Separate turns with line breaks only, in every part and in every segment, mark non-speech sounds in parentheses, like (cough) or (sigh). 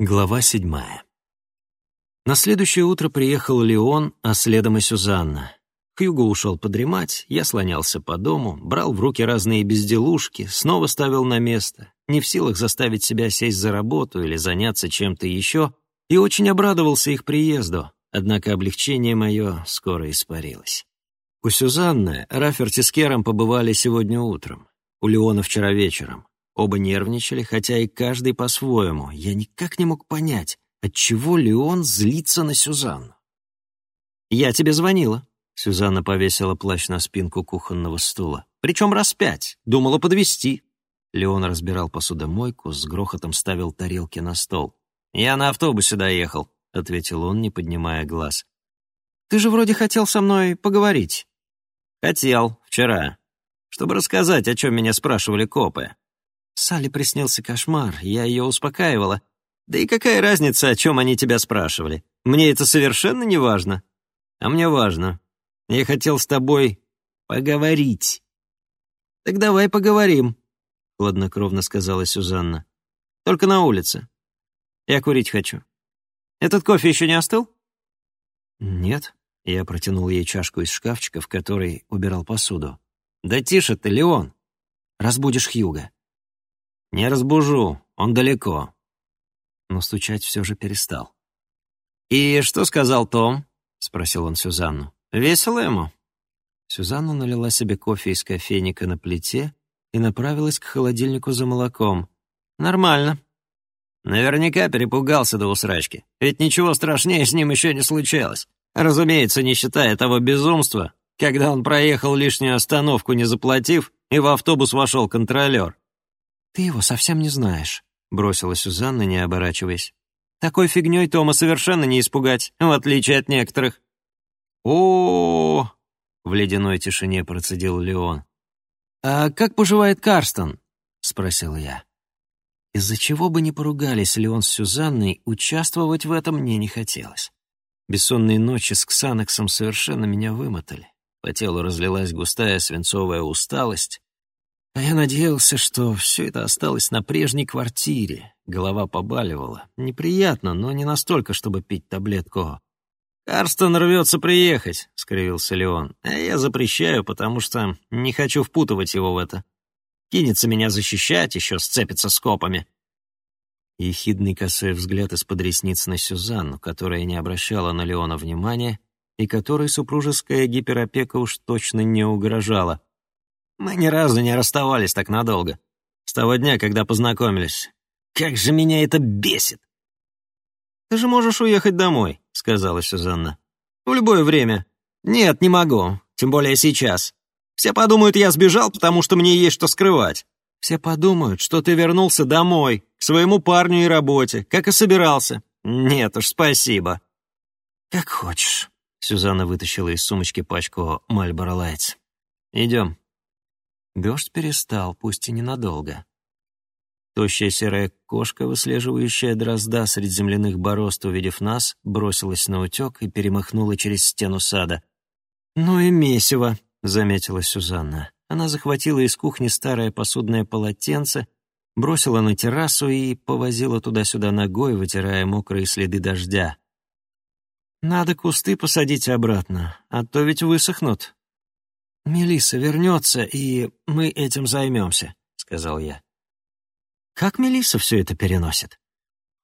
Глава седьмая. На следующее утро приехал Леон, а следом и Сюзанна. Хьюго ушел подремать, я слонялся по дому, брал в руки разные безделушки, снова ставил на место, не в силах заставить себя сесть за работу или заняться чем-то еще, и очень обрадовался их приезду, однако облегчение мое скоро испарилось. У Сюзанны Раферти с Кером побывали сегодня утром, у Леона вчера вечером. Оба нервничали, хотя и каждый по-своему. Я никак не мог понять, отчего Леон злится на Сюзанну. «Я тебе звонила», — Сюзанна повесила плащ на спинку кухонного стула. «Причем раз пять. Думала подвести. Леон разбирал посудомойку, с грохотом ставил тарелки на стол. «Я на автобусе доехал», — ответил он, не поднимая глаз. «Ты же вроде хотел со мной поговорить». «Хотел, вчера. Чтобы рассказать, о чем меня спрашивали копы. Салли приснился кошмар, я ее успокаивала. Да и какая разница, о чем они тебя спрашивали? Мне это совершенно не важно. А мне важно. Я хотел с тобой поговорить. Так давай поговорим, — хладнокровно сказала Сюзанна. Только на улице. Я курить хочу. Этот кофе еще не остыл? Нет. Я протянул ей чашку из шкафчика, в которой убирал посуду. Да тише ты, Леон. Разбудишь Хьюга. «Не разбужу, он далеко». Но стучать все же перестал. «И что сказал Том?» — спросил он Сюзанну. «Весело ему?» Сюзанна налила себе кофе из кофейника на плите и направилась к холодильнику за молоком. «Нормально». Наверняка перепугался до усрачки, ведь ничего страшнее с ним еще не случалось. Разумеется, не считая того безумства, когда он проехал лишнюю остановку, не заплатив, и в автобус вошел контролер. «Ты его совсем не знаешь», — бросила Сюзанна, не оборачиваясь. «Такой фигней Тома совершенно не испугать, в отличие от некоторых». О, -о, -о, в ледяной тишине процедил Леон. «А как поживает Карстон?» — спросил я. Из-за чего бы ни поругались Леон с Сюзанной, участвовать в этом мне не хотелось. Бессонные ночи с Ксанаксом совершенно меня вымотали. По телу разлилась густая свинцовая усталость, а я надеялся, что все это осталось на прежней квартире. Голова побаливала. Неприятно, но не настолько, чтобы пить таблетку. «Карстон рвется приехать», — скривился Леон. «А я запрещаю, потому что не хочу впутывать его в это. Кинется меня защищать, еще сцепится с копами». Ехидный косой взгляд из-под ресниц на Сюзанну, которая не обращала на Леона внимания и которой супружеская гиперопека уж точно не угрожала — мы ни разу не расставались так надолго. С того дня, когда познакомились. Как же меня это бесит!» «Ты же можешь уехать домой», — сказала Сюзанна. «В любое время». «Нет, не могу. Тем более сейчас. Все подумают, я сбежал, потому что мне есть что скрывать. Все подумают, что ты вернулся домой, к своему парню и работе, как и собирался. Нет уж, спасибо». «Как хочешь». Сюзанна вытащила из сумочки пачку Мальборо Лайтс. «Идем». Дождь перестал, пусть и ненадолго. Тощая серая кошка, выслеживающая дрозда среди земляных борозд, увидев нас, бросилась на утек и перемахнула через стену сада. «Ну и месиво», — заметила Сюзанна. Она захватила из кухни старое посудное полотенце, бросила на террасу и повозила туда-сюда ногой, вытирая мокрые следы дождя. «Надо кусты посадить обратно, а то ведь высохнут», Мелисса вернется, и мы этим займемся», — сказал я. «Как Мелисса все это переносит?»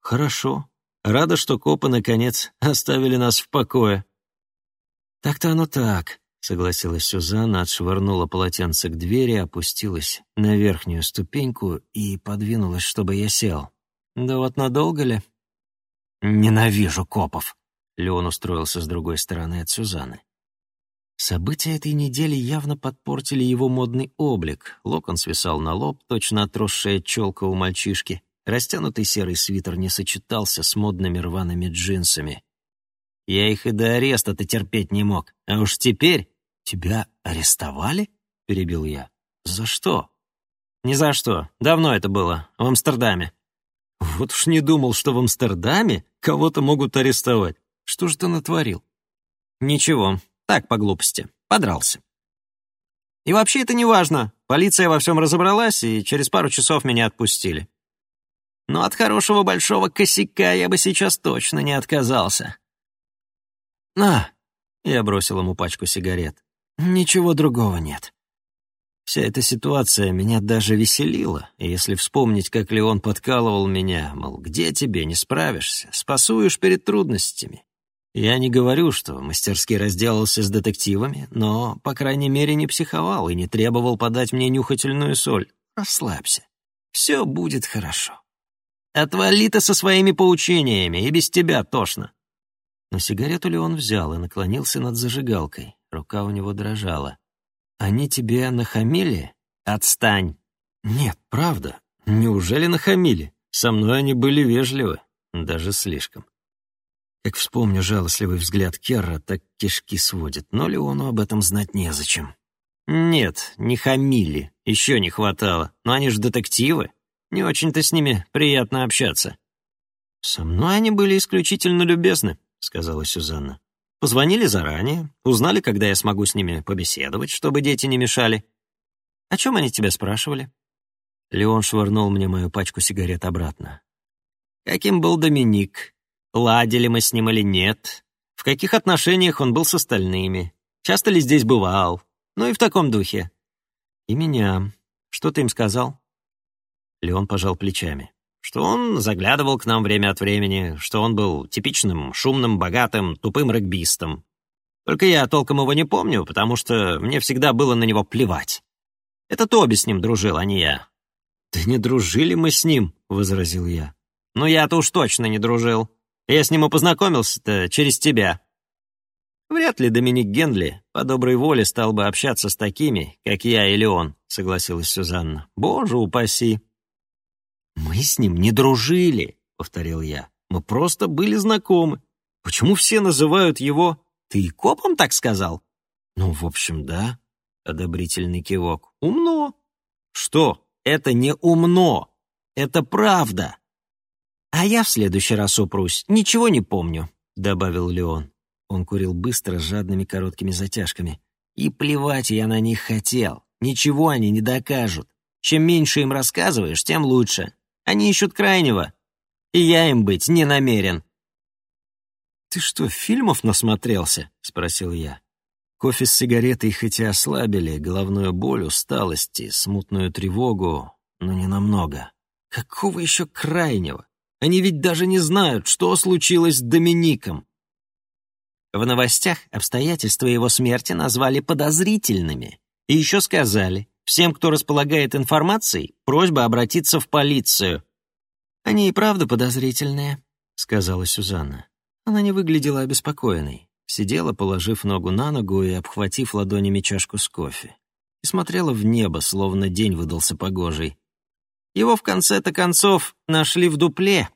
«Хорошо. Рада, что копы, наконец, оставили нас в покое». «Так-то оно так», — согласилась Сюзанна, отшвырнула полотенце к двери, опустилась на верхнюю ступеньку и подвинулась, чтобы я сел. «Да вот надолго ли?» «Ненавижу копов», — Леон устроился с другой стороны от Сюзанны. События этой недели явно подпортили его модный облик. Локон свисал на лоб, точно отросшая челка у мальчишки. Растянутый серый свитер не сочетался с модными рваными джинсами. Я их и до ареста-то терпеть не мог. А уж теперь... «Тебя арестовали?» — перебил я. «За что?» «Ни за что. Давно это было. В Амстердаме». «Вот уж не думал, что в Амстердаме кого-то могут арестовать. Что же ты натворил?» «Ничего. Так, по глупости. Подрался. И вообще это не важно. Полиция во всем разобралась, и через пару часов меня отпустили. Но от хорошего большого косяка я бы сейчас точно не отказался. «На!» — я бросил ему пачку сигарет. «Ничего другого нет». Вся эта ситуация меня даже веселила, и если вспомнить, как Леон подкалывал меня, мол, где тебе, не справишься, спасуешь перед трудностями. Я не говорю, что мастерски разделался с детективами, но, по крайней мере, не психовал и не требовал подать мне нюхательную соль. Расслабься. Все будет хорошо. Отвали ты со своими поучениями, и без тебя тошно. Но сигарету ли он взял и наклонился над зажигалкой. Рука у него дрожала. «Они тебе нахамили?» «Отстань!» «Нет, правда. Неужели нахамили? Со мной они были вежливы. Даже слишком». Как вспомню жалостливый взгляд Керра, так кишки сводит, но Леону об этом знать незачем. «Нет, не хамили. Еще не хватало. Но они же детективы. Не очень-то с ними приятно общаться». «Со мной они были исключительно любезны», сказала Сюзанна. «Позвонили заранее, узнали, когда я смогу с ними побеседовать, чтобы дети не мешали. О чем они тебя спрашивали?» Леон швырнул мне мою пачку сигарет обратно. «Каким был Доминик? Ладили мы с ним или нет? В каких отношениях он был с остальными? Часто ли здесь бывал? Ну и в таком духе». «И меня. Что ты им сказал?» Леон пожал плечами что он заглядывал к нам время от времени, что он был типичным, шумным, богатым, тупым регбистом. Только я толком его не помню, потому что мне всегда было на него плевать. Это Тоби с ним дружил, а не я. «Да не дружили мы с ним», — возразил я. «Ну я-то уж точно не дружил. Я с ним и познакомился-то через тебя». «Вряд ли Доминик Генли по доброй воле стал бы общаться с такими, как я или он», — согласилась Сюзанна. «Боже упаси!» «Мы с ним не дружили», — повторил я. «Мы просто были знакомы. Почему все называют его...» «Ты и копом так сказал?» «Ну, в общем, да», — одобрительный кивок. «Умно». «Что? Это не умно. Это правда». «А я в следующий раз упрусь. Ничего не помню», — добавил Леон. Он курил быстро, с жадными короткими затяжками. «И плевать я на них хотел. Ничего они не докажут. Чем меньше им рассказываешь, тем лучше. Они ищут крайнего, и я им быть не намерен». «Ты что, фильмов насмотрелся?» — спросил я. Кофе с сигаретой хоть и ослабили головную боль, усталость и смутную тревогу, но не намного. Какого еще крайнего? Они ведь даже не знают, что случилось с Домиником. В новостях обстоятельства его смерти назвали подозрительными. И еще сказали, Всем, кто располагает информацией, просьба обратиться в полицию». «Они и правда подозрительные», — сказала Сюзанна. Она не выглядела обеспокоенной. Сидела, положив ногу на ногу и обхватив ладонями чашку с кофе. И смотрела в небо, словно день выдался погожий. Его в конце-то концов нашли в дупле.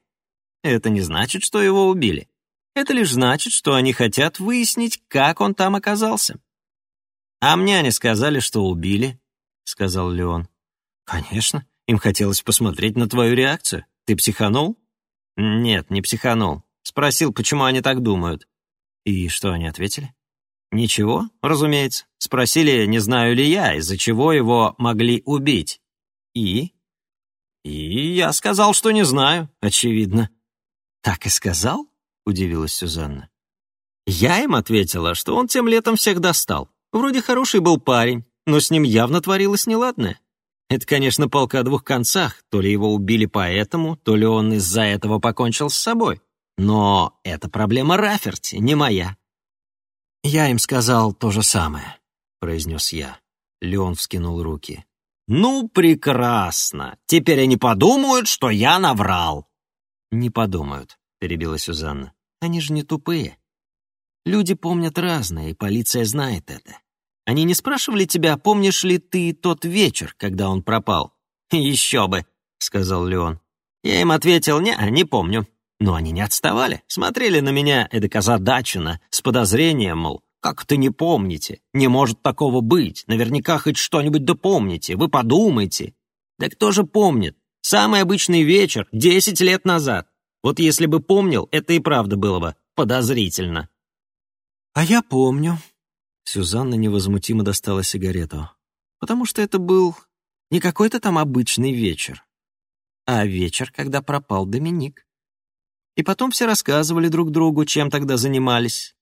Это не значит, что его убили. Это лишь значит, что они хотят выяснить, как он там оказался. А мне они сказали, что убили, — сказал Леон. «Конечно. Им хотелось посмотреть на твою реакцию. Ты психанул?» «Нет, не психанул. Спросил, почему они так думают». «И что они ответили?» «Ничего, разумеется. Спросили, не знаю ли я, из-за чего его могли убить». «И?» «И я сказал, что не знаю, очевидно». «Так и сказал?» — удивилась Сюзанна. «Я им ответила, что он тем летом всех достал. Вроде хороший был парень, но с ним явно творилось неладное. Это, конечно, полка о двух концах, то ли его убили поэтому, то ли он из-за этого покончил с собой. Но это проблема Раферти, не моя. «Я им сказал то же самое», — произнес я. Леон вскинул руки. «Ну, прекрасно. Теперь они подумают, что я наврал». «Не подумают», — перебила Сюзанна. «Они же не тупые. Люди помнят разное, и полиция знает это. Они не спрашивали тебя, помнишь ли ты тот вечер, когда он пропал?» «Еще бы», — сказал Леон. Я им ответил, не, не помню. Но они не отставали, смотрели на меня эдак озадаченно, с подозрением, мол, как это не помните? Не может такого быть. Наверняка хоть что-нибудь да помните. Вы подумайте. Да кто же помнит? Самый обычный вечер, десять лет назад. Вот если бы помнил, это и правда было бы подозрительно. «А я помню», Сюзанна невозмутимо достала сигарету. «Потому что это был не какой-то там обычный вечер. а вечер, когда пропал Доминик. И потом все рассказывали друг другу, чем тогда занимались.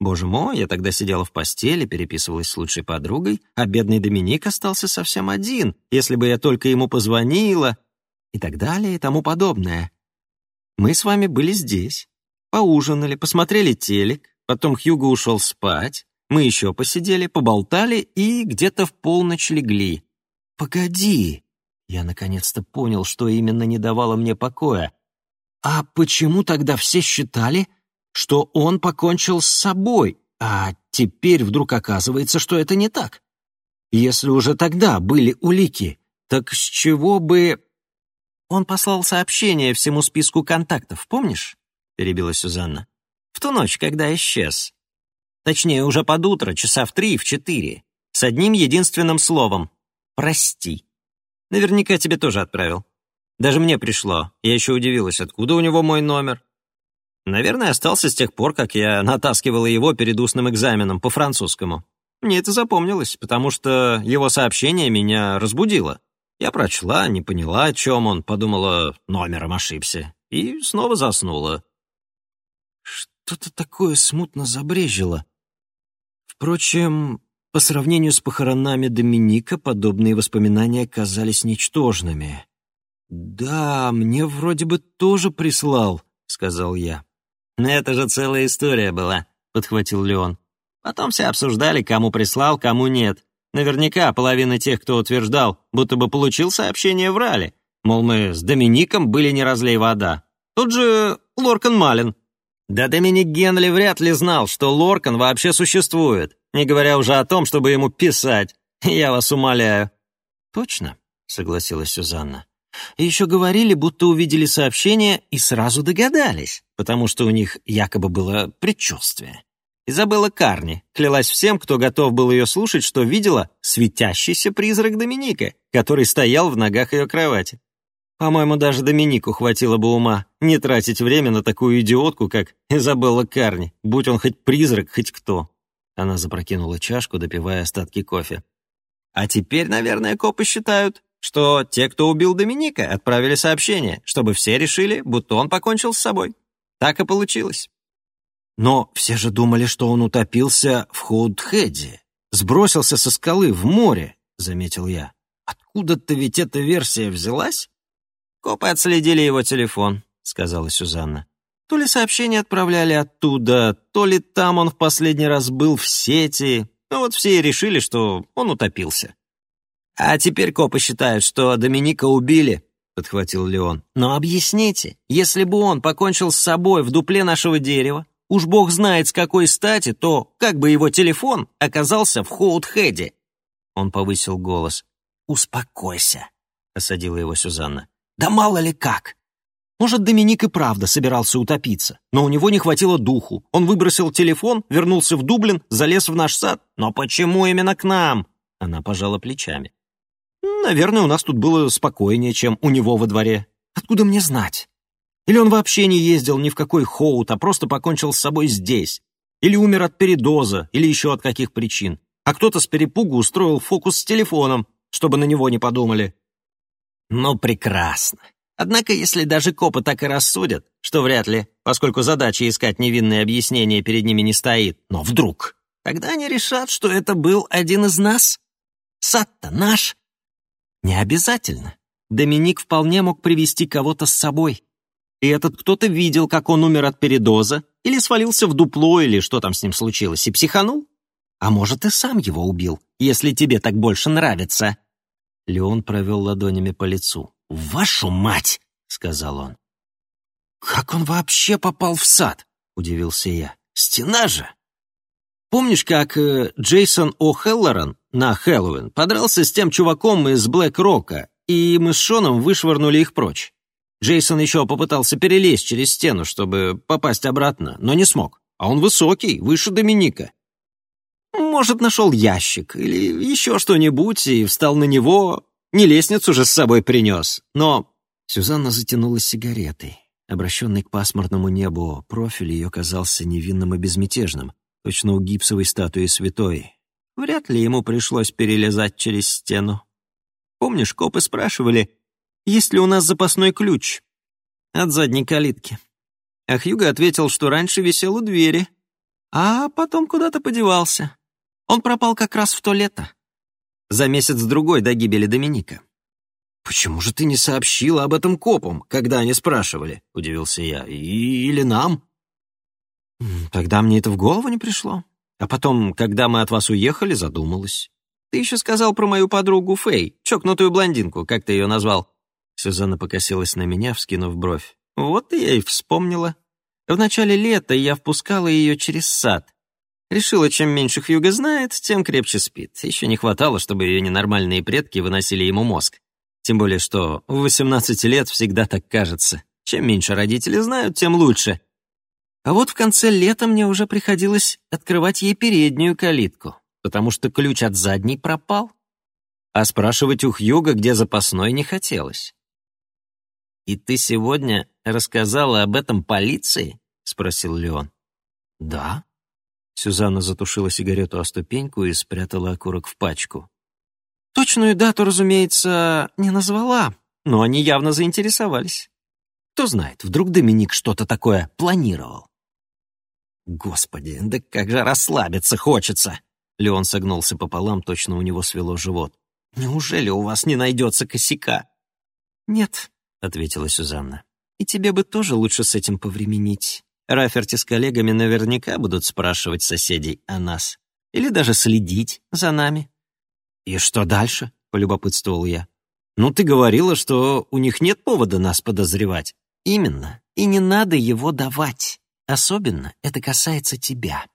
Боже мой, я тогда сидела в постели, переписывалась с лучшей подругой, а бедный Доминик остался совсем один, если бы я только ему позвонила, и так далее, и тому подобное. Мы с вами были здесь, поужинали, посмотрели телек, потом Хьюго ушел спать, мы еще посидели, поболтали и где-то в полночь легли. Погоди! Я наконец-то понял, что именно не давало мне покоя. А почему тогда все считали, что он покончил с собой, а теперь вдруг оказывается, что это не так? Если уже тогда были улики, так с чего бы... Он послал сообщение всему списку контактов, помнишь? Перебила Сюзанна. В ту ночь, когда исчез. Точнее, уже под утро, часа в три, в четыре. С одним единственным словом. «Прости». Наверняка тебе тоже отправил. Даже мне пришло. Я еще удивилась, откуда у него мой номер. Наверное, остался с тех пор, как я натаскивала его перед устным экзаменом по французскому. Мне это запомнилось, потому что его сообщение меня разбудило. Я прочла, не поняла, о чем он, подумала, номером ошибся. И снова заснула. Что-то такое смутно забрежило. Впрочем, по сравнению с похоронами Доминика, подобные воспоминания казались ничтожными. «Да, мне вроде бы тоже прислал», — сказал я. «Это же целая история была», — подхватил Леон. «Потом все обсуждали, кому прислал, кому нет. Наверняка половина тех, кто утверждал, будто бы получил сообщение, врали. Мол, мы с Домиником были не разлей вода. Тут же Лоркан Малин, да Доминик Генли вряд ли знал, что Лоркан вообще существует, не говоря уже о том, чтобы ему писать. Я вас умоляю». «Точно», — согласилась Сюзанна. Еще говорили, будто увидели сообщение и сразу догадались, потому что у них якобы было предчувствие. Изабелла Карни клялась всем, кто готов был ее слушать, что видела светящийся призрак Доминика, который стоял в ногах ее кровати. По-моему, даже Доминику хватило бы ума не тратить время на такую идиотку, как Изабелла Карни, будь он хоть призрак, хоть кто. Она запрокинула чашку, допивая остатки кофе. А теперь, наверное, копы считают, что те, кто убил Доминика, отправили сообщение, чтобы все решили, будто он покончил с собой. Так и получилось. Но все же думали, что он утопился в Хоудхеде, сбросился со скалы в море, заметил я. Откуда-то ведь эта версия взялась? «Копы отследили его телефон», — сказала Сюзанна. «То ли сообщение отправляли оттуда, то ли там он в последний раз был в сети. Ну вот все и решили, что он утопился». «А теперь копы считают, что Доминика убили», — подхватил Леон. «Но объясните, если бы он покончил с собой в дупле нашего дерева, уж бог знает с какой стати, то как бы его телефон оказался в Хоутхеде?» Он повысил голос. «Успокойся», — осадила его Сюзанна. Да мало ли как. Может, Доминик и правда собирался утопиться, но у него не хватило духу. Он выбросил телефон, вернулся в Дублин, залез в наш сад. Но почему именно к нам? Она пожала плечами. Наверное, у нас тут было спокойнее, чем у него во дворе. Откуда мне знать? Или он вообще не ездил ни в какой хоут, а просто покончил с собой здесь? Или умер от передоза, или еще от каких причин? А кто-то с перепугу устроил фокус с телефоном, чтобы на него не подумали. Ну, прекрасно. Однако, если даже копы так и рассудят, что вряд ли, поскольку задача искать невинные объяснения перед ними не стоит, но вдруг, тогда они решат, что это был один из нас? Сад-то наш. Не обязательно. Доминик вполне мог привести кого-то с собой. И этот кто-то видел, как он умер от передоза, или свалился в дупло, или что там с ним случилось, и психанул. А может, и сам его убил, если тебе так больше нравится. Леон провел ладонями по лицу. «Вашу мать!» — сказал он. «Как он вообще попал в сад?» — удивился я. «Стена же!» Помнишь, как э, Джейсон О'Хеллоран на Хэллоуин подрался с тем чуваком из Блэк Рока, и мы с Шоном вышвырнули их прочь? Джейсон еще попытался перелезть через стену, чтобы попасть обратно, но не смог. А он высокий, выше Доминика. Может, нашел ящик или еще что-нибудь и встал на него. Не лестницу же с собой принес, но...» Сюзанна затянулась сигаретой. Обращенный к пасмурному небу профиль ее казался невинным и безмятежным, точно у гипсовой статуи святой. Вряд ли ему пришлось перелезать через стену. Помнишь, копы спрашивали, есть ли у нас запасной ключ от задней калитки. А Хьюго ответил, что раньше висел у двери, а потом куда-то подевался. Он пропал как раз в то лето, за месяц-другой до гибели Доминика. «Почему же ты не сообщила об этом копам, когда они спрашивали?» — удивился я. «Или нам?» «Тогда мне это в голову не пришло. А потом, когда мы от вас уехали, задумалась. Ты еще сказал про мою подругу Фэй, чокнутую блондинку, как ты ее назвал». Сюзанна покосилась на меня, вскинув бровь. «Вот я и вспомнила. В начале лета я впускала ее через сад. Решила, чем меньше Хьюга знает, тем крепче спит. Еще не хватало, чтобы ее ненормальные предки выносили ему мозг. Тем более, что в 18 лет всегда так кажется. Чем меньше родители знают, тем лучше. А вот в конце лета мне уже приходилось открывать ей переднюю калитку, потому что ключ от задней пропал. А спрашивать у Хьюга, где запасной, не хотелось. «И ты сегодня рассказала об этом полиции?» — спросил Леон. «Да». Сюзанна затушила сигарету о ступеньку и спрятала окурок в пачку. Точную дату, разумеется, не назвала, но они явно заинтересовались. Кто знает, вдруг Доминик что-то такое планировал. Господи, да как же расслабиться хочется! Леон согнулся пополам, точно у него свело живот. Неужели у вас не найдется косяка? Нет, ответила Сюзанна. И тебе бы тоже лучше с этим повременить. Раферти с коллегами наверняка будут спрашивать соседей о нас. Или даже следить за нами. «И что дальше?» — полюбопытствовал я. «Ну, ты говорила, что у них нет повода нас подозревать». «Именно. И не надо его давать. Особенно это касается тебя».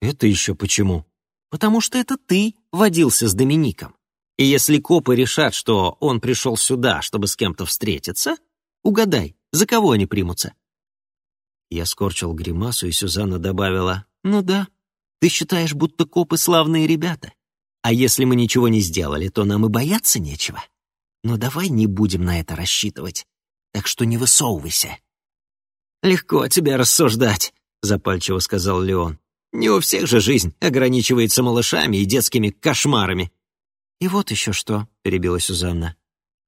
«Это еще почему?» «Потому что это ты водился с Домиником. И если копы решат, что он пришел сюда, чтобы с кем-то встретиться, угадай, за кого они примутся?» Я скорчил гримасу, и Сюзанна добавила, «Ну да, ты считаешь, будто копы славные ребята. А если мы ничего не сделали, то нам и бояться нечего. Но давай не будем на это рассчитывать. Так что не высовывайся». «Легко тебе рассуждать», — запальчиво сказал Леон. «Не у всех же жизнь ограничивается малышами и детскими кошмарами». «И вот еще что», — перебила Сюзанна.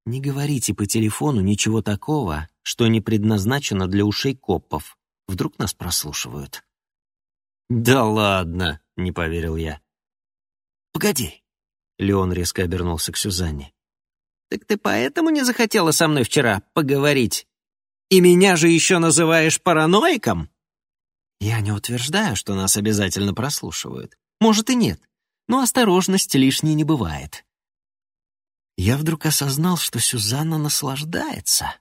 «Не говорите по телефону ничего такого, что не предназначено для ушей копов. Вдруг нас прослушивают». «Да ладно», — не поверил я. «Погоди!» Леон резко обернулся к Сюзанне. «Так ты поэтому не захотела со мной вчера поговорить? И меня же еще называешь параноиком?» «Я не утверждаю, что нас обязательно прослушивают. Может и нет, но осторожность лишней не бывает». Я вдруг осознал, что Сюзанна наслаждается.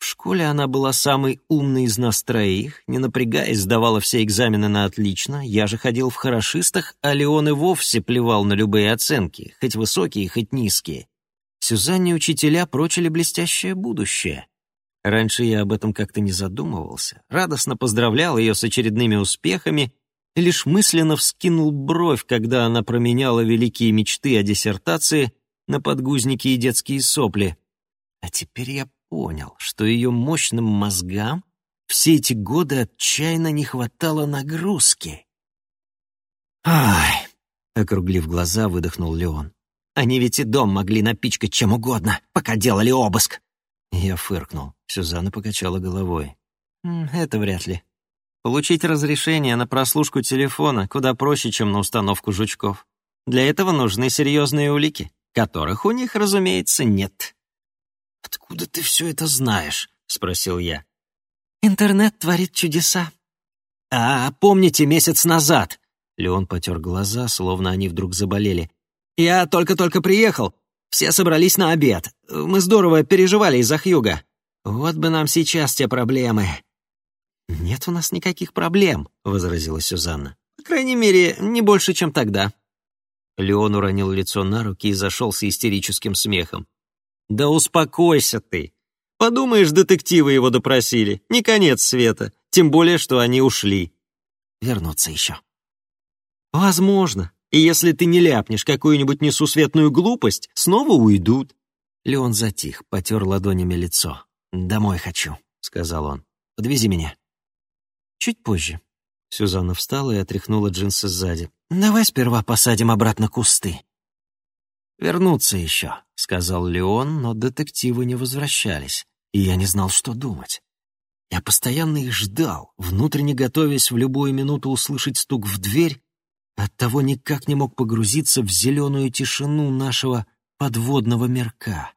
В школе она была самой умной из нас троих, не напрягаясь, сдавала все экзамены на отлично. Я же ходил в хорошистах, а Леон и вовсе плевал на любые оценки, хоть высокие, хоть низкие. Сюзанне учителя прочили блестящее будущее. Раньше я об этом как-то не задумывался, радостно поздравлял ее с очередными успехами лишь мысленно вскинул бровь, когда она променяла великие мечты о диссертации на подгузники и детские сопли. А теперь я понял, что ее мощным мозгам все эти годы отчаянно не хватало нагрузки. «Ай!» — округлив глаза, выдохнул Леон. «Они ведь и дом могли напичкать чем угодно, пока делали обыск!» Я фыркнул. Сюзанна покачала головой. «Это вряд ли. Получить разрешение на прослушку телефона куда проще, чем на установку жучков. Для этого нужны серьезные улики, которых у них, разумеется, нет». «Откуда ты все это знаешь?» — спросил я. «Интернет творит чудеса». «А помните месяц назад?» Леон потер глаза, словно они вдруг заболели. «Я только-только приехал. Все собрались на обед. Мы здорово переживали из-за Хьюга. Вот бы нам сейчас те проблемы». «Нет у нас никаких проблем», — возразила Сюзанна. «По крайней мере, не больше, чем тогда». Леон уронил лицо на руки и зашел с истерическим смехом. «Да успокойся ты. Подумаешь, детективы его допросили. Не конец света. Тем более, что они ушли. Вернуться еще». «Возможно. И если ты не ляпнешь какую-нибудь несусветную глупость, снова уйдут». Леон затих, потер ладонями лицо. «Домой хочу», — сказал он. «Подвези меня». «Чуть позже». Сюзанна встала и отряхнула джинсы сзади. «Давай сперва посадим обратно кусты». «Вернуться еще», — сказал Леон, но детективы не возвращались, и я не знал, что думать. Я постоянно их ждал, внутренне готовясь в любую минуту услышать стук в дверь, оттого никак не мог погрузиться в зеленую тишину нашего подводного мирка.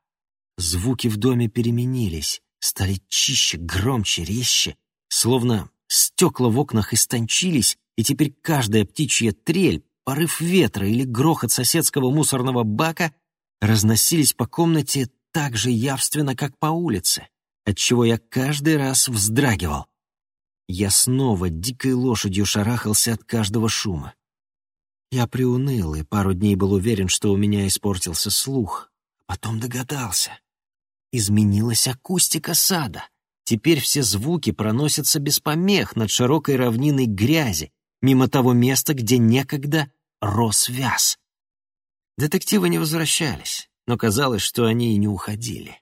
Звуки в доме переменились, стали чище, громче, резче, словно стекла в окнах истончились, и теперь каждая птичья трель, порыв ветра или грохот соседского мусорного бака разносились по комнате так же явственно, как по улице, отчего я каждый раз вздрагивал. Я снова дикой лошадью шарахался от каждого шума. Я приуныл и пару дней был уверен, что у меня испортился слух. Потом догадался. Изменилась акустика сада. Теперь все звуки проносятся без помех над широкой равниной грязи, мимо того места, где некогда рос вяз. Детективы не возвращались, но казалось, что они и не уходили.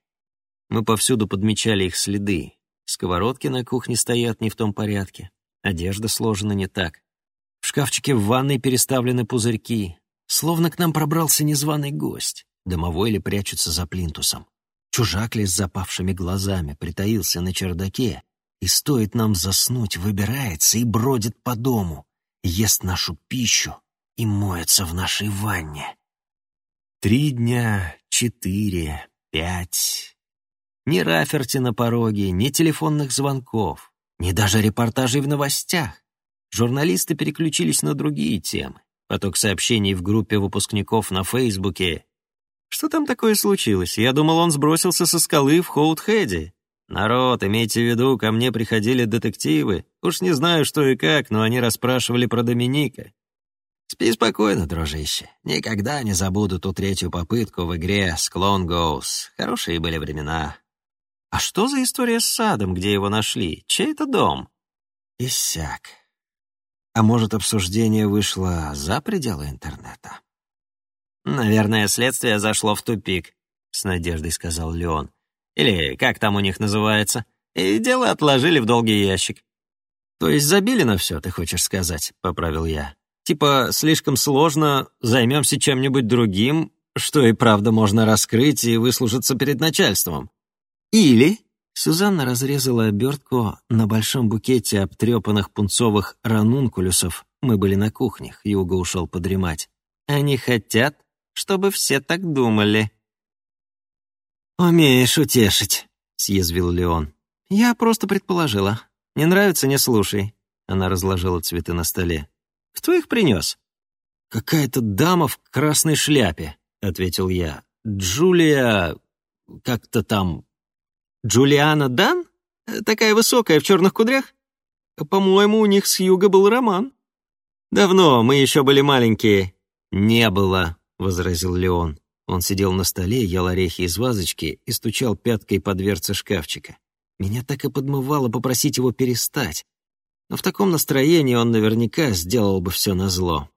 Мы повсюду подмечали их следы. Сковородки на кухне стоят не в том порядке, одежда сложена не так. В шкафчике в ванной переставлены пузырьки. Словно к нам пробрался незваный гость, домовой или прячется за плинтусом. Чужак ли с запавшими глазами притаился на чердаке, и стоит нам заснуть, выбирается и бродит по дому, ест нашу пищу и моется в нашей ванне. Три дня, четыре, пять. Ни Раферти на пороге, ни телефонных звонков, ни даже репортажей в новостях. Журналисты переключились на другие темы. Поток сообщений в группе выпускников на Фейсбуке что там такое случилось? Я думал, он сбросился со скалы в Хоутхеде. Народ, имейте в виду, ко мне приходили детективы. Уж не знаю, что и как, но они расспрашивали про Доминика. Спи спокойно, дружище. Никогда не забуду ту третью попытку в игре «Склон Гоус». Хорошие были времена. А что за история с садом, где его нашли? Чей это дом? Иссяк. А может, обсуждение вышло за пределы интернета? «Наверное, следствие зашло в тупик», — с надеждой сказал Леон. «Или как там у них называется? И дело отложили в долгий ящик». «То есть забили на все, ты хочешь сказать?» — поправил я. «Типа, слишком сложно, займемся чем-нибудь другим, что и правда можно раскрыть и выслужиться перед начальством. Или...» Сюзанна разрезала обертку на большом букете обтрепанных пунцовых ранункулюсов. Мы были на кухнях, Юга ушел подремать. Они хотят, чтобы все так думали». «Умеешь утешить», — съязвил Леон. «Я просто предположила. Не нравится — не слушай». Она разложила цветы на столе. «Кто их принес?» «Какая-то дама в красной шляпе», — ответил я. «Джулия... как-то там...» «Джулиана Дан? Такая высокая, в черных кудрях? По-моему, у них с юга был роман». «Давно, мы еще были маленькие». «Не было», возразил Леон. Он сидел на столе, ел орехи из вазочки и стучал пяткой по дверце шкафчика. Меня так и подмывало попросить его перестать. Но в таком настроении он наверняка сделал бы все назло.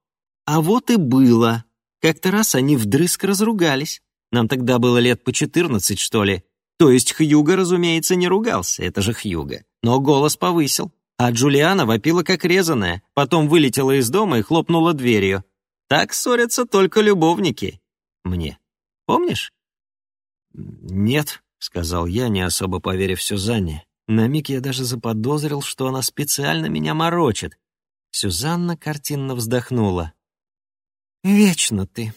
А вот и было. Как-то раз они вдрызг разругались. Нам тогда было лет по четырнадцать, что ли. То есть Хьюга, разумеется, не ругался, это же Хьюга. Но голос повысил. А Джулиана вопила как резаная, потом вылетела из дома и хлопнула дверью. Так ссорятся только любовники. Мне. Помнишь? Нет, сказал я, не особо поверив Сюзанне. На миг я даже заподозрил, что она специально меня морочит. Сюзанна картинно вздохнула. «Вечно ты.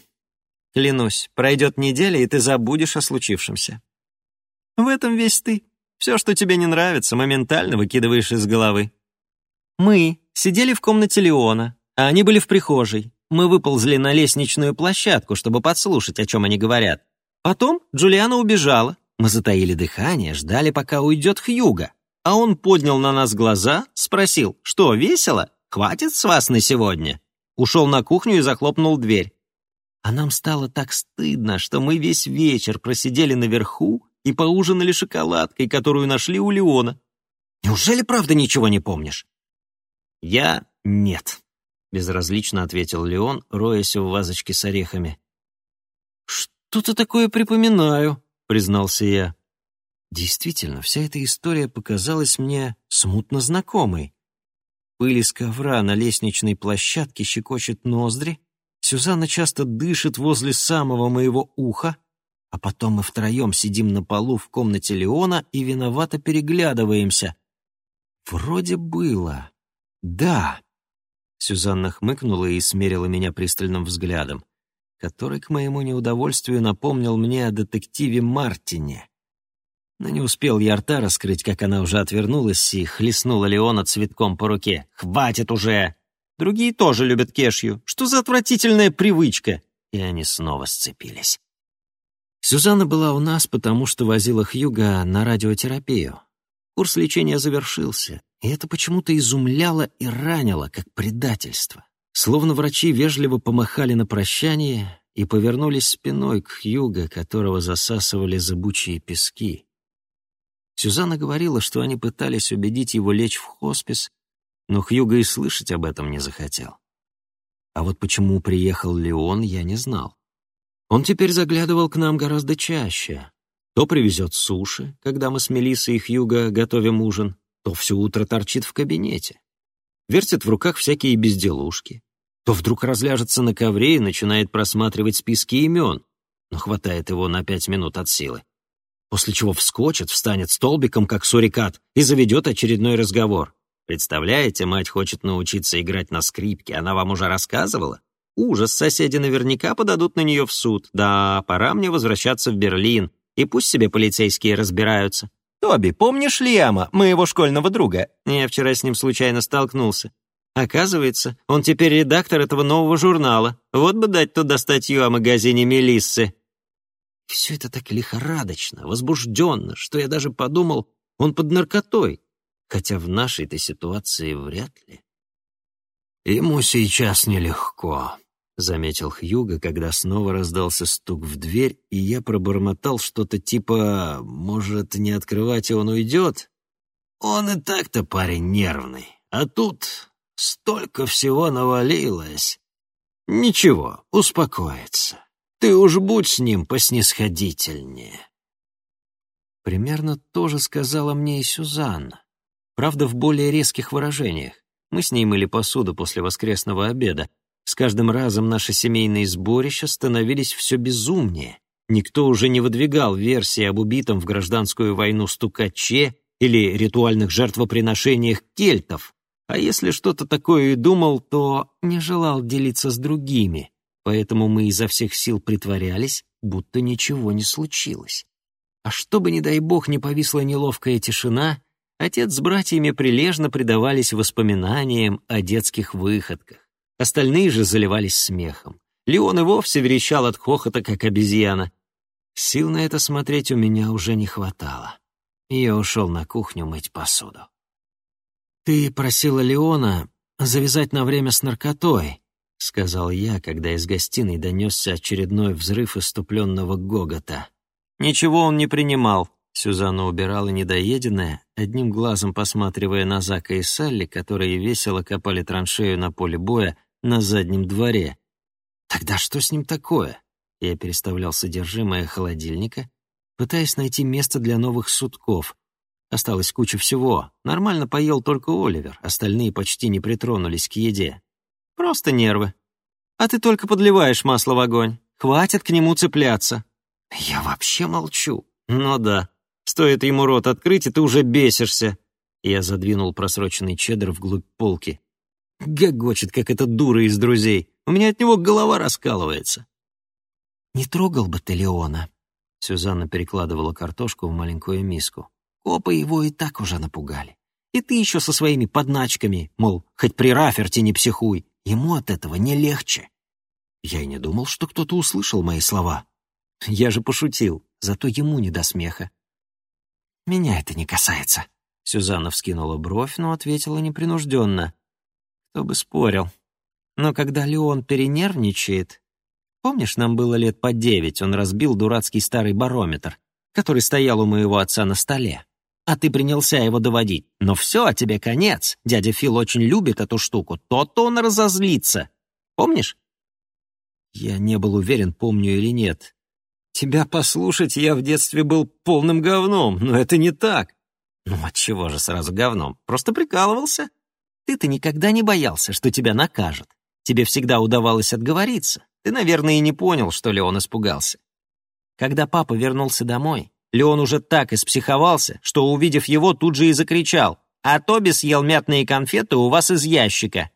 Клянусь, пройдет неделя, и ты забудешь о случившемся. В этом весь ты. Все, что тебе не нравится, моментально выкидываешь из головы. Мы сидели в комнате Леона, а они были в прихожей. Мы выползли на лестничную площадку, чтобы подслушать, о чем они говорят. Потом Джулиана убежала. Мы затаили дыхание, ждали, пока уйдет Хьюга. А он поднял на нас глаза, спросил, что, весело? Хватит с вас на сегодня? Ушел на кухню и захлопнул дверь. А нам стало так стыдно, что мы весь вечер просидели наверху и поужинали шоколадкой, которую нашли у Леона. Неужели правда ничего не помнишь? Я нет. — безразлично ответил Леон, роясь в вазочке с орехами. «Что-то такое припоминаю», — признался я. Действительно, вся эта история показалась мне смутно знакомой. Пыль из ковра на лестничной площадке щекочет ноздри, Сюзанна часто дышит возле самого моего уха, А потом мы втроем сидим на полу в комнате Леона и виновато переглядываемся. Вроде было. Да. Сюзанна хмыкнула и смерила меня пристальным взглядом, который, к моему неудовольствию, напомнил мне о детективе Мартине. Но не успел я рта раскрыть, как она уже отвернулась и хлестнула Леона цветком по руке. «Хватит уже! Другие тоже любят кешью. Что за отвратительная привычка?» И они снова сцепились. Сюзанна была у нас, потому что возила Хьюга на радиотерапию. Курс лечения завершился, и это почему-то изумляло и ранило, как предательство. Словно врачи вежливо помахали на прощание и повернулись спиной к Хьюга, которого засасывали зыбучие пески. Сюзанна говорила, что они пытались убедить его лечь в хоспис, но Хьюга и слышать об этом не захотел. А вот почему приехал Леон, я не знал. Он теперь заглядывал к нам гораздо чаще. То привезет суши, когда мы с Мелиссой и Хьюго готовим ужин, то все утро торчит в кабинете. Вертит в руках всякие безделушки. То вдруг разляжется на ковре и начинает просматривать списки имен, но хватает его на пять минут от силы. После чего вскочит, встанет столбиком, как сурикат, и заведет очередной разговор. Представляете, мать хочет научиться играть на скрипке, она вам уже рассказывала? Ужас, соседи наверняка подадут на нее в суд. Да, пора мне возвращаться в Берлин, и пусть себе полицейские разбираются. Тоби, помнишь Лиама, моего школьного друга? Я вчера с ним случайно столкнулся. Оказывается, он теперь редактор этого нового журнала. Вот бы дать туда статью о магазине Мелиссы. Все это так лихорадочно, возбужденно, что я даже подумал, он под наркотой хотя в нашей-то ситуации вряд ли. «Ему сейчас нелегко», — заметил Хьюго, когда снова раздался стук в дверь, и я пробормотал что-то типа «может, не открывать, и он уйдет?» «Он и так-то парень нервный, а тут столько всего навалилось». «Ничего, успокоится. Ты уж будь с ним поснисходительнее». Примерно то же сказала мне и Сюзанна. Правда, в более резких выражениях. Мы с ней мыли посуду после воскресного обеда. С каждым разом наши семейные сборища становились все безумнее. Никто уже не выдвигал версии об убитом в гражданскую войну стукаче или ритуальных жертвоприношениях кельтов. А если что-то такое и думал, то не желал делиться с другими. Поэтому мы изо всех сил притворялись, будто ничего не случилось. А чтобы, не дай бог, не повисла неловкая тишина, Отец с братьями прилежно предавались воспоминаниям о детских выходках. Остальные же заливались смехом. Леон и вовсе верещал от хохота, как обезьяна. Сил на это смотреть у меня уже не хватало. Я ушел на кухню мыть посуду. «Ты просила Леона завязать на время с наркотой», — сказал я, когда из гостиной донесся очередной взрыв иступленного гогота. «Ничего он не принимал», Сюзанна убирала недоеденное, одним глазом посматривая на Зака и Салли, которые весело копали траншею на поле боя на заднем дворе. «Тогда что с ним такое?» Я переставлял содержимое холодильника, пытаясь найти место для новых сутков. Осталось куча всего. Нормально поел только Оливер, остальные почти не притронулись к еде. Просто нервы. А ты только подливаешь масло в огонь. Хватит к нему цепляться. Я вообще молчу. Ну да, Стоит ему рот открыть, и ты уже бесишься. Я задвинул просроченный чеддер вглубь полки. Гогочет, как эта дура из друзей. У меня от него голова раскалывается. «Не трогал бы ты Леона», — Сюзанна перекладывала картошку в маленькую миску. «Копы его и так уже напугали. И ты еще со своими подначками, мол, хоть при Раферте не психуй. Ему от этого не легче». Я и не думал, что кто-то услышал мои слова. Я же пошутил, зато ему не до смеха. «Меня это не касается». Сюзанна вскинула бровь, но ответила непринужденно. «Кто бы спорил. Но когда Леон перенервничает... Помнишь, нам было лет по девять, он разбил дурацкий старый барометр, который стоял у моего отца на столе. А ты принялся его доводить. Но все, а тебе конец. Дядя Фил очень любит эту штуку. То-то он разозлится. Помнишь?» Я не был уверен, помню или нет. Тебя послушать, я в детстве был полным говном, но это не так. Ну, отчего же сразу говном? Просто прикалывался. Ты-то никогда не боялся, что тебя накажут. Тебе всегда удавалось отговориться. Ты, наверное, и не понял, что ли он испугался. Когда папа вернулся домой, Леон уже так испсиховался, что, увидев его, тут же и закричал «А Тоби съел мятные конфеты у вас из ящика».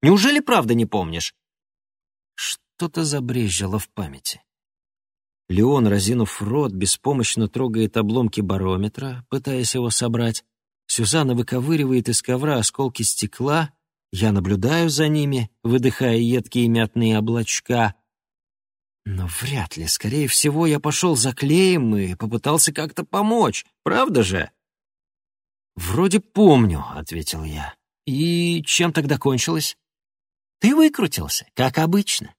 Неужели правда не помнишь?» Что-то забрезжило в памяти. Леон, разинув рот, беспомощно трогает обломки барометра, пытаясь его собрать. Сюзанна выковыривает из ковра осколки стекла. Я наблюдаю за ними, выдыхая едкие мятные облачка. Но вряд ли. Скорее всего, я пошел за клеем и попытался как-то помочь. Правда же? «Вроде помню», — ответил я. «И чем тогда кончилось?» «Ты выкрутился, как обычно».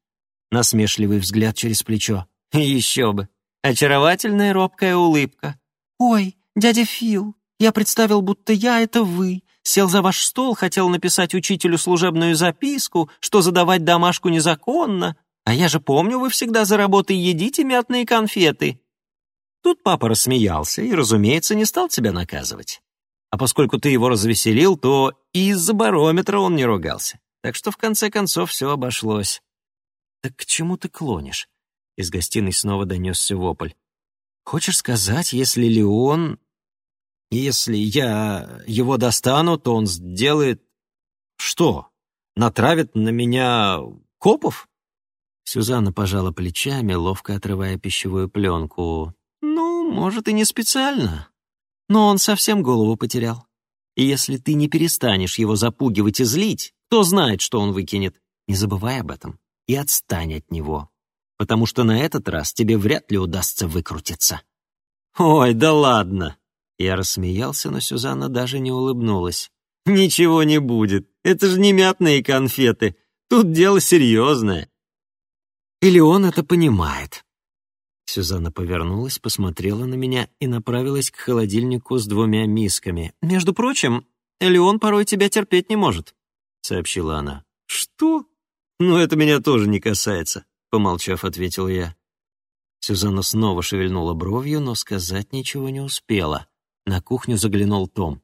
Насмешливый взгляд через плечо. «Еще бы. Очаровательная робкая улыбка. Ой, дядя Фил, я представил, будто я — это вы. Сел за ваш стол, хотел написать учителю служебную записку, что задавать домашку незаконно, а я же помню, вы всегда за работой едите мятные конфеты». Тут папа рассмеялся и, разумеется, не стал тебя наказывать. А поскольку ты его развеселил, то и из-за барометра он не ругался. Так что в конце концов все обошлось. «Так к чему ты клонишь?» Из гостиной снова донесся вопль. «Хочешь сказать, если Леон... Если я его достану, то он сделает... Что? Натравит на меня копов?» Сюзанна пожала плечами, ловко отрывая пищевую пленку. «Ну, может, и не специально. Но он совсем голову потерял. И если ты не перестанешь его запугивать и злить, кто знает, что он выкинет. Не забывай об этом и отстань от него, потому что на этот раз тебе вряд ли удастся выкрутиться». «Ой, да ладно!» Я рассмеялся, но Сюзанна даже не улыбнулась. «Ничего не будет. Это же не мятные конфеты. Тут дело серьезное. Или он это понимает?» Сюзанна повернулась, посмотрела на меня и направилась к холодильнику с двумя мисками. «Между прочим, Элеон порой тебя терпеть не может», — сообщила она. «Что? Ну, это меня тоже не касается», — помолчав, ответил я. Сюзанна снова шевельнула бровью, но сказать ничего не успела. На кухню заглянул Том.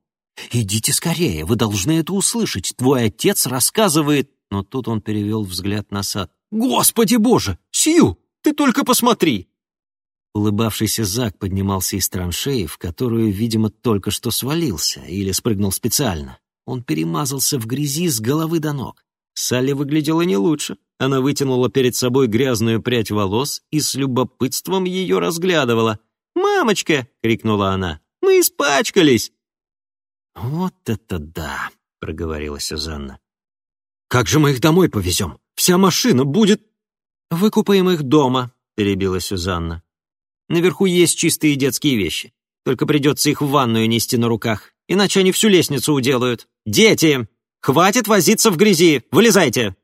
«Идите скорее, вы должны это услышать. Твой отец рассказывает...» Но тут он перевел взгляд на сад. «Господи боже! Сью, ты только посмотри!» Улыбавшийся Зак поднимался из траншеи, в которую, видимо, только что свалился или спрыгнул специально. Он перемазался в грязи с головы до ног. Салли выглядела не лучше. Она вытянула перед собой грязную прядь волос и с любопытством ее разглядывала. «Мамочка!» — крикнула она. «Мы испачкались!» «Вот это да!» — проговорила Сюзанна. «Как же мы их домой повезем? Вся машина будет...» «Выкупаем их дома», — перебила Сюзанна. «Наверху есть чистые детские вещи. Только придется их в ванную нести на руках, иначе они всю лестницу уделают. Дети! Хватит возиться в грязи! Вылезайте!»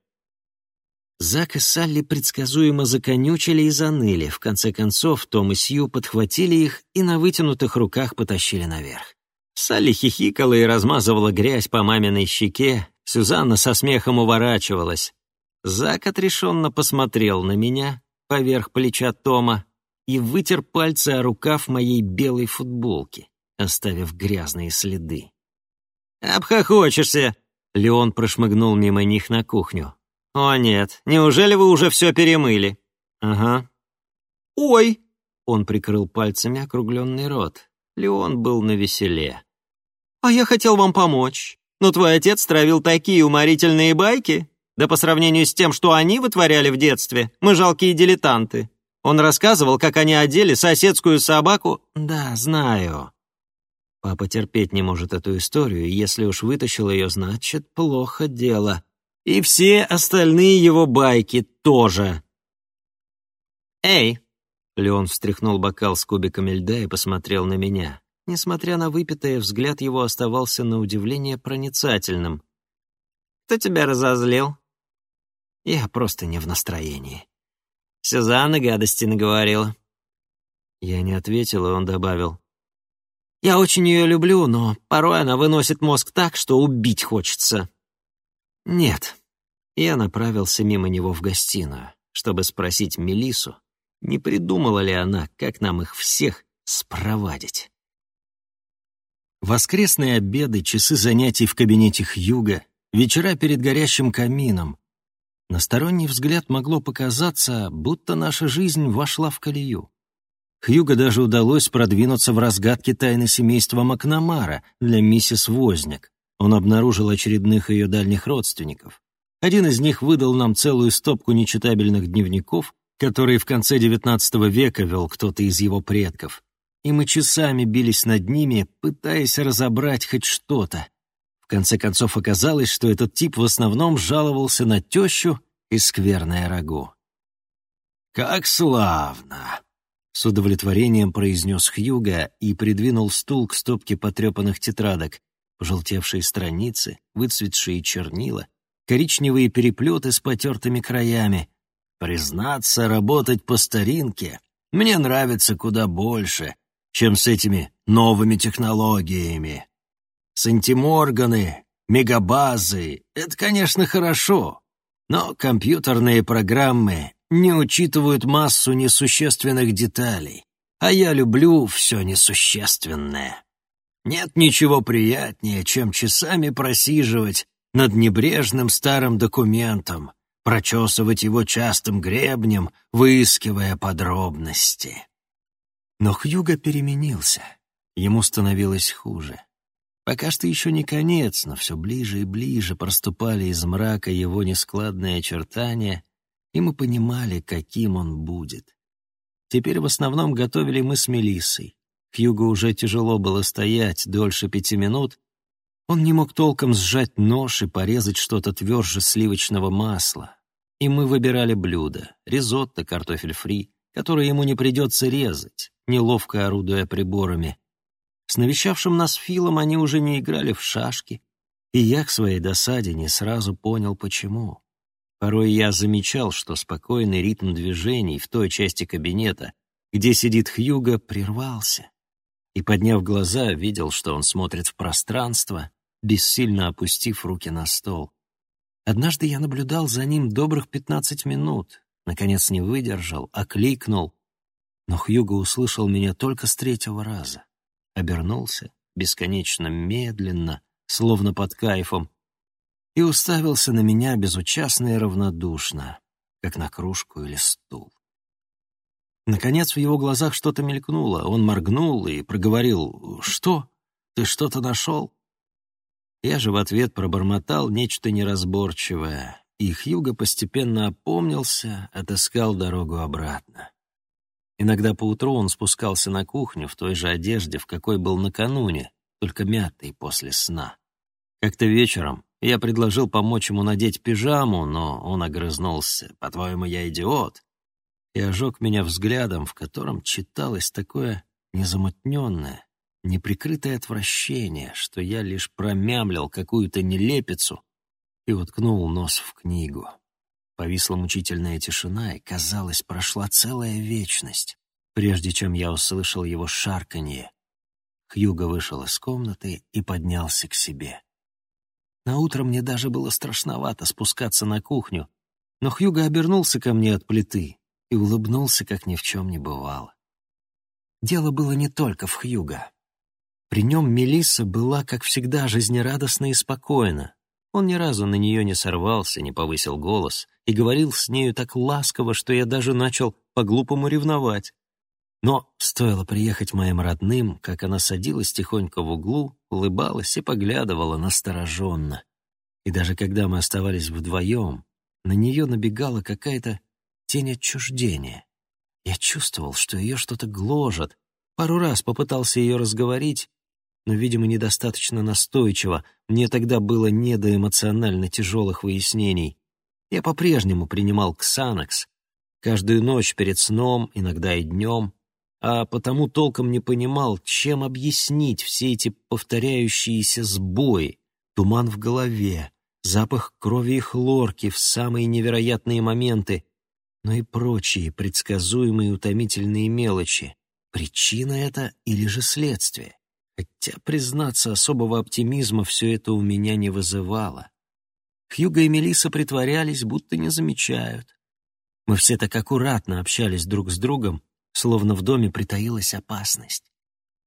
Зак и Салли предсказуемо законючили и заныли. В конце концов, Том и Сью подхватили их и на вытянутых руках потащили наверх. Салли хихикала и размазывала грязь по маминой щеке, Сюзанна со смехом уворачивалась. Зак отрешенно посмотрел на меня поверх плеча Тома и вытер пальцы о рукав моей белой футболки, оставив грязные следы. «Обхохочешься!» — Леон прошмыгнул мимо них на кухню. «О нет, неужели вы уже все перемыли?» «Ага». «Ой!» — он прикрыл пальцами округленный рот. Леон был навеселе. «А я хотел вам помочь. Но твой отец травил такие уморительные байки. Да по сравнению с тем, что они вытворяли в детстве, мы жалкие дилетанты. Он рассказывал, как они одели соседскую собаку. Да, знаю. Папа терпеть не может эту историю, если уж вытащил ее, значит, плохо дело. И все остальные его байки тоже. «Эй!» — Леон встряхнул бокал с кубиками льда и посмотрел на меня. Несмотря на выпитое, взгляд его оставался на удивление проницательным. «Кто тебя разозлил?» «Я просто не в настроении». «Сюзанна гадости наговорила». Я не ответил, и он добавил. «Я очень ее люблю, но порой она выносит мозг так, что убить хочется». «Нет». Я направился мимо него в гостиную, чтобы спросить Мелису, не придумала ли она, как нам их всех спровадить. Воскресные обеды, часы занятий в кабинете Хьюга, вечера перед горящим камином. На сторонний взгляд могло показаться, будто наша жизнь вошла в колею. Хьюго даже удалось продвинуться в разгадке тайны семейства Макнамара для миссис Возняк. Он обнаружил очередных ее дальних родственников. Один из них выдал нам целую стопку нечитабельных дневников, которые в конце XIX века вел кто-то из его предков. И мы часами бились над ними, пытаясь разобрать хоть что-то. В конце концов оказалось, что этот тип в основном жаловался на тещу и скверное рагу. «Как славно!» С удовлетворением произнес Хьюга и придвинул стул к стопке потрепанных тетрадок, пожелтевшие страницы, выцветшие чернила, коричневые переплеты с потертыми краями. Признаться, работать по старинке мне нравится куда больше, чем с этими новыми технологиями. Сантиморганы, мегабазы — это, конечно, хорошо, но компьютерные программы не учитывают массу несущественных деталей, а я люблю все несущественное. Нет ничего приятнее, чем часами просиживать над небрежным старым документом, прочесывать его частым гребнем, выискивая подробности. Но Хьюго переменился. Ему становилось хуже. Пока что еще не конец, но все ближе и ближе проступали из мрака его нескладные очертания, и мы понимали, каким он будет. Теперь в основном готовили мы с Мелиссой. Хьюго уже тяжело было стоять дольше пяти минут. Он не мог толком сжать нож и порезать что-то тверже сливочного масла. И мы выбирали блюда — ризотто, картофель фри, который ему не придется резать, неловко орудуя приборами. С навещавшим нас Филом они уже не играли в шашки, и я к своей досаде не сразу понял, почему. Порой я замечал, что спокойный ритм движений в той части кабинета, где сидит Хьюго, прервался. И, подняв глаза, видел, что он смотрит в пространство, бессильно опустив руки на стол. Однажды я наблюдал за ним добрых пятнадцать минут, наконец не выдержал, окликнул, но Хьюго услышал меня только с третьего раза. Обернулся, бесконечно медленно, словно под кайфом, и уставился на меня безучастно и равнодушно, как на кружку или стул. Наконец в его глазах что-то мелькнуло. Он моргнул и проговорил «Что? Ты что-то нашел?» Я же в ответ пробормотал нечто неразборчивое, и Хьюго постепенно опомнился, отыскал дорогу обратно. Иногда поутру он спускался на кухню в той же одежде, в какой был накануне, только мятый после сна. Как-то вечером я предложил помочь ему надеть пижаму, но он огрызнулся. «По-твоему, я идиот?» И ожег меня взглядом, в котором читалось такое незамутненное, неприкрытое отвращение, что я лишь промямлил какую-то нелепицу и уткнул нос в книгу. Повисла мучительная тишина, и, казалось, прошла целая вечность, прежде чем я услышал его шарканье. Хьюго вышел из комнаты и поднялся к себе. На утро мне даже было страшновато спускаться на кухню, но Хьюго обернулся ко мне от плиты и улыбнулся, как ни в чем не бывало. Дело было не только в Хьюго. При нем Мелисса была, как всегда, жизнерадостна и спокойна. Он ни разу на нее не сорвался, не повысил голос и говорил с нею так ласково, что я даже начал по-глупому ревновать. Но стоило приехать моим родным, как она садилась тихонько в углу, улыбалась и поглядывала настороженно. И даже когда мы оставались вдвоем, на нее набегала какая-то тень отчуждения. Я чувствовал, что ее что-то гложет. Пару раз попытался ее разговорить, но, видимо, недостаточно настойчиво. Мне тогда было не до эмоционально тяжелых выяснений. Я по-прежнему принимал ксанокс. Каждую ночь перед сном, иногда и днем, а потому толком не понимал, чем объяснить все эти повторяющиеся сбои, туман в голове, запах крови и хлорки в самые невероятные моменты, но и прочие предсказуемые утомительные мелочи. Причина это или же следствие? Хотя, признаться, особого оптимизма все это у меня не вызывало. Хьюго и Мелисса притворялись, будто не замечают. Мы все так аккуратно общались друг с другом, словно в доме притаилась опасность.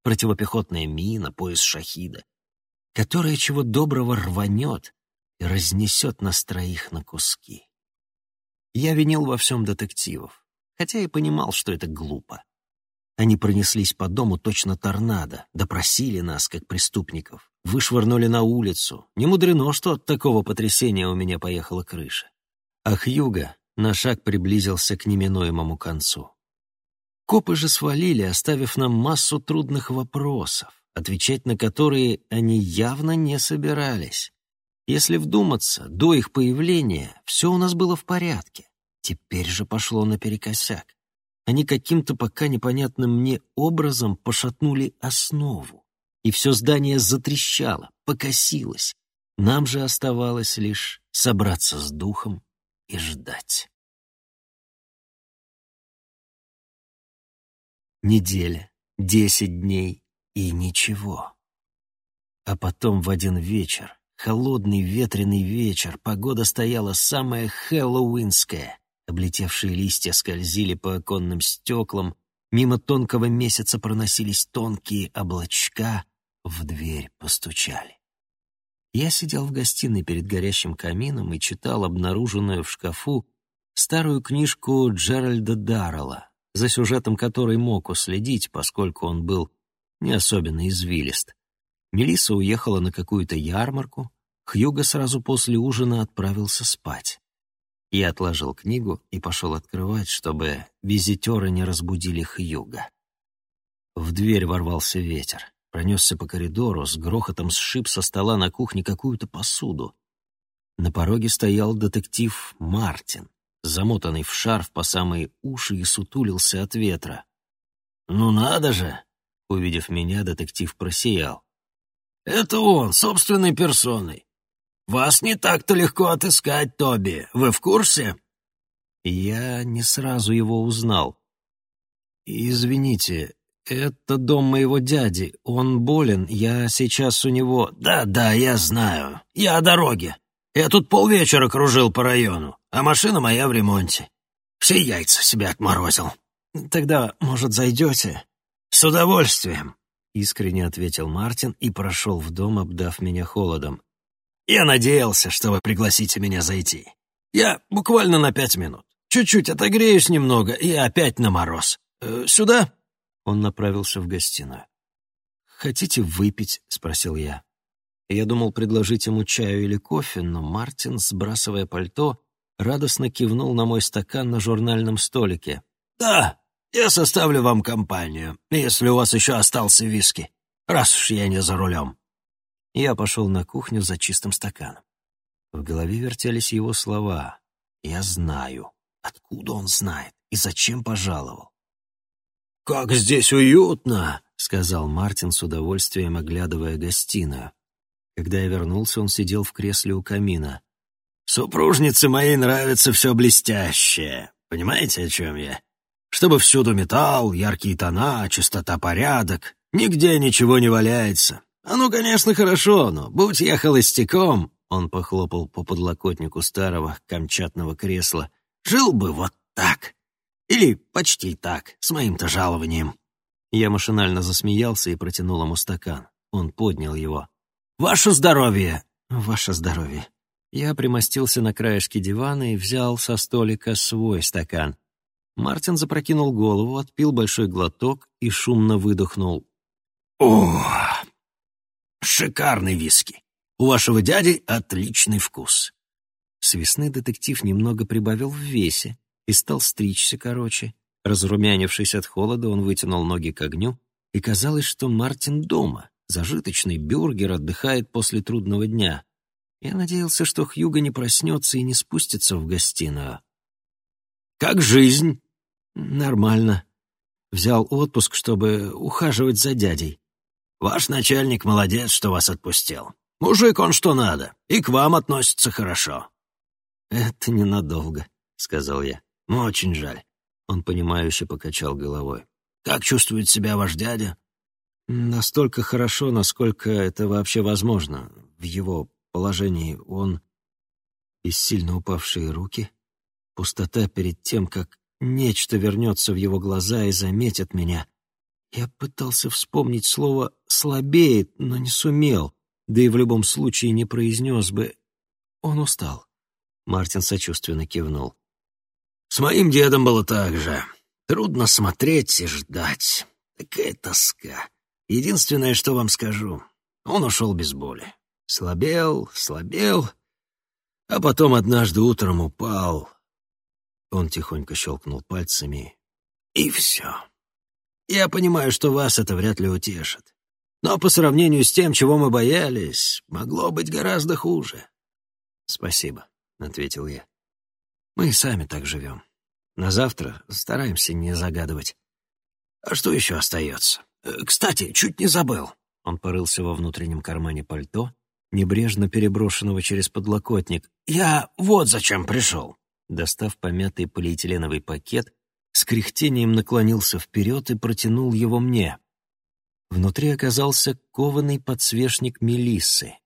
Противопехотная мина, пояс шахида, которая чего доброго рванет и разнесет нас троих на куски. Я винил во всем детективов, хотя и понимал, что это глупо. Они пронеслись по дому точно торнадо, допросили нас, как преступников, вышвырнули на улицу. Не мудрено, что от такого потрясения у меня поехала крыша. А Хьюга на шаг приблизился к неминуемому концу. Копы же свалили, оставив нам массу трудных вопросов, отвечать на которые они явно не собирались. Если вдуматься, до их появления все у нас было в порядке. Теперь же пошло наперекосяк. Они каким-то пока непонятным мне образом пошатнули основу, и все здание затрещало, покосилось. Нам же оставалось лишь собраться с духом и ждать. Неделя, десять дней и ничего. А потом в один вечер, холодный ветреный вечер, погода стояла самая хэллоуинская. Облетевшие листья скользили по оконным стеклам, мимо тонкого месяца проносились тонкие облачка, в дверь постучали. Я сидел в гостиной перед горящим камином и читал обнаруженную в шкафу старую книжку Джеральда Даррелла за сюжетом которой мог уследить, поскольку он был не особенно извилист. Мелисса уехала на какую-то ярмарку, Хьюго сразу после ужина отправился спать. Я отложил книгу и пошел открывать, чтобы визитеры не разбудили Хьюга. В дверь ворвался ветер, пронесся по коридору, с грохотом сшиб со стола на кухне какую-то посуду. На пороге стоял детектив Мартин замотанный в шарф по самые уши и сутулился от ветра. «Ну надо же!» — увидев меня, детектив просиял. «Это он, собственной персоной. Вас не так-то легко отыскать, Тоби. Вы в курсе?» Я не сразу его узнал. «Извините, это дом моего дяди. Он болен. Я сейчас у него...» «Да-да, я знаю. Я о дороге. Я тут полвечера кружил по району, а машина моя в ремонте. Все яйца себе отморозил. Тогда, может, зайдете? С удовольствием, — искренне ответил Мартин и прошел в дом, обдав меня холодом. Я надеялся, что вы пригласите меня зайти. Я буквально на пять минут. Чуть-чуть отогреюсь немного и опять на мороз. Э, сюда? Он направился в гостиную. «Хотите выпить?» — спросил я. Я думал предложить ему чаю или кофе, но Мартин, сбрасывая пальто, радостно кивнул на мой стакан на журнальном столике. «Да, я составлю вам компанию, если у вас еще остался виски, раз уж я не за рулем». Я пошел на кухню за чистым стаканом. В голове вертелись его слова. «Я знаю. Откуда он знает? И зачем пожаловал?» «Как здесь уютно!» — сказал Мартин с удовольствием, оглядывая гостиную. Когда я вернулся, он сидел в кресле у камина. «Супружнице моей нравится все блестящее. Понимаете, о чем я? Чтобы всюду металл, яркие тона, чистота, порядок. Нигде ничего не валяется. Оно, конечно, хорошо, но будь я холостяком...» Он похлопал по подлокотнику старого камчатного кресла. «Жил бы вот так. Или почти так, с моим-то жалованием». Я машинально засмеялся и протянул ему стакан. Он поднял его. «Ваше здоровье!» «Ваше здоровье!» Я примостился на краешке дивана и взял со столика свой стакан. Мартин запрокинул голову, отпил большой глоток и шумно выдохнул. «О, шикарный виски! У вашего дяди отличный вкус!» С весны детектив немного прибавил в весе и стал стричься короче. Разрумянившись от холода, он вытянул ноги к огню, и казалось, что Мартин дома — Зажиточный бюргер отдыхает после трудного дня. Я надеялся, что Хьюго не проснется и не спустится в гостиную. «Как жизнь?» «Нормально. Взял отпуск, чтобы ухаживать за дядей». «Ваш начальник молодец, что вас отпустил. Мужик он что надо, и к вам относится хорошо». «Это ненадолго», — сказал я. «Очень жаль». Он, понимающе покачал головой. «Как чувствует себя ваш дядя?» Настолько хорошо, насколько это вообще возможно. В его положении он... И сильно упавшие руки, пустота перед тем, как нечто вернется в его глаза и заметит меня. Я пытался вспомнить слово «слабеет», но не сумел, да и в любом случае не произнес бы. Он устал. Мартин сочувственно кивнул. «С моим дедом было так же.
Трудно смотреть и ждать. Такая тоска. Единственное, что вам скажу, он ушел без боли. Слабел, слабел, а потом однажды утром упал. Он тихонько щелкнул пальцами, и все. Я понимаю, что вас это вряд ли утешит. Но по сравнению с тем, чего мы боялись, могло быть гораздо хуже. «Спасибо», — ответил я. «Мы сами так живем. На завтра стараемся не загадывать. А что еще остается? Э, кстати, чуть не забыл». Он порылся во внутреннем кармане пальто, небрежно переброшенного через подлокотник. «Я вот зачем пришел». Достав помятый полиэтиленовый пакет, с кряхтением наклонился вперед и протянул его мне. Внутри оказался кованый подсвечник Мелиссы.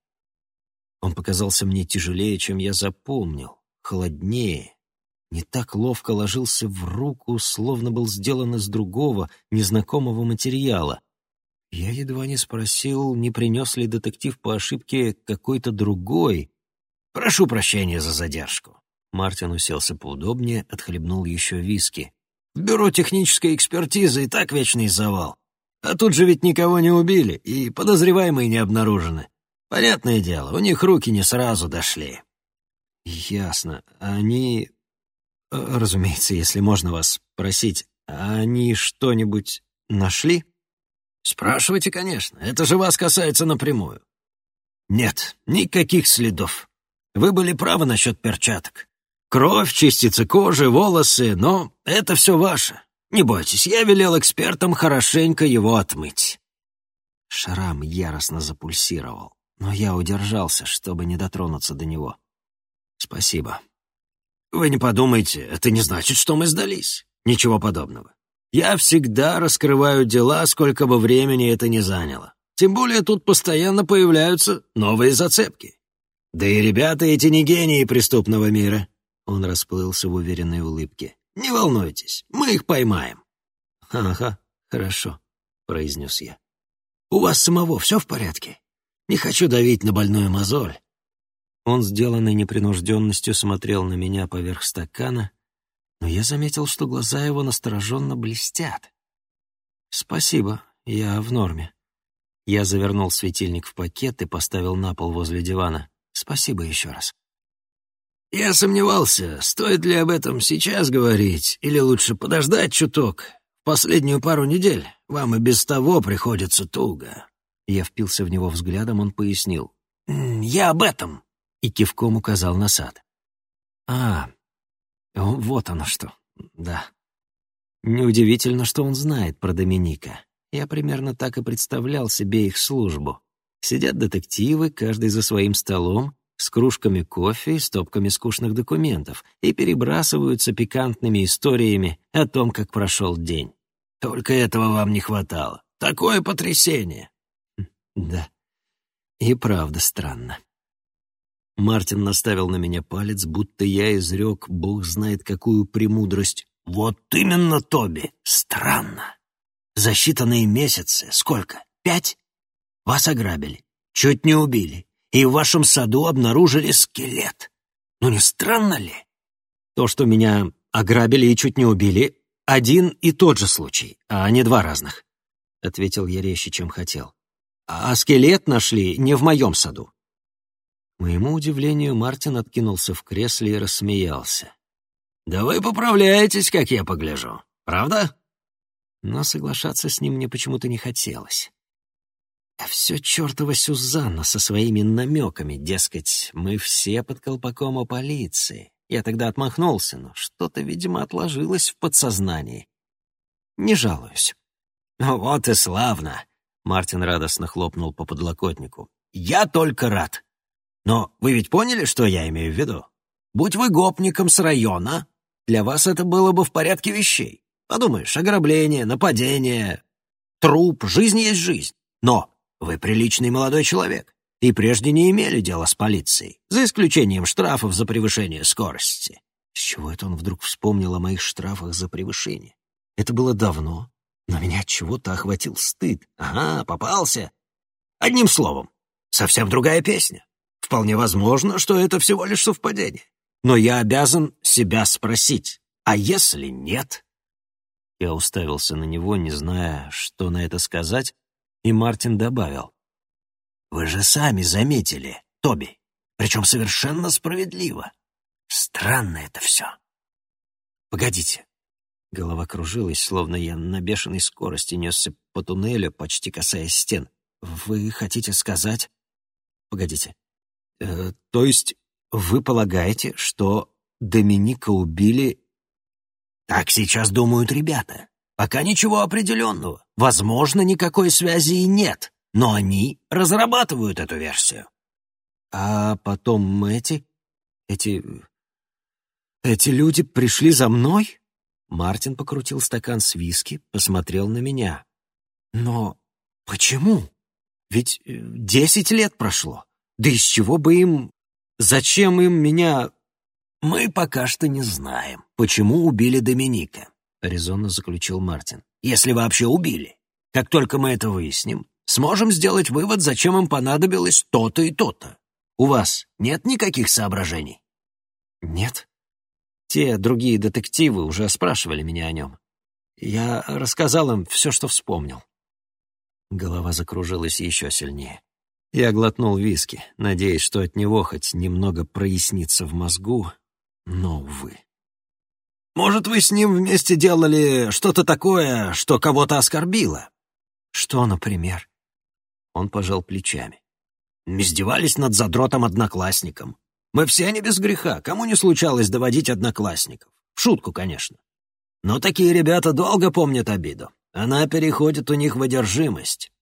Он показался мне тяжелее, чем я запомнил, холоднее, не так ловко ложился в руку, словно был сделан из другого, незнакомого материала. Я едва не спросил, не принес ли детектив по ошибке какой-то другой. «Прошу прощения за задержку». Мартин уселся поудобнее, отхлебнул еще виски. «В бюро технической экспертизы и так вечный завал. А тут же ведь никого не убили, и подозреваемые не обнаружены. Понятное дело, у них руки не сразу дошли». «Ясно. Они Разумеется, если можно вас просить, они что-нибудь нашли? Спрашивайте, конечно. Это же вас касается напрямую. Нет, никаких следов. Вы были правы насчет перчаток. Кровь, частицы кожи, волосы, но это все ваше. Не бойтесь, я велел экспертам хорошенько его отмыть. Шрам яростно запульсировал, но я удержался, чтобы не дотронуться до него. Спасибо. Вы не подумайте, это не значит, что мы сдались. Ничего подобного. Я всегда раскрываю дела, сколько бы времени это ни заняло. Тем более тут постоянно появляются новые зацепки. Да и ребята эти не гении преступного мира. Он расплылся в уверенной улыбке. Не волнуйтесь, мы их поймаем. Ага, хорошо, произнес я. У вас самого все в порядке? Не хочу давить на больную мозоль. Он, сделанной непринужденностью, смотрел на меня поверх стакана, но я заметил, что глаза его настороженно блестят. «Спасибо, я в норме». Я завернул светильник в пакет и поставил на пол возле дивана. «Спасибо еще раз». «Я сомневался, стоит ли об этом сейчас говорить, или лучше подождать чуток. Последнюю пару недель вам и без того приходится туго». Я впился в него взглядом, он пояснил. «Я об этом и кивком указал на сад. «А, вот оно что, да. Неудивительно, что он знает про Доминика. Я примерно так и представлял себе их службу. Сидят детективы, каждый за своим столом, с кружками кофе и стопками скучных документов, и перебрасываются пикантными историями о том, как прошел день. Только этого вам не хватало. Такое потрясение. Хм, да, и правда странно. Мартин наставил на меня палец, будто я изрек, бог знает какую премудрость. «Вот именно, Тоби! Странно! За считанные месяцы, сколько? Пять? Вас ограбили, чуть не убили, и в вашем саду обнаружили скелет. Ну не странно ли? То, что меня ограбили и чуть не убили, один и тот же случай, а не два разных», — ответил я резче, чем хотел. «А скелет нашли не в моем саду моему удивлению, Мартин откинулся в кресле и рассмеялся. «Да вы поправляетесь, как я погляжу, правда?» Но соглашаться с ним мне почему-то не хотелось. А все чертова Сюзанна со своими намеками, дескать, мы все под колпаком у полиции. Я тогда отмахнулся, но что-то, видимо, отложилось в подсознании. Не жалуюсь. «Вот и славно!» — Мартин радостно хлопнул по подлокотнику. «Я только рад. Но вы ведь поняли, что я имею в виду? Будь вы гопником с района, для вас это было бы в порядке вещей. Подумаешь, ограбление, нападение, труп, жизнь есть жизнь. Но вы приличный молодой человек и прежде не имели дела с полицией, за исключением штрафов за превышение скорости. С чего это он вдруг вспомнил о моих штрафах за превышение? Это было давно, но меня от чего-то охватил стыд. Ага, попался. Одним словом, совсем другая песня. Вполне возможно, что это всего лишь совпадение. Но я обязан себя спросить, а если нет?
Я уставился на него, не зная, что на это сказать, и Мартин добавил.
«Вы же сами заметили, Тоби, причем совершенно справедливо. Странно это все».
«Погодите». Голова кружилась, словно я на бешеной скорости несся по туннелю, почти касаясь стен. «Вы хотите сказать...» «Погодите. Э, то есть вы полагаете, что Доминика убили
так сейчас думают ребята. Пока ничего определенного. Возможно, никакой связи и нет, но они разрабатывают эту версию.
А потом эти... эти... эти люди пришли за мной? Мартин покрутил стакан с виски, посмотрел на меня. Но почему? Ведь э, десять лет прошло. Да из чего бы им... Зачем им меня
«Мы пока что не знаем, почему убили Доминика», — резонно заключил Мартин. «Если вообще убили. Как только мы это выясним, сможем сделать вывод, зачем им понадобилось то-то и то-то. У вас нет никаких соображений?»
«Нет. Те другие детективы уже спрашивали меня о нем. Я рассказал им все, что вспомнил». Голова закружилась еще сильнее. Я глотнул виски, надеясь, что от него хоть немного прояснится в мозгу, но, увы.
«Может, вы с ним вместе делали что-то такое, что кого-то оскорбило?»
«Что, например?» Он пожал плечами.
«Издевались над задротом-одноклассником. Мы все не без греха, кому не случалось доводить одноклассников. В шутку, конечно. Но такие ребята долго помнят обиду. Она переходит у них в одержимость».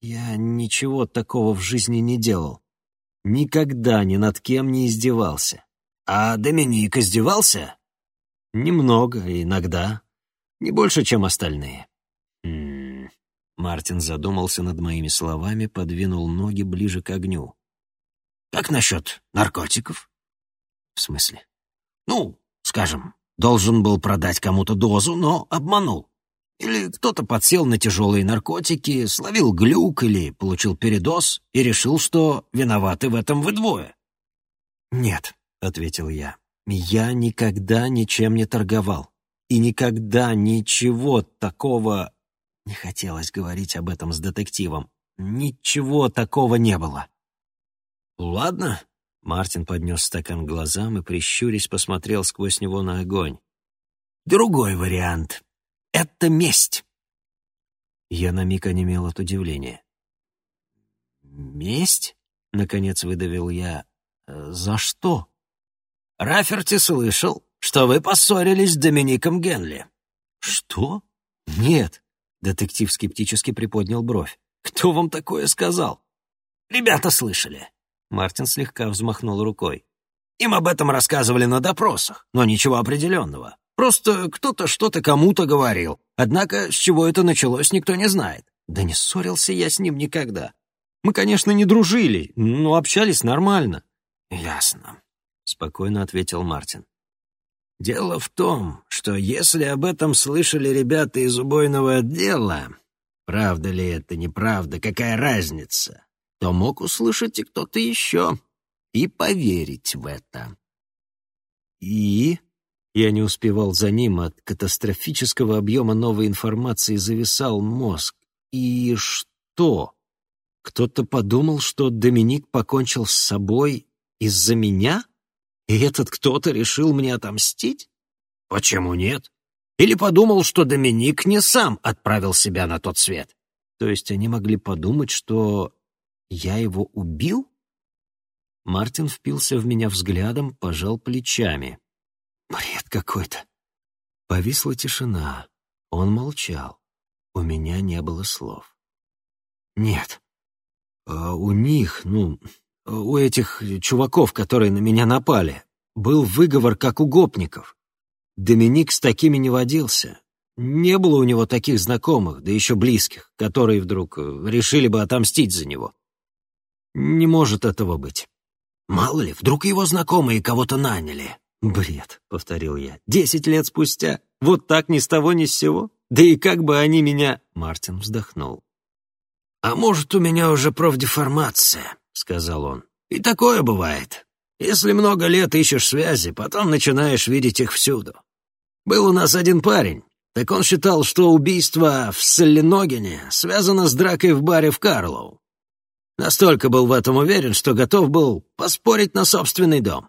«Я ничего такого в жизни не делал. Никогда ни над кем не издевался.
А Доминик издевался?
Немного, иногда. Не больше, чем остальные.
М -м -м.
Мартин задумался над моими словами, подвинул ноги ближе к огню.
«Как насчет наркотиков?»
«В смысле?»
«Ну, скажем, должен был продать кому-то дозу, но обманул. Или кто-то подсел на тяжелые наркотики, словил глюк или получил передоз и решил, что виноваты в этом вы двое».
«Нет», — ответил я. «Я никогда ничем не торговал. И никогда ничего такого...» Не хотелось говорить об этом с детективом. Ничего такого не было.
«Ладно».
Мартин поднес стакан к глазам и, прищурясь, посмотрел сквозь него на огонь.
«Другой вариант. Это месть».
Я на миг онемел от удивления. «Месть?» — наконец выдавил я. «За что?»
Раферти слышал, что вы поссорились с Домиником Генли».
«Что? Нет». Детектив скептически приподнял бровь. «Кто вам такое сказал?»
«Ребята слышали».
Мартин слегка взмахнул рукой.
«Им об этом рассказывали на допросах, но ничего определенного. Просто кто-то что-то кому-то говорил. Однако, с чего это началось, никто не знает».
«Да не ссорился я с ним никогда. Мы, конечно, не дружили, но общались нормально».
«Ясно
спокойно ответил Мартин.
Дело в том, что если об этом слышали ребята из убойного отдела, правда ли это, неправда, какая разница, то мог услышать и кто-то еще и поверить в это.
И я не успевал за ним, от катастрофического объема новой информации зависал мозг. И что? Кто-то подумал, что Доминик покончил с собой из-за меня? И этот кто-то решил мне отомстить?
Почему нет? Или подумал, что Доминик не сам отправил себя на тот свет?
То есть они могли подумать, что я его убил? Мартин впился в меня взглядом, пожал плечами. Бред какой-то. Повисла тишина. Он молчал. У меня не было слов. Нет. А у них, ну, у этих чуваков, которые на меня напали, был выговор, как у гопников. Доминик с такими не водился. Не было у него таких знакомых, да еще близких, которые вдруг э, решили бы отомстить за него. Не может этого быть.
Мало ли, вдруг его знакомые кого-то наняли.
«Бред», — повторил я. «Десять лет спустя? Вот так ни с того ни с сего? Да и как бы они меня...» Мартин вздохнул.
«А может, у меня уже профдеформация?» Сказал он. «И такое бывает. Если много лет ищешь связи, потом начинаешь видеть их всюду. Был у нас один парень, Так он считал, что убийство в Соленогене связано с дракой в баре в Карлоу. Настолько был в этом уверен, что готов был поспорить на собственный дом.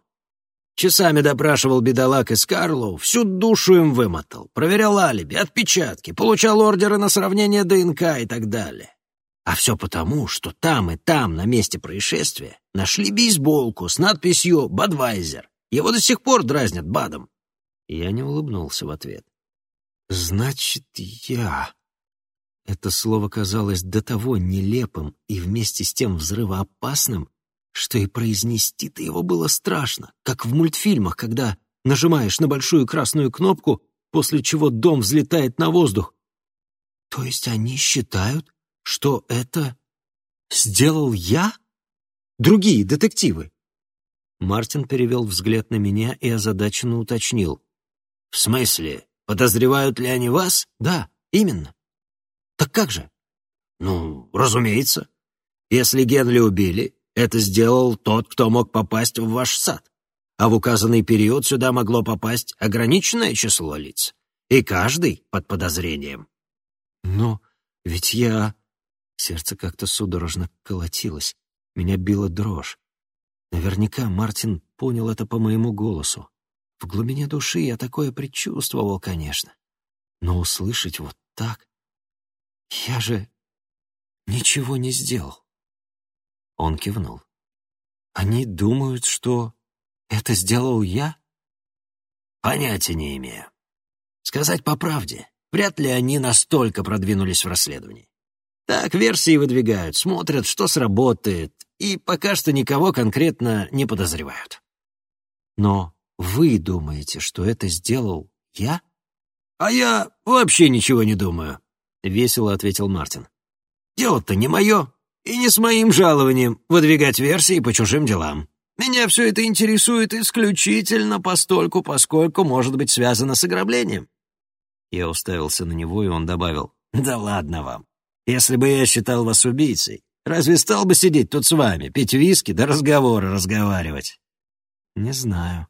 Часами допрашивал бедолаг из Карлоу, всю душу им вымотал, проверял алиби, отпечатки, получал ордеры на сравнение ДНК и так далее. А все потому, что там и там, на месте происшествия, нашли бейсболку с надписью «Бадвайзер». Его до сих пор дразнят Бадом. Я не улыбнулся в ответ. «Значит, я...» Это слово казалось до того нелепым и вместе с тем взрывоопасным, что и произнести-то его было страшно, как в мультфильмах, когда нажимаешь на большую красную кнопку, после чего дом взлетает на воздух. То есть они считают, что это сделал я? Другие детективы? Мартин перевел взгляд на меня и озадаченно уточнил. «В смысле? Подозревают ли они вас?» «Да, именно». «Так как же?» «Ну, разумеется. Если Генли убили, это сделал тот, кто мог попасть в ваш сад. А в указанный период сюда могло попасть ограниченное число лиц. И каждый под подозрением. Но ведь я... Сердце как-то судорожно колотилось. Меня била дрожь. Наверняка Мартин понял это по моему голосу. В глубине души я такое предчувствовал, конечно. Но услышать вот так... Я же ничего не сделал. Он кивнул. «Они думают, что это сделал я?» «Понятия не имею. Сказать по правде, вряд ли они настолько продвинулись в расследовании. Так версии выдвигают, смотрят, что сработает, и пока что никого конкретно не подозревают». «Но вы думаете, что это сделал я?» «А я вообще ничего не думаю», — весело ответил Мартин. «Дело-то не мое, и не с моим жалованием выдвигать версии по чужим делам. Меня все это интересует исключительно постольку, поскольку может быть связано с ограблением». Я уставился на него, и он добавил, «Да ладно вам. Если бы я считал вас убийцей, разве стал бы сидеть тут с вами, пить виски да разговоры разговаривать?» «Не знаю».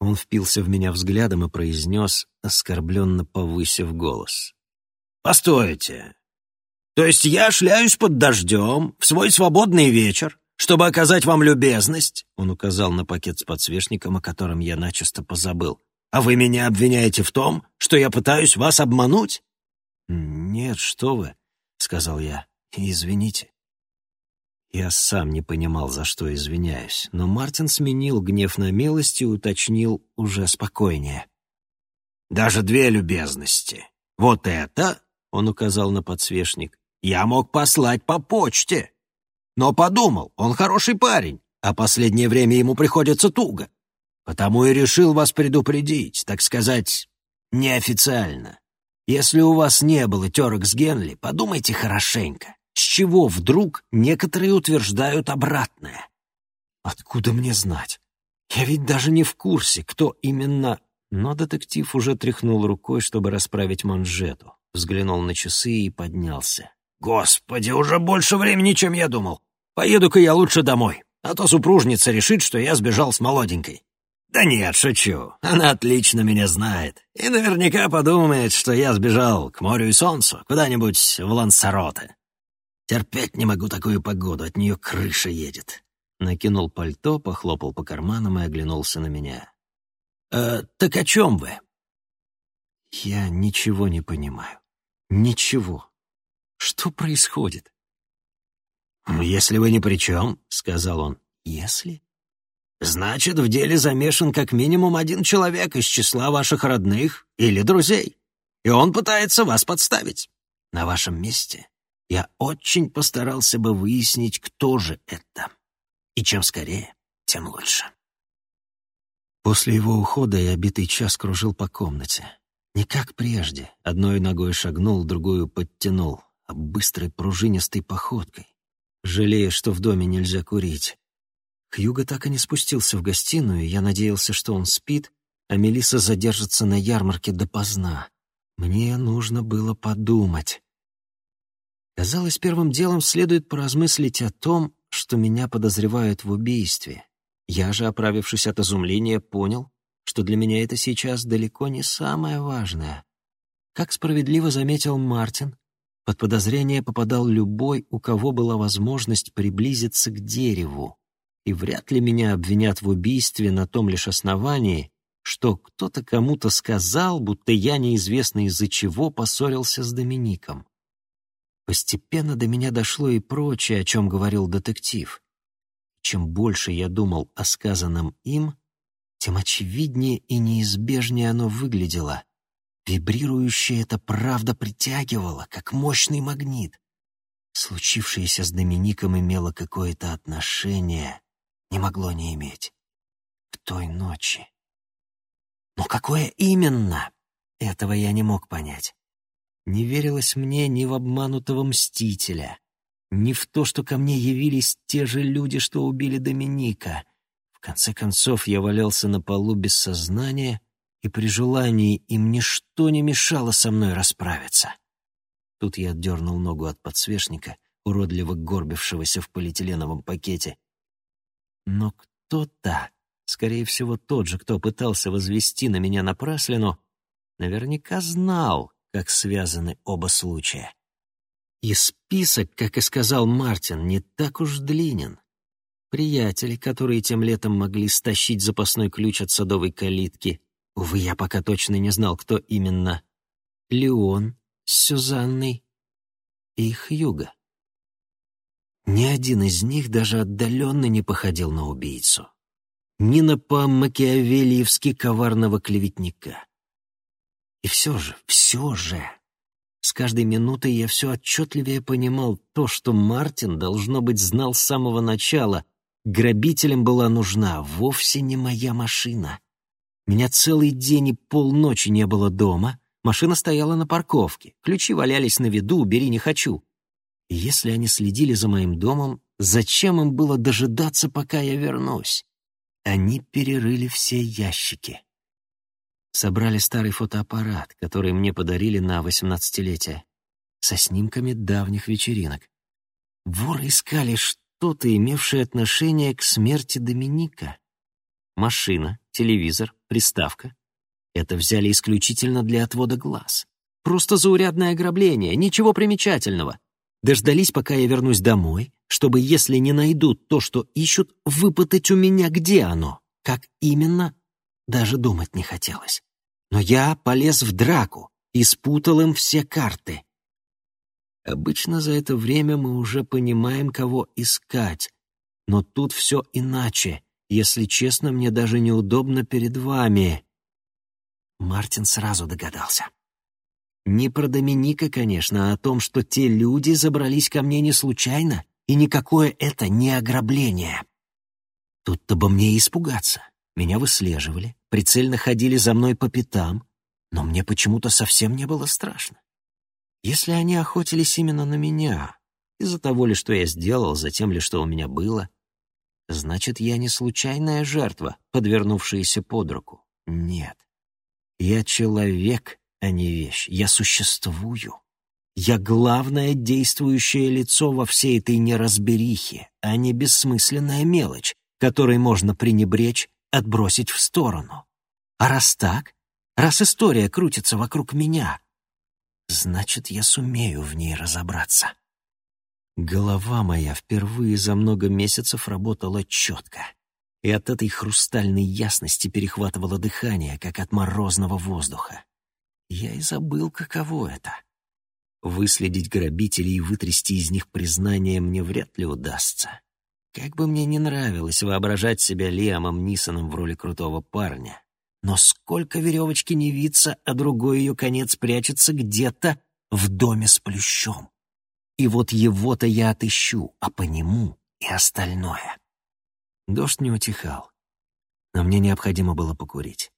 Он впился в меня взглядом и произнес, оскорбленно повысив голос. «Постойте, то есть я шляюсь под дождем в свой свободный вечер, чтобы оказать вам любезность?» Он указал на пакет с подсвечником, о котором я начисто позабыл. «А вы меня обвиняете в том, что я пытаюсь вас обмануть?» «Нет, что вы», — сказал я. «Извините». Я сам не понимал, за что извиняюсь, но Мартин сменил гнев на милость и уточнил уже спокойнее. «Даже две любезности. Вот это...» — он указал на подсвечник я мог послать по почте. Но подумал, он хороший парень, а последнее время ему приходится туго. Потому и решил вас предупредить, так сказать, неофициально. Если у вас не было терок с Генли, подумайте хорошенько, с чего вдруг некоторые утверждают обратное. Откуда мне знать? Я ведь даже не в курсе, кто именно... Но детектив уже тряхнул рукой, чтобы расправить манжету, взглянул на часы и поднялся. Господи, уже больше времени, чем я думал. Поеду-ка я лучше домой, а то супружница решит, что я сбежал с молоденькой. Да нет, шучу. Она отлично меня знает. И наверняка подумает, что я сбежал к морю и солнцу, куда-нибудь в Лансароте. Терпеть не могу такую погоду, от нее крыша едет. Накинул пальто, похлопал по карманам и оглянулся на меня. «Э, «Так о чем вы?» «Я ничего не понимаю. Ничего. Что происходит? «Если вы ни при чем», — сказал он. «Если?» «Значит, в деле замешан как минимум один человек из числа ваших родных или друзей, и он пытается вас подставить. На вашем месте я очень постарался бы выяснить, кто же это. И чем скорее, тем лучше». После его ухода я битый час кружил по комнате. Не как прежде. Одной ногой шагнул, другую подтянул а быстрой пружинистой походкой, жалея, что в доме нельзя курить. Хьюго так и не спустился в гостиную, я надеялся, что он спит, а Мелиса задержится на ярмарке допоздна. Мне нужно было подумать. Казалось, первым делом следует поразмыслить о том, что меня подозревают в убийстве. Я же, оправившись от изумления, понял, что для меня это сейчас далеко не самое важное.
Как справедливо заметил Мартин, под подозрение попадал любой, у кого была возможность приблизиться к дереву, и вряд ли меня обвинят в убийстве на том лишь основании, что кто-то кому-то сказал, будто я неизвестно из-за чего поссорился с Домиником. Постепенно до меня дошло и прочее, о чем говорил детектив. Чем больше я думал о сказанном им, тем очевиднее и неизбежнее оно выглядело. Вибрирующая эта правда притягивала, как мощный магнит. Случившееся с Домиником имело какое-то отношение, не могло не иметь. В той ночи. Но какое именно? Этого я не мог понять. Не верилось мне ни в обманутого мстителя, ни в то, что ко мне явились те же люди, что убили Доминика. В конце концов, я валялся на полу без сознания, и при желании им ничто не мешало со мной расправиться. Тут я отдернул ногу от подсвечника, уродливо горбившегося в полиэтиленовом пакете. Но кто-то, скорее всего, тот же, кто пытался возвести на меня напраслину, наверняка знал, как связаны оба случая. И список, как и сказал Мартин, не так уж длинен. Приятели, которые тем летом могли стащить запасной ключ от садовой калитки. Увы, я пока точно не знал, кто именно. Леон с Сюзанной и Хьюга. Ни один из них даже отдаленно не походил на убийцу. Ни на по-макиавелиевски коварного клеветника. И все же, все же, с каждой минутой я все отчетливее понимал то, что Мартин, должно быть, знал с самого начала. Грабителям была нужна вовсе не моя машина. Меня целый день и полночи не было дома, машина стояла на парковке, ключи валялись на виду, бери не хочу. И если они следили за моим домом, зачем им было дожидаться, пока я вернусь? Они перерыли все ящики собрали старый фотоаппарат, который мне подарили на восемнадцатилетие, со снимками давних вечеринок. Воры искали что-то, имевшее отношение к смерти Доминика. Машина, телевизор, приставка. Это взяли исключительно для отвода глаз. Просто заурядное ограбление, ничего примечательного. Дождались, пока я вернусь домой, чтобы, если не найдут то, что ищут, выпытать у меня, где оно. Как именно, даже думать не хотелось. Но я полез в драку и спутал им все карты. Обычно за это время мы уже понимаем, кого искать. Но тут все иначе. Если честно, мне даже неудобно перед вами. Мартин сразу догадался. Не про Доминика, конечно, а о том, что те люди забрались ко мне не случайно, и никакое это не ограбление. Тут-то бы мне испугаться. Меня выслеживали, прицельно ходили за мной по пятам, но мне почему-то совсем не было страшно. Если они охотились именно на меня, из-за того ли, что я сделал, за тем ли, что у меня было, значит, я не случайная жертва, подвернувшаяся под руку. Нет. Я человек, а не вещь. Я существую. Я главное действующее лицо во всей этой неразберихе, а не бессмысленная мелочь, которой можно пренебречь отбросить в сторону. А раз так, раз история крутится вокруг меня, значит, я сумею в ней разобраться. Голова моя впервые за много месяцев работала четко, и от этой хрустальной ясности перехватывало дыхание, как от морозного воздуха. Я и забыл, каково это. Выследить грабителей и вытрясти из них признание мне вряд ли удастся. Как бы мне не нравилось воображать себя Лиамом Нисоном в роли крутого парня, но сколько веревочки не виться, а другой ее конец прячется где-то в доме с плющом. И вот его-то я отыщу, а по нему и остальное. Дождь не утихал, но мне необходимо было покурить.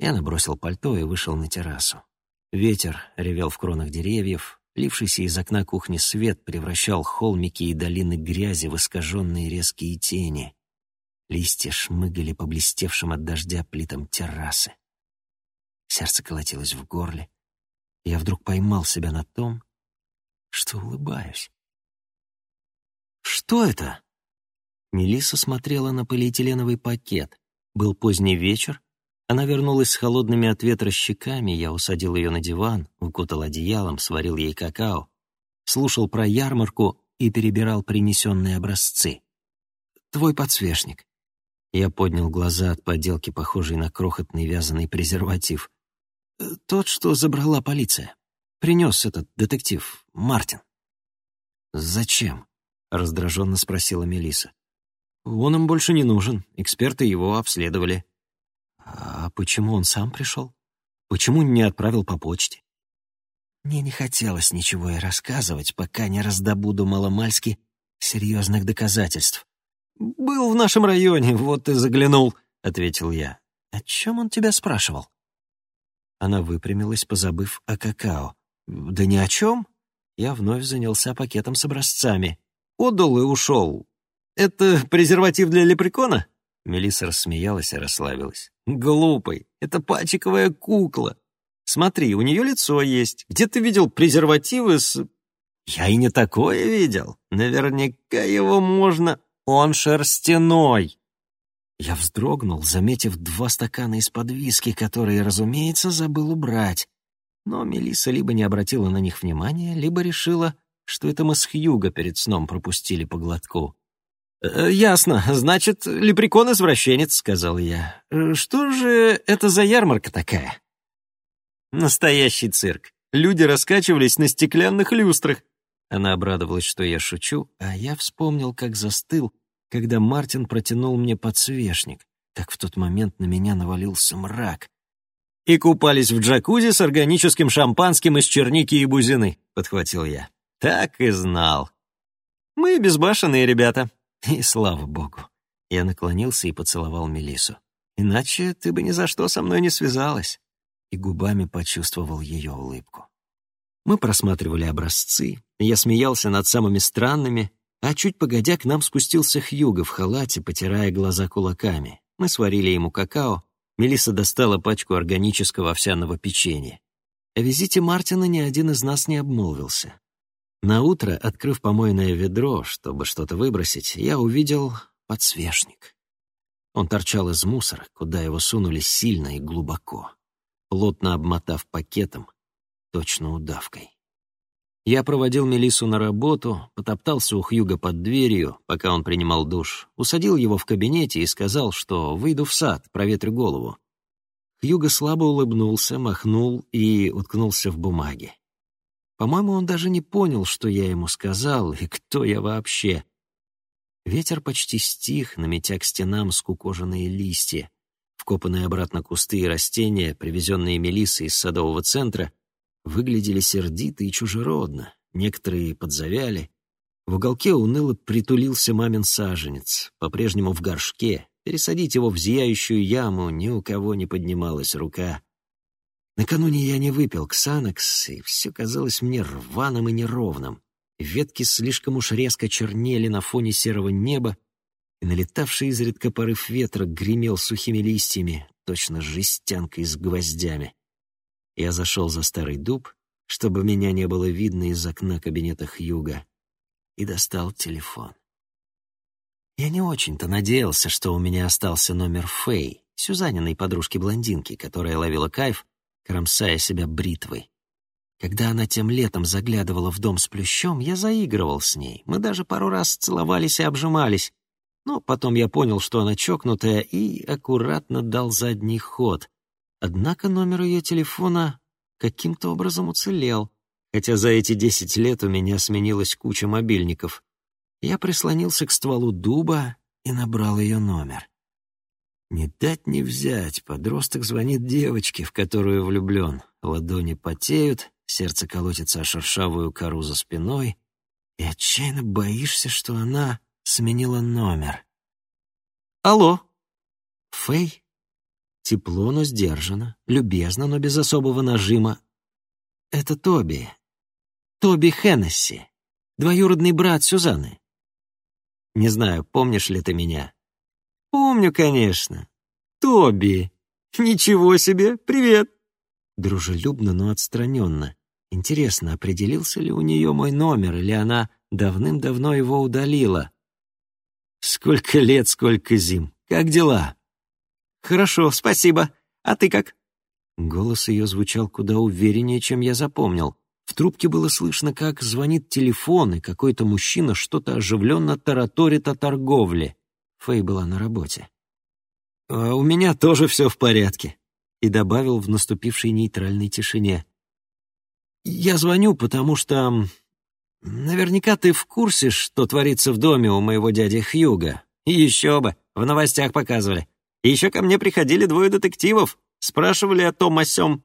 Я набросил пальто и вышел на террасу. Ветер ревел в кронах деревьев, Лившийся из окна кухни свет превращал холмики и долины грязи в искаженные резкие тени. Листья шмыгали по блестевшим от дождя плитам террасы. Сердце колотилось в горле. Я вдруг поймал себя на том, что улыбаюсь. «Что это?» Мелисса смотрела на полиэтиленовый пакет. Был поздний вечер, Она вернулась с холодными от ветра щеками, я усадил ее на диван, укутал одеялом, сварил ей какао, слушал про ярмарку и перебирал принесенные образцы. «Твой подсвечник». Я поднял глаза от поделки, похожей на крохотный вязаный презерватив. «Э, «Тот, что забрала полиция. Принес этот детектив, Мартин». «Зачем?» — раздраженно спросила Мелиса. «Он им больше не нужен. Эксперты его обследовали». «А почему он сам пришел? Почему не отправил по почте?» Мне не хотелось ничего и рассказывать, пока не раздобуду маломальски серьезных доказательств. «Был в нашем районе, вот и заглянул», — ответил я. «О чем он тебя спрашивал?» Она выпрямилась, позабыв о какао. «Да ни о чем». Я вновь занялся пакетом с образцами. Отдал и ушел. «Это презерватив для лепрекона?» Мелисса рассмеялась и расслабилась. «Глупый, это пачиковая кукла. Смотри, у нее лицо есть. Где ты видел презервативы с...» «Я и не такое видел. Наверняка его можно...» «Он шерстяной!» Я вздрогнул, заметив два стакана из-под виски, которые, разумеется, забыл убрать. Но Мелисса либо не обратила на них внимания, либо решила, что это мы с Хьюго перед сном пропустили по глотку. «Э, «Ясно. Значит, лепрекон-извращенец», — сказал я. «Э, «Что же это за ярмарка такая?» «Настоящий цирк. Люди раскачивались на стеклянных люстрах». Она обрадовалась, что я шучу, а я вспомнил, как застыл, когда Мартин протянул мне подсвечник, как в тот момент на меня навалился мрак. «И купались в джакузи с органическим шампанским из черники и бузины», — подхватил я. «Так и знал». «Мы безбашенные ребята», и слава богу. Я наклонился и поцеловал Мелису. Иначе ты бы ни за что со мной не связалась. И губами почувствовал ее улыбку. Мы просматривали образцы, я смеялся над самыми странными, а чуть погодя к нам спустился Хьюго в халате, потирая глаза кулаками. Мы сварили ему какао, Мелиса достала пачку органического овсяного печенья. О визите Мартина ни один из нас не обмолвился. На утро, открыв помойное ведро, чтобы что-то выбросить, я увидел подсвечник. Он торчал из мусора, куда его сунули сильно и глубоко, плотно обмотав пакетом, точно удавкой. Я проводил Мелису на работу, потоптался у Хьюга под дверью, пока он принимал душ, усадил его в кабинете и сказал, что выйду в сад, проветрю голову. Хьюга слабо улыбнулся, махнул и уткнулся в бумаге. По-моему, он даже не понял, что я ему сказал и кто я вообще. Ветер почти стих, наметя к стенам скукоженные листья. Вкопанные обратно кусты и растения, привезенные Мелиссой из садового центра, выглядели сердито и чужеродно, некоторые подзавяли. В уголке уныло притулился мамин саженец, по-прежнему в горшке. Пересадить его в зияющую яму ни у кого не поднималась рука. Накануне я не выпил ксанокс, и все казалось мне рваным и неровным. Ветки слишком уж резко чернели на фоне серого неба, и налетавший изредка порыв ветра гремел сухими листьями, точно жестянкой с гвоздями. Я зашел за старый дуб, чтобы меня не было видно из окна кабинета Хьюга, и достал телефон. Я не очень-то надеялся, что у меня остался номер Фэй, Сюзаниной подружки-блондинки, которая ловила кайф кромсая себя бритвой. Когда она тем летом заглядывала в дом с плющом, я заигрывал с ней. Мы даже пару раз целовались и обжимались. Но потом я понял, что она чокнутая, и аккуратно дал задний ход. Однако номер ее телефона каким-то образом уцелел, хотя за эти десять лет у меня сменилась куча мобильников. Я прислонился к стволу дуба и набрал ее номер. Не дать не взять, подросток звонит девочке, в которую влюблен. Ладони потеют, сердце колотится о шершавую кору за спиной, и отчаянно боишься, что она сменила номер. «Алло!» «Фэй?» Тепло, но сдержанно, любезно, но без особого нажима. «Это Тоби. Тоби Хеннесси, двоюродный брат Сюзанны. Не знаю, помнишь ли ты меня?» «Помню, конечно. Тоби. Ничего себе, привет!» Дружелюбно, но отстраненно. Интересно, определился ли у нее мой номер, или она давным-давно его удалила? «Сколько лет, сколько зим. Как дела?» «Хорошо, спасибо. А ты как?» Голос ее звучал куда увереннее, чем я запомнил. В трубке было слышно, как звонит телефон, и какой-то мужчина что-то оживленно тараторит о торговле. Фэй была на работе. «А «У меня тоже все в порядке», и добавил в наступившей нейтральной тишине. «Я звоню, потому что... Наверняка ты в курсе, что творится в доме у моего дяди Хьюга. Еще бы, в новостях показывали. Еще ко мне приходили двое детективов, спрашивали о том о сём».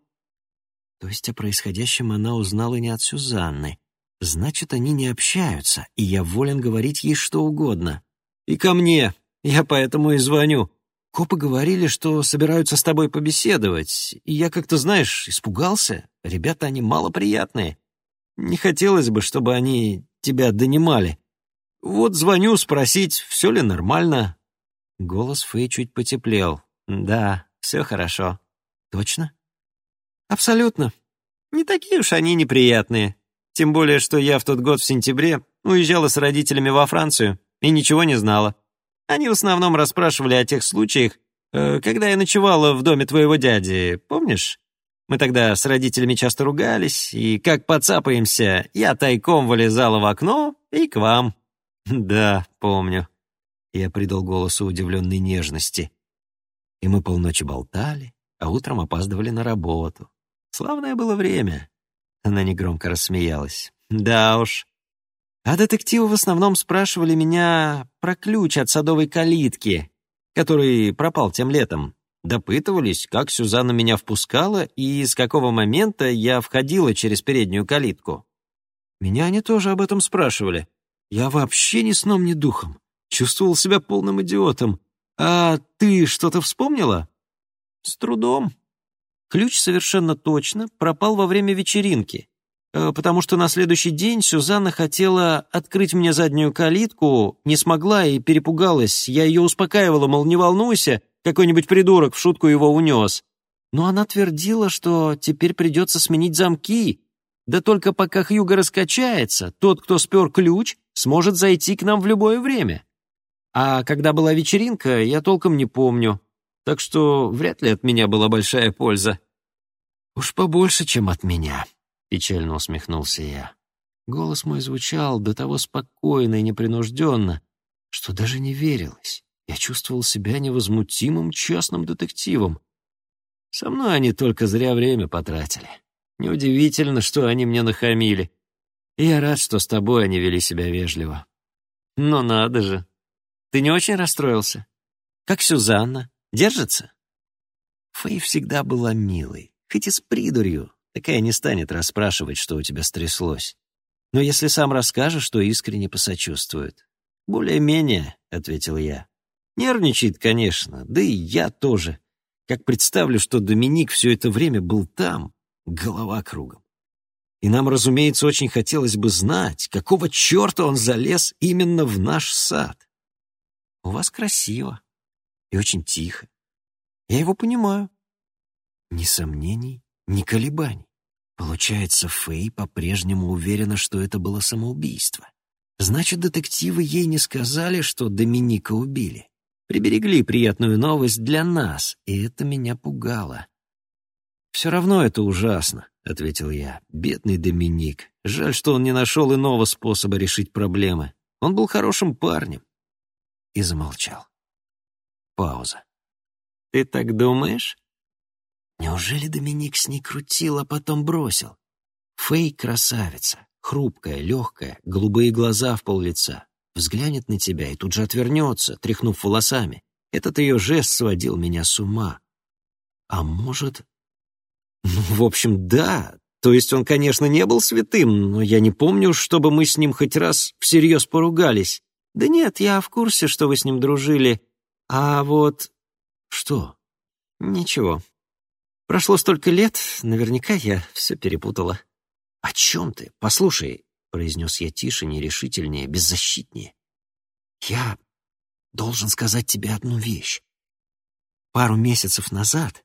То есть о происходящем она узнала не от Сюзанны. Значит, они не общаются, и я волен говорить ей что угодно. «И ко мне. Я поэтому и звоню. Копы говорили, что собираются с тобой побеседовать, и я как-то, знаешь, испугался. Ребята, они малоприятные. Не хотелось бы, чтобы они тебя донимали. Вот звоню спросить, все ли нормально». Голос Фэй чуть потеплел. «Да, все хорошо». «Точно?» «Абсолютно. Не такие уж они неприятные. Тем более, что я в тот год в сентябре уезжала с родителями во Францию и ничего не знала. Они в основном расспрашивали о тех случаях, э, когда я ночевала в доме твоего дяди, помнишь? Мы тогда с родителями часто ругались, и как подцапаемся, я тайком вылезала в окно и к вам. (laughs) Да, помню. Я придал голосу удивленной нежности. И мы полночи болтали, а утром опаздывали на работу. Славное было время. Она негромко рассмеялась. Да уж, а детективы в основном спрашивали меня про ключ от садовой калитки, который пропал тем летом. Допытывались, как Сюзанна меня впускала и с какого момента я входила через переднюю калитку. Меня они тоже об этом спрашивали. Я вообще ни сном, ни духом. Чувствовал себя полным идиотом. А ты что-то вспомнила? С трудом. Ключ совершенно точно пропал во время вечеринки. Э, потому что на следующий день Сюзанна хотела открыть мне заднюю калитку, не смогла и перепугалась. Я ее успокаивала, мол, не волнуйся, какой-нибудь придурок в шутку его унес. Но она твердила, что теперь придется сменить замки. Да только пока Хьюго раскачается, тот, кто спер ключ, сможет зайти к нам в любое время. А когда была вечеринка, я толком не помню. Так что вряд ли от меня была большая польза. Уж побольше, чем от меня. — печально усмехнулся я. Голос мой звучал до того спокойно и непринужденно, что даже не верилось. Я чувствовал себя невозмутимым частным детективом. Со мной они только зря время потратили. Неудивительно, что они мне нахамили. Я рад, что с тобой они вели себя вежливо. Но надо же. Ты не очень расстроился? Как Сюзанна? Держится? Фэй всегда была милой, хоть и с придурью, Такая не станет расспрашивать, что у тебя стряслось. Но если сам расскажешь, то искренне посочувствует. «Более-менее», — ответил я. «Нервничает, конечно, да и я тоже. Как представлю, что Доминик все это время был там, голова кругом. И нам, разумеется, очень хотелось бы знать, какого черта он залез именно в наш сад. У вас красиво и очень тихо. Я его понимаю. Ни сомнений, ни колебаний. Получается, Фэй по-прежнему уверена, что это было самоубийство. Значит, детективы ей не сказали, что Доминика убили. Приберегли приятную новость для нас, и это меня пугало. «Все равно это ужасно», — ответил я. «Бедный Доминик. Жаль, что он не нашел иного способа решить проблемы. Он был хорошим парнем». И замолчал. Пауза. «Ты так думаешь?» Неужели Доминик с ней крутил, а потом бросил? Фэй красавица, хрупкая, легкая, голубые глаза в пол. Взглянет на тебя и тут же отвернется, тряхнув волосами. Этот ее жест сводил меня с ума. А может... Ну, в общем, да. То есть он, конечно, не был святым, но я не помню, чтобы мы с ним хоть раз всерьез поругались. Да нет, я в курсе, что вы с ним дружили. А вот... Что? Ничего, Прошло столько лет, наверняка я все перепутала. «О чем ты? Послушай», — произнес я тише, нерешительнее, беззащитнее. «Я должен сказать тебе одну вещь. Пару месяцев назад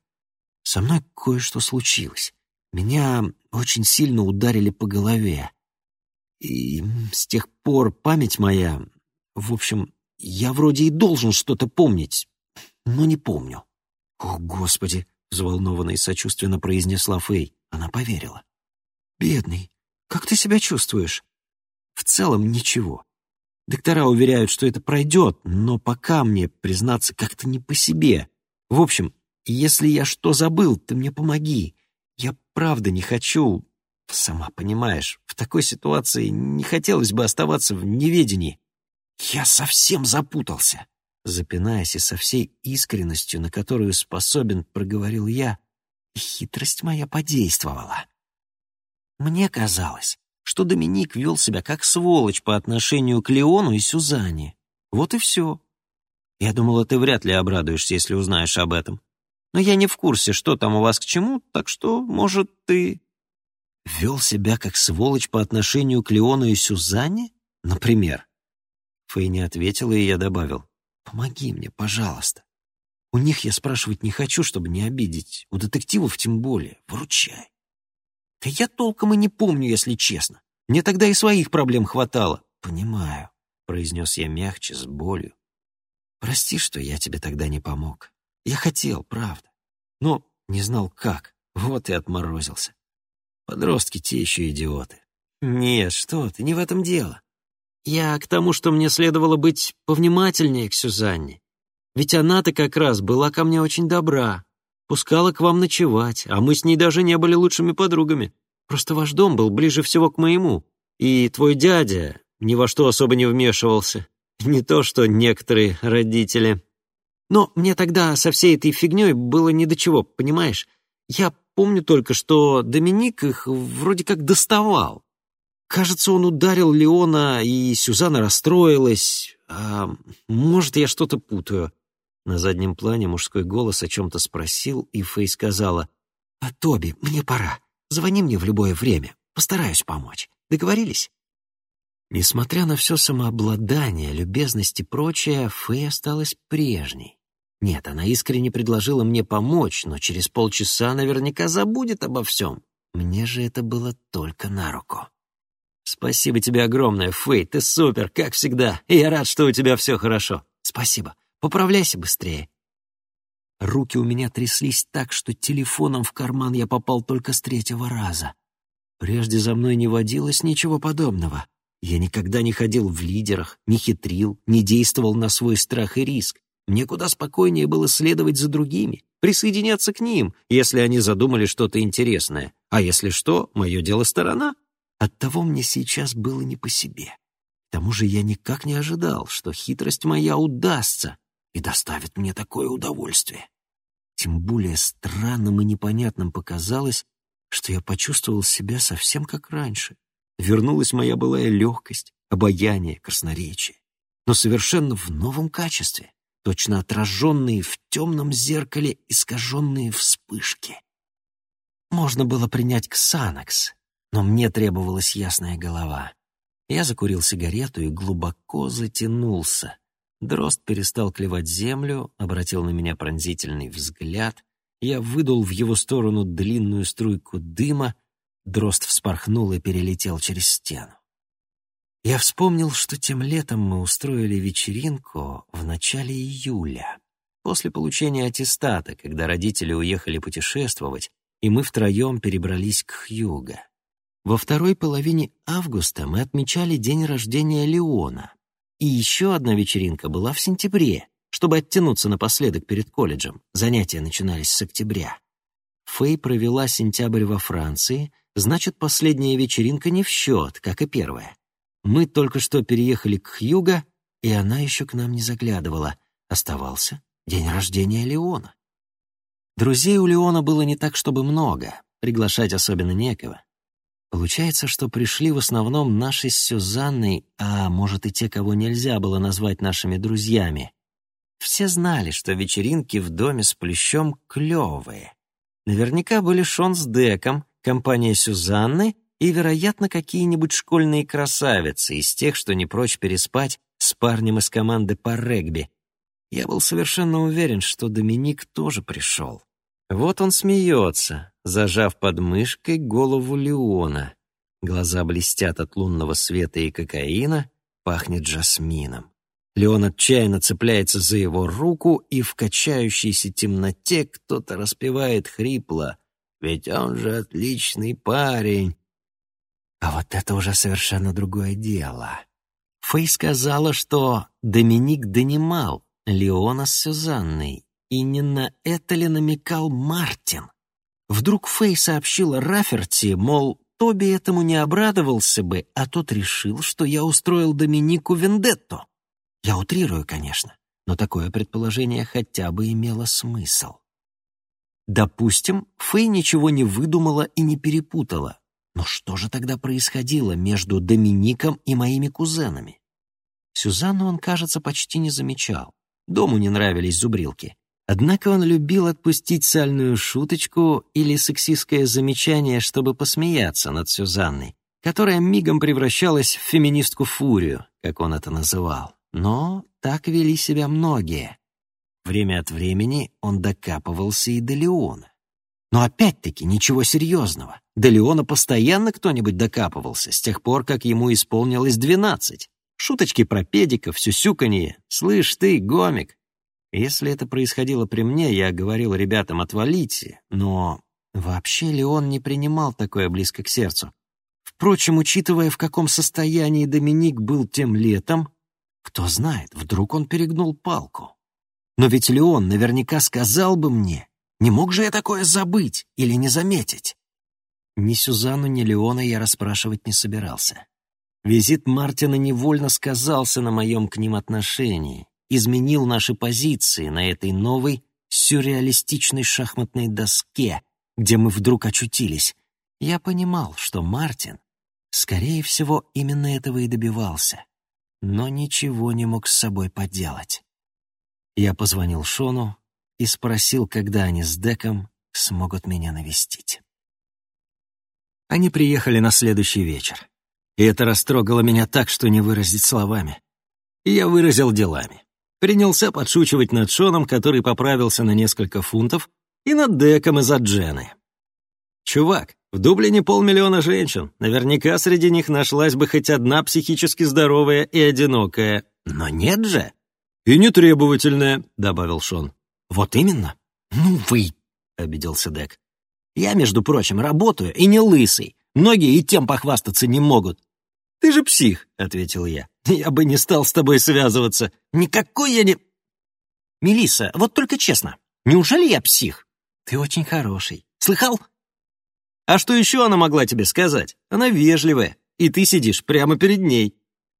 со мной кое-что случилось. Меня очень сильно ударили по голове. И с тех пор память моя... В общем, я вроде и должен что-то помнить, но не помню. О, Господи, — взволнованно и сочувственно произнесла Фэй. Она поверила. «Бедный, как ты себя чувствуешь?» «В целом ничего. Доктора уверяют, что это пройдет, но пока мне, признаться, как-то не по себе. В общем, если я что забыл, ты мне помоги. Я правда не хочу, сама понимаешь, в такой ситуации не хотелось бы оставаться в неведении. Я совсем запутался. Запинаясь и со всей искренностью, на которую способен, проговорил я, хитрость моя подействовала. Мне казалось, что Доминик вел себя как сволочь по отношению к Леону и Сюзанне. Вот и все. Я думала, ты вряд ли обрадуешься, если узнаешь об этом. Но я не в курсе, что там у вас к чему, так что, может, ты...» «Вел себя как сволочь по отношению к Леону и Сюзанне? Например?» Фэй не ответила, и я добавил. «Помоги мне, пожалуйста. У них я спрашивать не хочу, чтобы не обидеть. У детективов тем более. Вручай». «Да я толком и не помню, если честно. Мне тогда и своих проблем хватало». «Понимаю», — произнес я мягче, с болью. «Прости, что я тебе тогда не помог. Я хотел, правда. Но не знал как. Вот и отморозился. Подростки те еще идиоты. Нет, что ты, не в этом дело. Я к тому, что мне следовало быть повнимательнее к Сюзанне. Ведь она-то как раз была ко мне очень добра. Пускала к вам ночевать, а мы с ней даже не были лучшими подругами. Просто ваш дом был ближе всего к моему. И твой дядя ни во что особо не вмешивался. Не то, что некоторые родители. Но мне тогда со всей этой фигней было ни до чего, понимаешь? Я помню только, что Доминик их вроде как доставал. Кажется, он ударил Леона, и Сюзанна расстроилась. А может, я что-то путаю. На заднем плане мужской голос о чем-то спросил, и Фэй сказала, «А, Тоби, мне пора. Звони мне в любое время. Постараюсь помочь. Договорились?» Несмотря на все самообладание, любезность и прочее, Фэй осталась прежней. Нет, она искренне предложила мне помочь, но через полчаса наверняка забудет обо всем. Мне же это было только на руку. «Спасибо тебе огромное, Фэй, ты супер, как всегда, и я рад, что у тебя все хорошо. Спасибо, поправляйся быстрее». Руки у меня тряслись так, что телефоном в карман я попал только с третьего раза. Прежде за мной не водилось ничего подобного. Я никогда не ходил в лидерах, не хитрил, не действовал на свой страх и риск. Мне куда спокойнее было следовать за другими, присоединяться к ним, если они задумали что-то интересное. А если что, мое дело сторона. Оттого мне сейчас было не по себе. К тому же я никак не ожидал, что хитрость моя удастся и доставит мне такое удовольствие. Тем более странным и непонятным показалось, что я почувствовал себя совсем как раньше. Вернулась моя былая легкость, обаяние, красноречие, но совершенно в новом качестве точно отраженные в темном зеркале искаженные вспышки. Можно было принять ксанакс, но мне требовалась ясная голова. Я закурил сигарету и глубоко затянулся. Дрозд перестал клевать землю, обратил на меня пронзительный взгляд. Я выдул в его сторону длинную струйку дыма. Дрозд вспорхнул и перелетел через стену. Я вспомнил, что тем летом мы устроили вечеринку в начале июля, после получения аттестата, когда родители уехали путешествовать, и мы втроем перебрались к Хьюго. Во второй половине августа мы отмечали день рождения Леона, и еще одна вечеринка была в сентябре, чтобы оттянуться напоследок перед колледжем. Занятия начинались с октября. Фэй провела сентябрь во Франции, значит, последняя вечеринка не в счет, как и первая. Мы только что переехали к Хьюго, и она еще к нам не заглядывала. Оставался день рождения Леона. Друзей у Леона было не так, чтобы много, приглашать особенно некого. Получается, что пришли в основном наши с Сюзанной, а может и те, кого нельзя было назвать нашими друзьями. Все знали, что вечеринки в доме с плющом клевые. Наверняка были Шон с Деком, компания Сюзанны и, вероятно, какие-нибудь школьные красавицы из тех, что не прочь переспать с парнем из команды по регби. Я был совершенно уверен, что Доминик тоже пришел. Вот он смеется, зажав под мышкой голову Леона. Глаза блестят от лунного света и кокаина, пахнет жасмином. Леон отчаянно цепляется за его руку, и в качающейся темноте кто-то распевает хрипло. «Ведь он же отличный парень!» А вот это уже совершенно другое дело. Фэй сказала, что Доминик донимал Леона с Сюзанной, и не на это ли намекал Мартин? Вдруг Фэй сообщила Раферти, мол, Тоби этому не обрадовался бы, а тот решил, что я устроил Доминику вендетту. Я утрирую, конечно, но такое предположение хотя бы имело смысл. Допустим, Фэй ничего не выдумала и не перепутала. Но что же тогда происходило между Домиником и моими кузенами? Сюзанну он, кажется, почти не замечал. Дому не нравились зубрилки. Однако он любил отпустить сальную шуточку или сексистское замечание, чтобы посмеяться над Сюзанной, которая мигом превращалась в феминистку Фурию, как он это называл. Но так вели себя многие. Время от времени он докапывался и до Леона. Но опять-таки ничего серьезного. До Леона постоянно кто-нибудь докапывался, с тех пор, как ему исполнилось двенадцать. Шуточки про педиков, сюсюканье. «Слышь ты, гомик!» Если это происходило при мне, я говорил ребятам «отвалите», но вообще Леон не принимал такое близко к сердцу. Впрочем, учитывая, в каком состоянии Доминик был тем летом, кто знает, вдруг он перегнул палку. Но ведь Леон наверняка сказал бы мне, не мог же я такое забыть или не заметить? Ни Сюзанну, ни Леона я расспрашивать не собирался. Визит Мартина невольно сказался на моем к ним отношении, изменил наши позиции на этой новой сюрреалистичной шахматной доске, где мы вдруг очутились. Я понимал, что Мартин, скорее всего, именно этого и добивался но ничего не мог с собой поделать. Я позвонил Шону и спросил, когда они с Деком смогут меня навестить. Они приехали на следующий вечер, и это растрогало меня так, что не выразить словами. И я выразил делами. Принялся подшучивать над Шоном, который поправился на несколько фунтов, и над Деком из-за Джены. «Чувак, в Дублине полмиллиона женщин. Наверняка среди них нашлась бы хоть одна психически здоровая и одинокая. Но нет же. И нетребовательная, добавил Шон. Вот именно. Ну вы, обиделся Дек. Я, между прочим, работаю и не лысый. Многие и тем похвастаться не могут. Ты же псих, ответил я. Я бы не стал с тобой связываться. Никакой я не... Мелисса, вот только честно, неужели я псих? Ты очень хороший. Слыхал? А что еще она могла тебе сказать? Она вежливая, и ты сидишь прямо перед ней».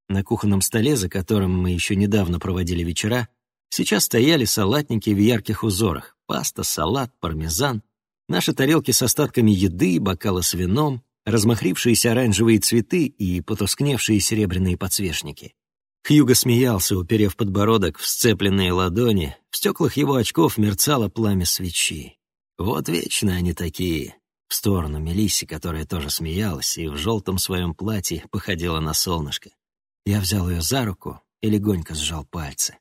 На кухонном столе, за которым мы еще недавно проводили вечера, сейчас стояли салатники в ярких узорах. Паста, салат, пармезан. Наши тарелки с остатками еды, бокалы с вином, размахрившиеся оранжевые цветы и потускневшие серебряные подсвечники. Хьюго смеялся, уперев подбородок в сцепленные ладони. В стеклах его очков мерцало пламя свечи. Вот вечно они такие, в сторону Мелисси, которая тоже смеялась и в желтом своем платье походила на солнышко. Я взял ее за руку и легонько сжал пальцы.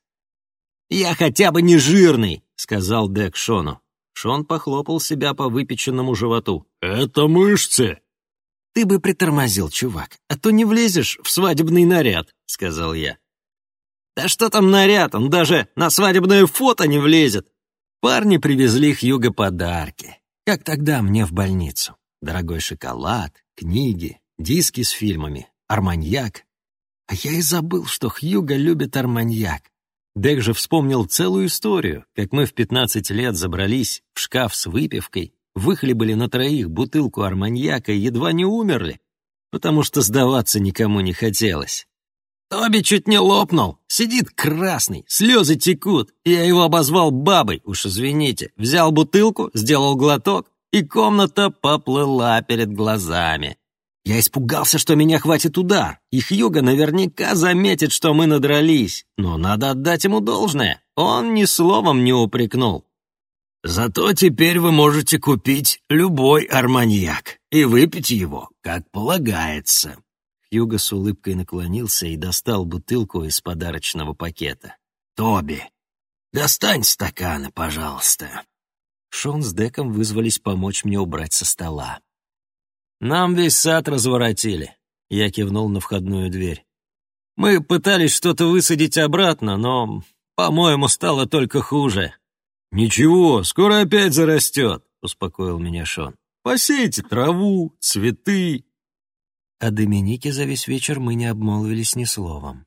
«Я хотя бы не жирный!» — сказал Дек Шону. Шон похлопал себя по выпеченному животу. «Это мышцы!» «Ты бы притормозил, чувак, а то не влезешь в свадебный наряд», — сказал я. «Да что там наряд, он даже на свадебное фото не влезет!» Парни привезли Хьюго подарки. Как тогда мне в больницу. Дорогой шоколад, книги, диски с фильмами, арманьяк. А я и забыл, что Хьюго любит арманьяк. Дек же вспомнил целую историю, как мы в 15 лет забрались в шкаф с выпивкой, выхлебали на троих бутылку арманьяка и едва не умерли, потому что сдаваться никому не хотелось. Тоби чуть не лопнул. Сидит красный, слезы текут. Я его обозвал бабой, уж извините. Взял бутылку, сделал глоток, и комната поплыла перед глазами. Я испугался, что меня хватит удар. Их юга наверняка заметит, что мы надрались. Но надо отдать ему должное. Он ни словом не упрекнул. Зато теперь вы можете купить любой арманьяк и выпить его, как полагается, Юга с улыбкой наклонился и достал бутылку из подарочного пакета. «Тоби, достань стаканы, пожалуйста». Шон с Деком вызвались помочь мне убрать со стола. «Нам весь сад разворотили», — я кивнул на входную дверь. Мы пытались что-то высадить обратно, но, по-моему, стало только хуже». «Ничего, скоро опять зарастет», — успокоил меня Шон. «Посейте траву, цветы».
О Доминике за весь вечер мы не обмолвились ни словом.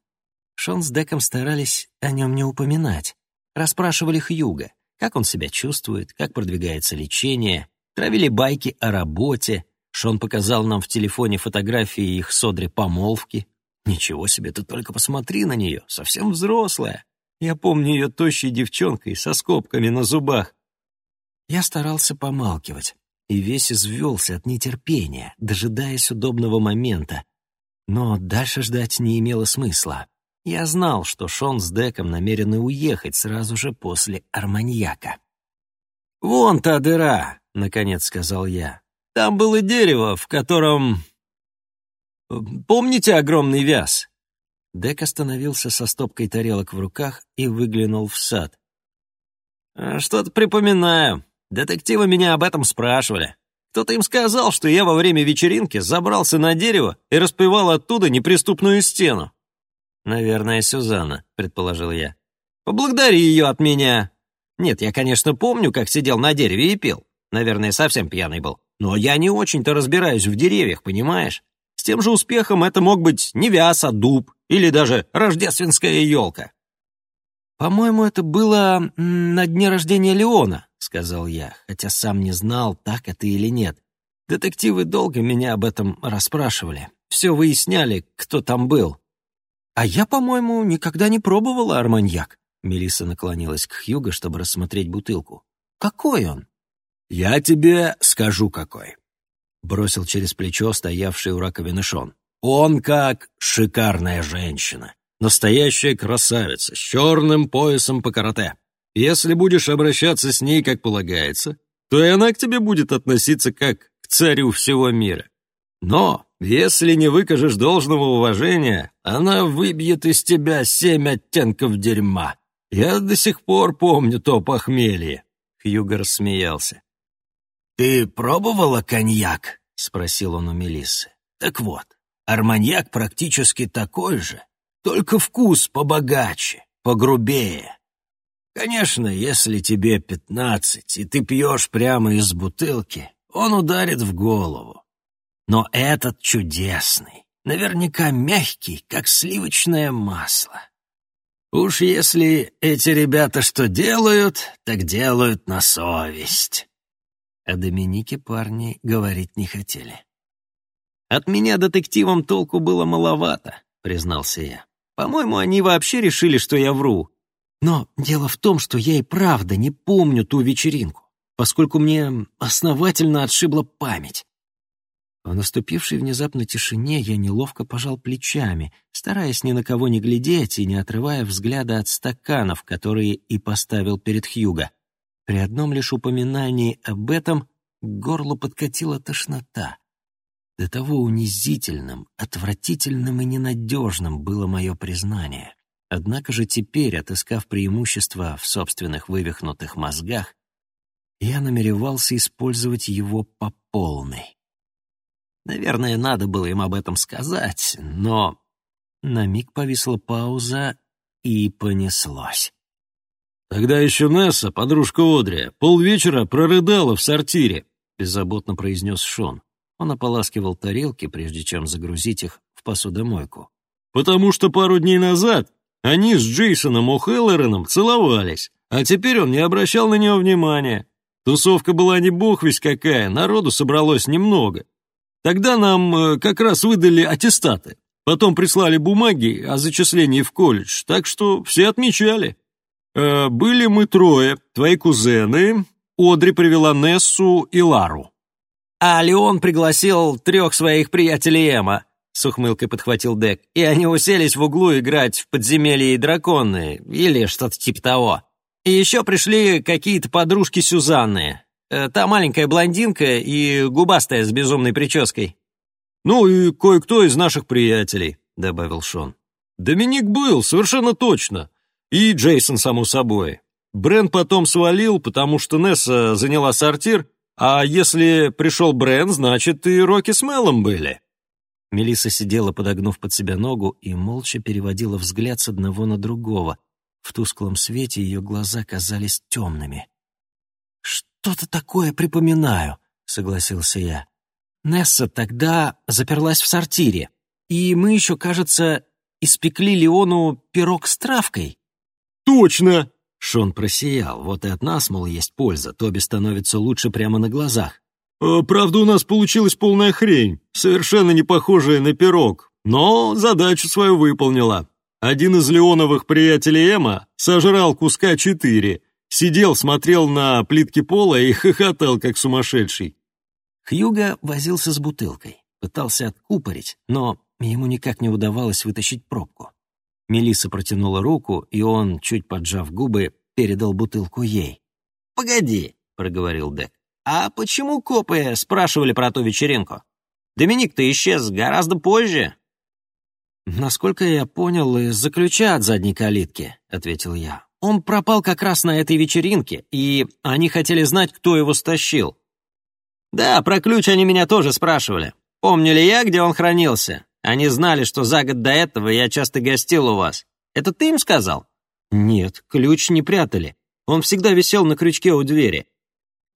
Шон с Деком старались о нем не упоминать. Расспрашивали Хьюга, как он себя чувствует, как продвигается лечение, травили байки о работе. Шон показал нам в телефоне фотографии их содри помолвки. Ничего себе, ты только посмотри на нее, совсем взрослая. Я помню ее тощей девчонкой со скобками на зубах. Я старался помалкивать и весь извелся от нетерпения, дожидаясь удобного момента. Но дальше ждать не имело смысла. Я знал, что Шон с Деком намерены уехать сразу же после Арманьяка.
«Вон та дыра», — наконец сказал я. «Там было дерево, в котором... Помните огромный вяз?»
Дек остановился со стопкой тарелок в руках и выглянул в сад.
«А «Что-то припоминаю. Детективы меня об этом спрашивали. Кто-то им сказал, что я во время вечеринки забрался на дерево и распевал оттуда неприступную стену. «Наверное, Сюзанна», — предположил я. «Поблагодари ее от меня». Нет, я, конечно, помню, как сидел на дереве и пел. Наверное, совсем пьяный был. Но я не очень-то разбираюсь в деревьях, понимаешь? С тем же успехом это мог быть не вяз, а дуб. Или даже рождественская елка.
«По-моему, это было на дне рождения Леона», — сказал я, хотя сам не знал, так это или нет. Детективы долго меня об этом расспрашивали. Все выясняли, кто там был. «А я, по-моему, никогда не пробовала арманьяк». Мелисса наклонилась к Хьюго, чтобы рассмотреть бутылку. «Какой он?»
«Я тебе скажу, какой», — бросил через плечо стоявший у раковины Шон. «Он как шикарная женщина, настоящая красавица, с черным поясом по карате. Если будешь обращаться с ней, как полагается, то и она к тебе будет относиться как к царю всего мира. Но если не выкажешь должного уважения, она выбьет из тебя семь оттенков дерьма. Я до сих пор помню то похмелье».
Хьюго рассмеялся.
«Ты пробовала коньяк?» — спросил он у Мелиссы. «Так вот, арманьяк практически такой же, только вкус побогаче, погрубее. Конечно, если тебе пятнадцать, и ты пьешь прямо из бутылки, он ударит в голову. Но этот чудесный, наверняка мягкий, как сливочное масло. Уж если эти ребята что делают, так делают на совесть.
О Доминике парни говорить не хотели.
«От меня детективам толку было маловато», — признался я. «По-моему, они вообще решили, что я вру.
Но дело в том, что я и правда не помню ту вечеринку, поскольку мне основательно отшибла память. В наступившей внезапно тишине я неловко пожал плечами, стараясь ни на кого не глядеть и не отрывая взгляда от стаканов, которые и поставил перед Хьюго. При одном лишь упоминании об этом к горлу подкатила тошнота. До того унизительным, отвратительным и ненадежным было мое признание. Однако же теперь, отыскав преимущество в собственных вывихнутых мозгах, я намеревался использовать его по полной. Наверное, надо было им об этом сказать, но... На миг повисла пауза, и понеслось.
«Тогда еще Несса, подружка Одри, полвечера прорыдала в сортире», — беззаботно произнес Шон.
Он ополаскивал тарелки, прежде чем загрузить их в посудомойку.
«Потому что пару дней назад они с Джейсоном О'Хеллереном целовались, а теперь он не обращал на нее внимания. Тусовка была не бог весь какая, народу собралось немного. Тогда нам э, как раз выдали аттестаты. Потом прислали бумаги о зачислении в колледж, так что все отмечали. Э, были мы трое, твои кузены. Одри привела Нессу и Лару.
А Леон пригласил трех своих приятелей Эма, с ухмылкой подхватил Дек, и они уселись в углу играть в подземелье драконы, или что-то типа того. И еще пришли какие-то подружки Сюзанны. Э, та маленькая блондинка и губастая с безумной прической».
«Ну и кое-кто из наших приятелей», — добавил Шон. «Доминик был, совершенно точно. И Джейсон, само собой. Брент потом свалил, потому что Несса заняла сортир, а если пришел Брент, значит, и Рокки с Мелом были».
Мелисса сидела, подогнув под себя ногу, и молча переводила взгляд с одного на другого. В тусклом свете ее глаза казались темными. «Что-то такое припоминаю», — согласился я. «Несса тогда заперлась в сортире, и мы еще, кажется, испекли Леону пирог с травкой».
«Точно!»
Шон просиял. Вот и от нас, мол, есть польза. Тоби становится лучше прямо на глазах.
А, «Правда, у нас получилась полная хрень, совершенно не похожая на пирог, но задачу свою выполнила. Один из Леоновых приятелей Эма сожрал куска четыре, сидел, смотрел на плитки пола и хохотал, как сумасшедший.
Хьюга возился с бутылкой, пытался откупорить, но ему никак не удавалось вытащить пробку. Мелисса протянула руку, и он, чуть поджав губы, передал бутылку ей. «Погоди», — проговорил Дек. «А почему копы спрашивали про ту вечеринку? Доминик-то исчез гораздо позже». «Насколько я понял, из-за ключа от задней калитки», — ответил я. «Он пропал как раз на этой вечеринке, и они хотели знать, кто его стащил». «Да, про ключ они меня тоже спрашивали. Помню ли я, где он хранился? Они знали, что за год до этого я часто гостил у вас. Это ты им сказал?» «Нет, ключ не прятали. Он всегда висел на крючке у двери.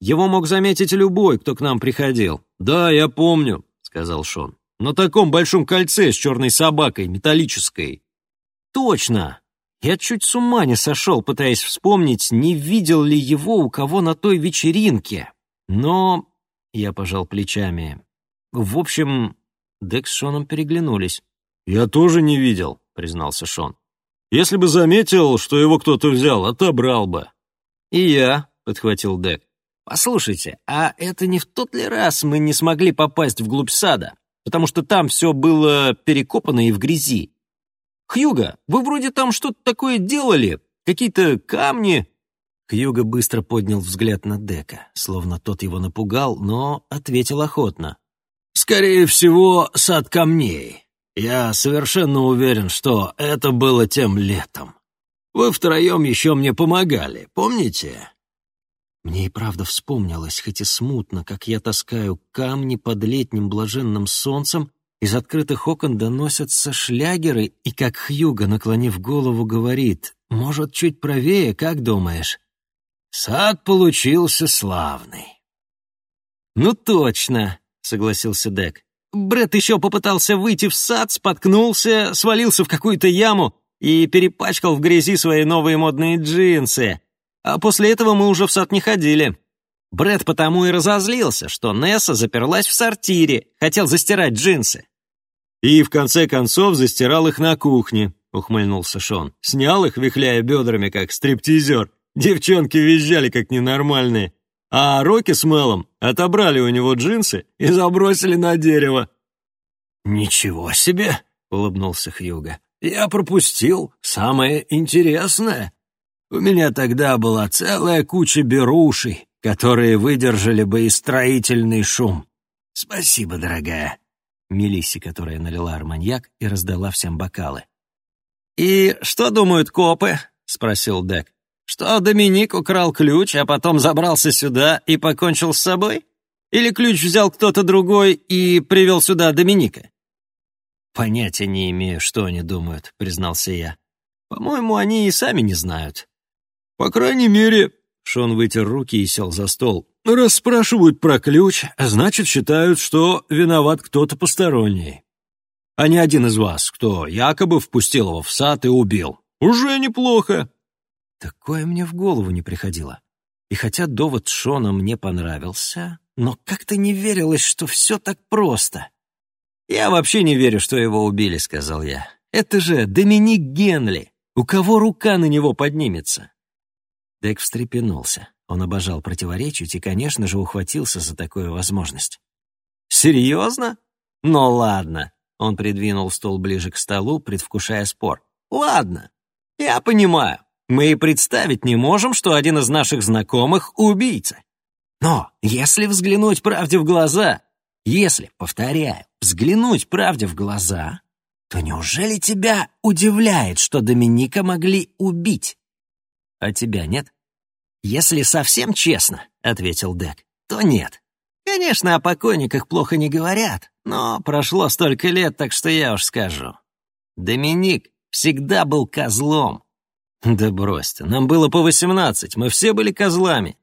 Его мог заметить любой, кто к нам приходил».
«Да, я помню», — сказал Шон. «На таком большом кольце с черной собакой, металлической».
«Точно! Я чуть с ума не сошел, пытаясь вспомнить, не видел ли его у кого на той вечеринке. Но...» — я пожал плечами. «В общем...» Дек с Шоном переглянулись.
«Я тоже не видел», — признался Шон. «Если бы заметил, что его кто-то взял, отобрал бы».
«И я», — подхватил Дек. «Послушайте, а это не в тот ли раз мы не смогли попасть вглубь сада? Потому что там все было перекопано и в грязи. Хьюга, вы вроде там что-то такое делали? Какие-то камни?» Хьюга быстро поднял взгляд на Дека, словно тот его напугал, но ответил охотно.
«Скорее всего, сад камней. Я совершенно уверен, что это было тем летом. Вы втроем еще мне помогали, помните?»
Мне и правда вспомнилось, хоть и смутно, как я таскаю камни под летним блаженным солнцем, из открытых окон доносятся шлягеры, и как Хьюга, наклонив голову, говорит, «Может, чуть правее, как думаешь?»
«Сад получился славный».
«Ну точно», — согласился Дек. Бред еще попытался выйти в сад, споткнулся, свалился в какую-то яму и перепачкал в грязи свои новые модные джинсы. А после этого мы уже в сад не ходили. Брэд потому и разозлился, что Несса заперлась в сортире, хотел застирать джинсы.
«И в конце концов застирал их на кухне», — ухмыльнулся Шон. «Снял их, вихляя бедрами, как стриптизер. Девчонки визжали, как ненормальные. А Рокки с Мелом отобрали у него джинсы и забросили на дерево».
«Ничего себе!» — улыбнулся Хьюга. «Я пропустил самое интересное». У меня тогда была целая куча берушей, которые выдержали бы и строительный шум. Спасибо, дорогая.
Мелисси, которая налила арманьяк и раздала всем бокалы. «И что думают копы?» — спросил Дек. «Что Доминик украл ключ, а потом забрался сюда и покончил с собой? Или ключ взял кто-то другой и привел сюда Доминика?» «Понятия не имею, что они думают», — признался я. «По-моему, они и сами не знают.
По крайней мере, Шон вытер руки и сел за стол. Раз спрашивают про ключ, значит, считают, что виноват кто-то посторонний. А не один из вас, кто якобы впустил его в сад и убил. Уже неплохо.
Такое мне в голову не приходило. И хотя довод Шона мне понравился, но как-то не верилось, что все так просто. «Я вообще не верю, что его убили», — сказал я. «Это же Доминик Генли. У кого рука на него поднимется?» Дек встрепенулся. Он обожал противоречить и, конечно же, ухватился за такую возможность. «Серьезно? Ну ладно». Он придвинул стол ближе к столу, предвкушая спор. «Ладно, я понимаю. Мы и представить не можем, что один из наших знакомых — убийца. Но если взглянуть правде в глаза, если, повторяю, взглянуть правде в глаза, то неужели тебя удивляет, что Доминика могли убить? А тебя нет? Если совсем честно, — ответил Дек, — то нет. Конечно, о покойниках плохо не говорят, но прошло столько лет, так что я уж скажу. Доминик всегда был козлом. Да брось ты, нам было по восемнадцать, мы все были козлами.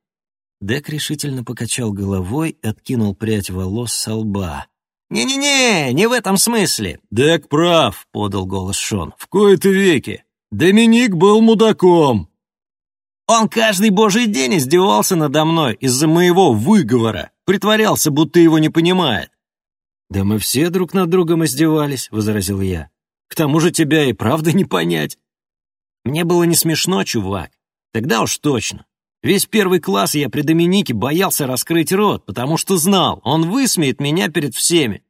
Дек решительно покачал головой откинул прядь волос со лба. «Не-не-не, не в этом смысле!»
«Дек прав», — подал голос Шон. «В кои-то веки. Доминик был мудаком».
«Он каждый божий день издевался надо мной из-за моего выговора, притворялся, будто его не понимает». «Да мы все друг над другом издевались», — возразил я. «К тому же тебя и правда не понять». Мне было не смешно, чувак. Тогда уж точно. Весь первый класс я при Доминике боялся раскрыть рот, потому что знал, он высмеет меня перед всеми.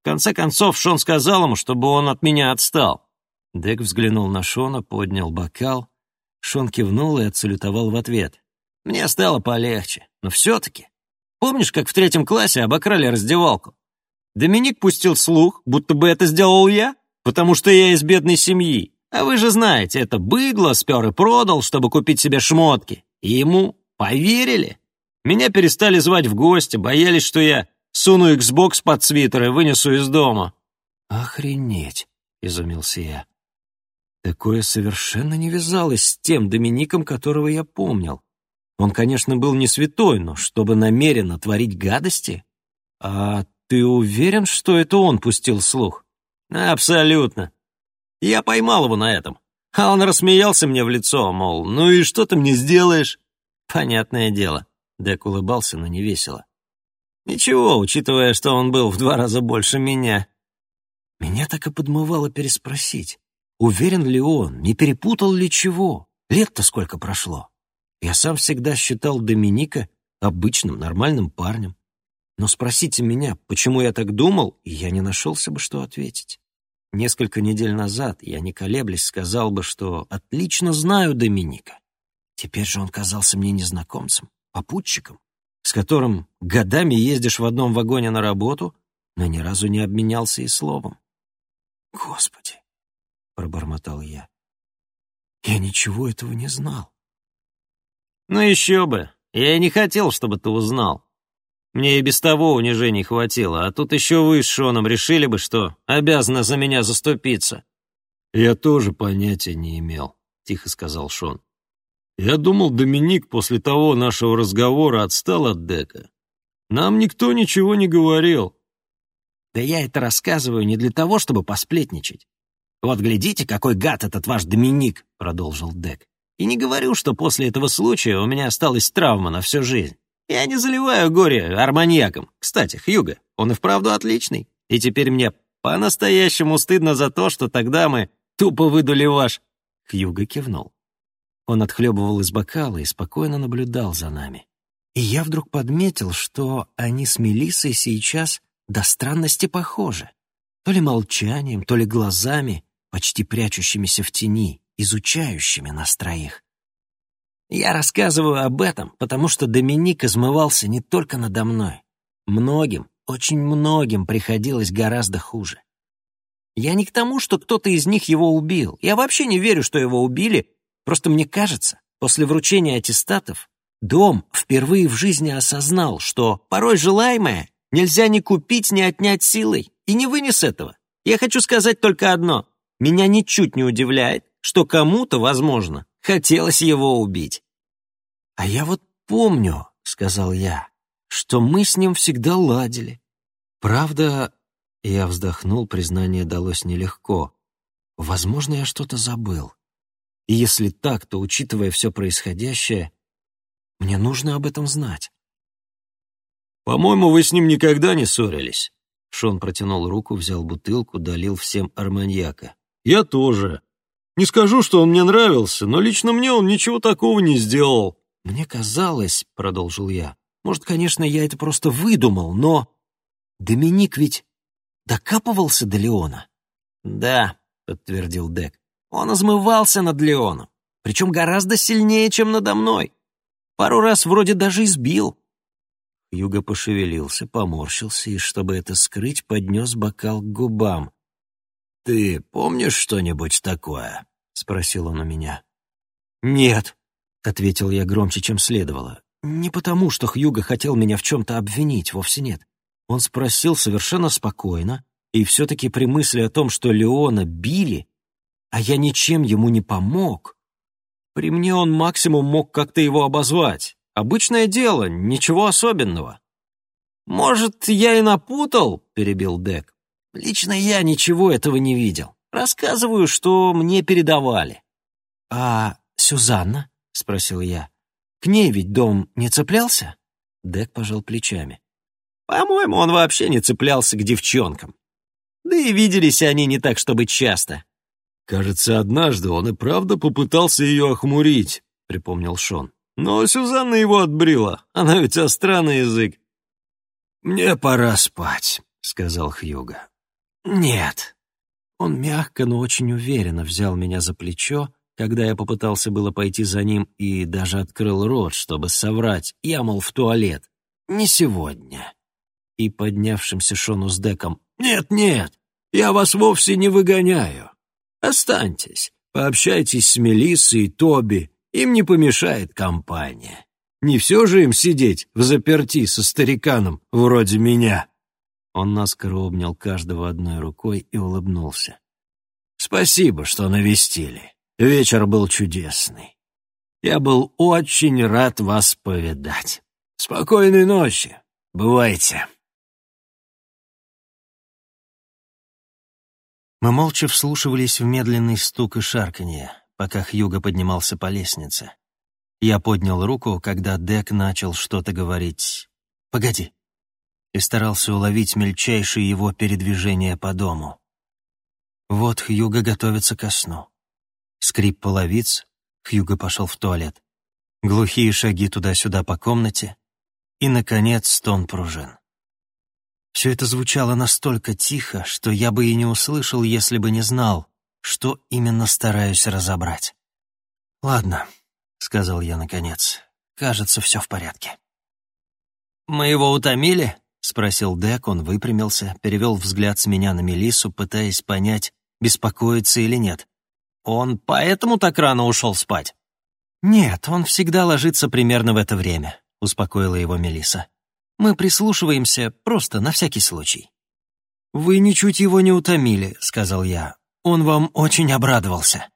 В конце концов, Шон сказал ему, чтобы он от меня отстал. Дек взглянул на Шона, поднял бокал. Шон кивнул и отсалютовал в ответ. Мне стало полегче, но все-таки. Помнишь, как в третьем классе обокрали раздевалку? Доминик пустил слух, будто бы это сделал я, потому что я из бедной семьи. А вы же знаете, это быдло спер и продал, чтобы купить себе шмотки. И ему поверили. Меня перестали звать в гости, боялись, что я суну Xbox под свитер и вынесу из дома. «Охренеть!» — изумился я. Такое совершенно не вязалось с тем Домиником, которого я помнил. Он, конечно, был не святой, но чтобы намеренно творить гадости? А ты уверен, что это он пустил слух? Абсолютно. Я поймал его на этом. А он рассмеялся мне в лицо, мол, ну и что ты мне сделаешь? Понятное дело. Дек улыбался, но не весело. Ничего, учитывая, что он был в два раза больше меня. Меня так и подмывало переспросить. Уверен ли он, не перепутал ли чего? Лет-то сколько прошло? Я сам всегда считал Доминика обычным, нормальным парнем. Но спросите меня, почему я так думал, и я не нашелся бы, что ответить. Несколько недель назад я, не колеблясь, сказал бы, что отлично знаю Доминика. Теперь же он казался мне незнакомцем, попутчиком, с которым годами ездишь в одном вагоне на работу, но ни разу не обменялся и словом. «Господи!» — пробормотал я. «Я ничего этого не знал». «Ну еще бы! Я и не хотел, чтобы ты узнал. Мне и без того унижений хватило, а тут еще вы с Шоном решили бы, что обязаны за меня заступиться».
«Я тоже понятия не имел», — тихо сказал Шон. «Я думал, Доминик после того нашего разговора отстал от Дека. Нам никто ничего не говорил».
«Да я это рассказываю не для того, чтобы посплетничать. Вот глядите, какой гад этот ваш Доминик», — продолжил Дек. «И не говорю, что после этого случая у меня осталась травма на всю жизнь. Я не заливаю горе арманьяком. Кстати, Хьюго, он и вправду отличный. И теперь мне по-настоящему стыдно за то, что тогда мы тупо выдули ваш...» Хьюго кивнул. Он отхлебывал из бокала и спокойно наблюдал за нами. И я вдруг подметил, что они с Мелиссой сейчас до странности похожи. То ли молчанием, то ли глазами, почти прячущимися в тени, изучающими нас троих. Я рассказываю об этом, потому что Доминик измывался не только надо мной. Многим, очень многим приходилось гораздо хуже. Я не к тому, что кто-то из них его убил. Я вообще не верю, что его убили. Просто мне кажется, после вручения аттестатов Дом впервые в жизни осознал, что порой желаемое нельзя ни купить, ни отнять силой, и не вынес этого. Я хочу сказать только одно. Меня ничуть не удивляет, что кому-то, возможно, Хотелось его убить. «А я вот помню», — сказал я, — «что мы с ним всегда ладили. Правда...» Я вздохнул, признание далось нелегко. «Возможно, я что-то забыл. И если так, то, учитывая все происходящее, мне нужно об этом знать».
«По-моему, вы с ним никогда не ссорились». Шон протянул руку, взял бутылку, долил всем арманьяка. «Я тоже. Не скажу, что он мне нравился, но лично мне он ничего такого не сделал».
«Мне казалось», — продолжил я, — «может, конечно, я это просто выдумал, но...» «Доминик ведь докапывался до Леона?» «Да», — подтвердил Дек, — «он измывался над Леоном, причем гораздо сильнее, чем надо мной. Пару раз вроде даже избил». Юга пошевелился, поморщился и, чтобы это скрыть, поднес бокал к губам.
«Ты помнишь что-нибудь такое?» — спросил он у меня.
«Нет», — ответил я громче, чем следовало. Не потому, что Хьюго хотел меня в чем-то обвинить, вовсе нет. Он спросил совершенно спокойно, и все-таки при мысли о том, что Леона били, а я ничем ему не помог, при мне он максимум мог как-то его обозвать. Обычное дело, ничего особенного. «Может, я и напутал?» — перебил Дек. «Лично я ничего этого не видел. Рассказываю, что мне передавали». «А Сюзанна?» — спросил я. «К ней ведь дом не цеплялся?» Дек пожал плечами. «По-моему, он вообще не цеплялся к девчонкам. Да и виделись они не так, чтобы часто».
«Кажется, однажды он и правда попытался ее охмурить», — припомнил Шон. «Но Сюзанна его отбрила, она ведь остра на язык».
«Мне пора спать», — сказал Хьюга.
«Нет». Он мягко, но очень уверенно взял меня за плечо, когда я попытался было пойти за ним и даже открыл рот, чтобы соврать. Я, мол, в туалет. «Не сегодня». И поднявшимся Шону с Деком «Нет-нет, я вас вовсе не выгоняю. Останьтесь, пообщайтесь с Мелиссой и Тоби, им не помешает компания. Не все же им сидеть в заперти со стариканом вроде меня». Он наскоро обнял каждого одной рукой и улыбнулся. «Спасибо, что навестили. Вечер был чудесный. Я был очень рад вас повидать. Спокойной ночи. Бывайте». Мы молча вслушивались в медленный стук и шарканье, пока Хьюго поднимался по лестнице. Я поднял руку, когда Дек начал что-то говорить. «Погоди!» И старался уловить мельчайшие его передвижения по дому. Вот Хьюго готовится ко сну. Скрип половиц, Хьюго пошел в туалет. Глухие шаги туда-сюда по комнате и, наконец, стон пружин. Все это звучало настолько тихо, что я бы и не услышал, если бы не знал, что именно стараюсь разобрать. «Ладно», — сказал я наконец, — «кажется, все в порядке». «Мы его утомили?» — спросил Дек, он выпрямился, перевел взгляд с меня на Мелису, пытаясь понять, беспокоится или нет. «Он поэтому так рано ушел спать?» «Нет, он всегда ложится примерно в это время», — успокоила его Мелиса. Мы прислушиваемся просто на всякий случай». «Вы ничуть его не утомили», — сказал я. «Он вам очень обрадовался».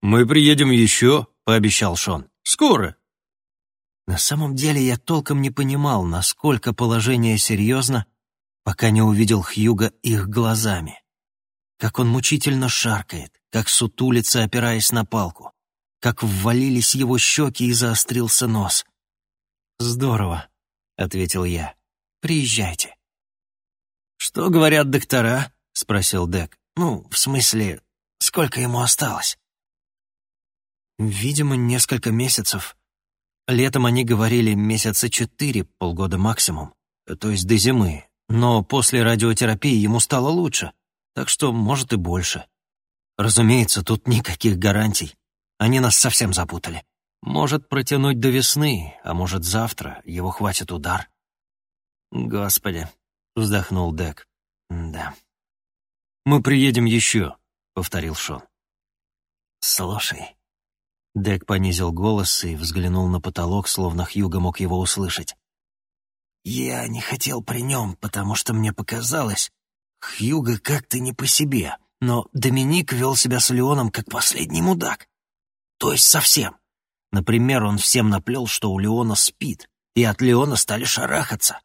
«Мы приедем еще», — пообещал Шон. «Скоро».
На самом деле я толком не понимал, насколько положение серьезно, пока не увидел Хьюга их глазами. Как он мучительно шаркает, как сутулится, опираясь на палку, как ввалились его щеки и заострился нос. Здорово. — ответил я. «Приезжайте». «Что говорят доктора?» — спросил Дек. «Ну, в смысле, сколько ему осталось?» «Видимо, несколько месяцев. Летом они говорили месяца четыре, полгода максимум, то есть до зимы. Но после радиотерапии ему стало лучше, так что, может, и больше. Разумеется, тут никаких гарантий. Они нас совсем запутали». Может протянуть до весны, а может завтра его хватит удар. Господи, вздохнул Дек. Да. Мы приедем еще, повторил Шон. Слушай. Дек понизил голос и взглянул на потолок, словно Хьюго мог его услышать. Я не хотел при нем, потому что мне показалось, Хьюго как-то не по себе, но Доминик вел себя с Леоном как последний мудак. То есть совсем. Например, он всем наплел, что у Леона спит, и от Леона стали шарахаться.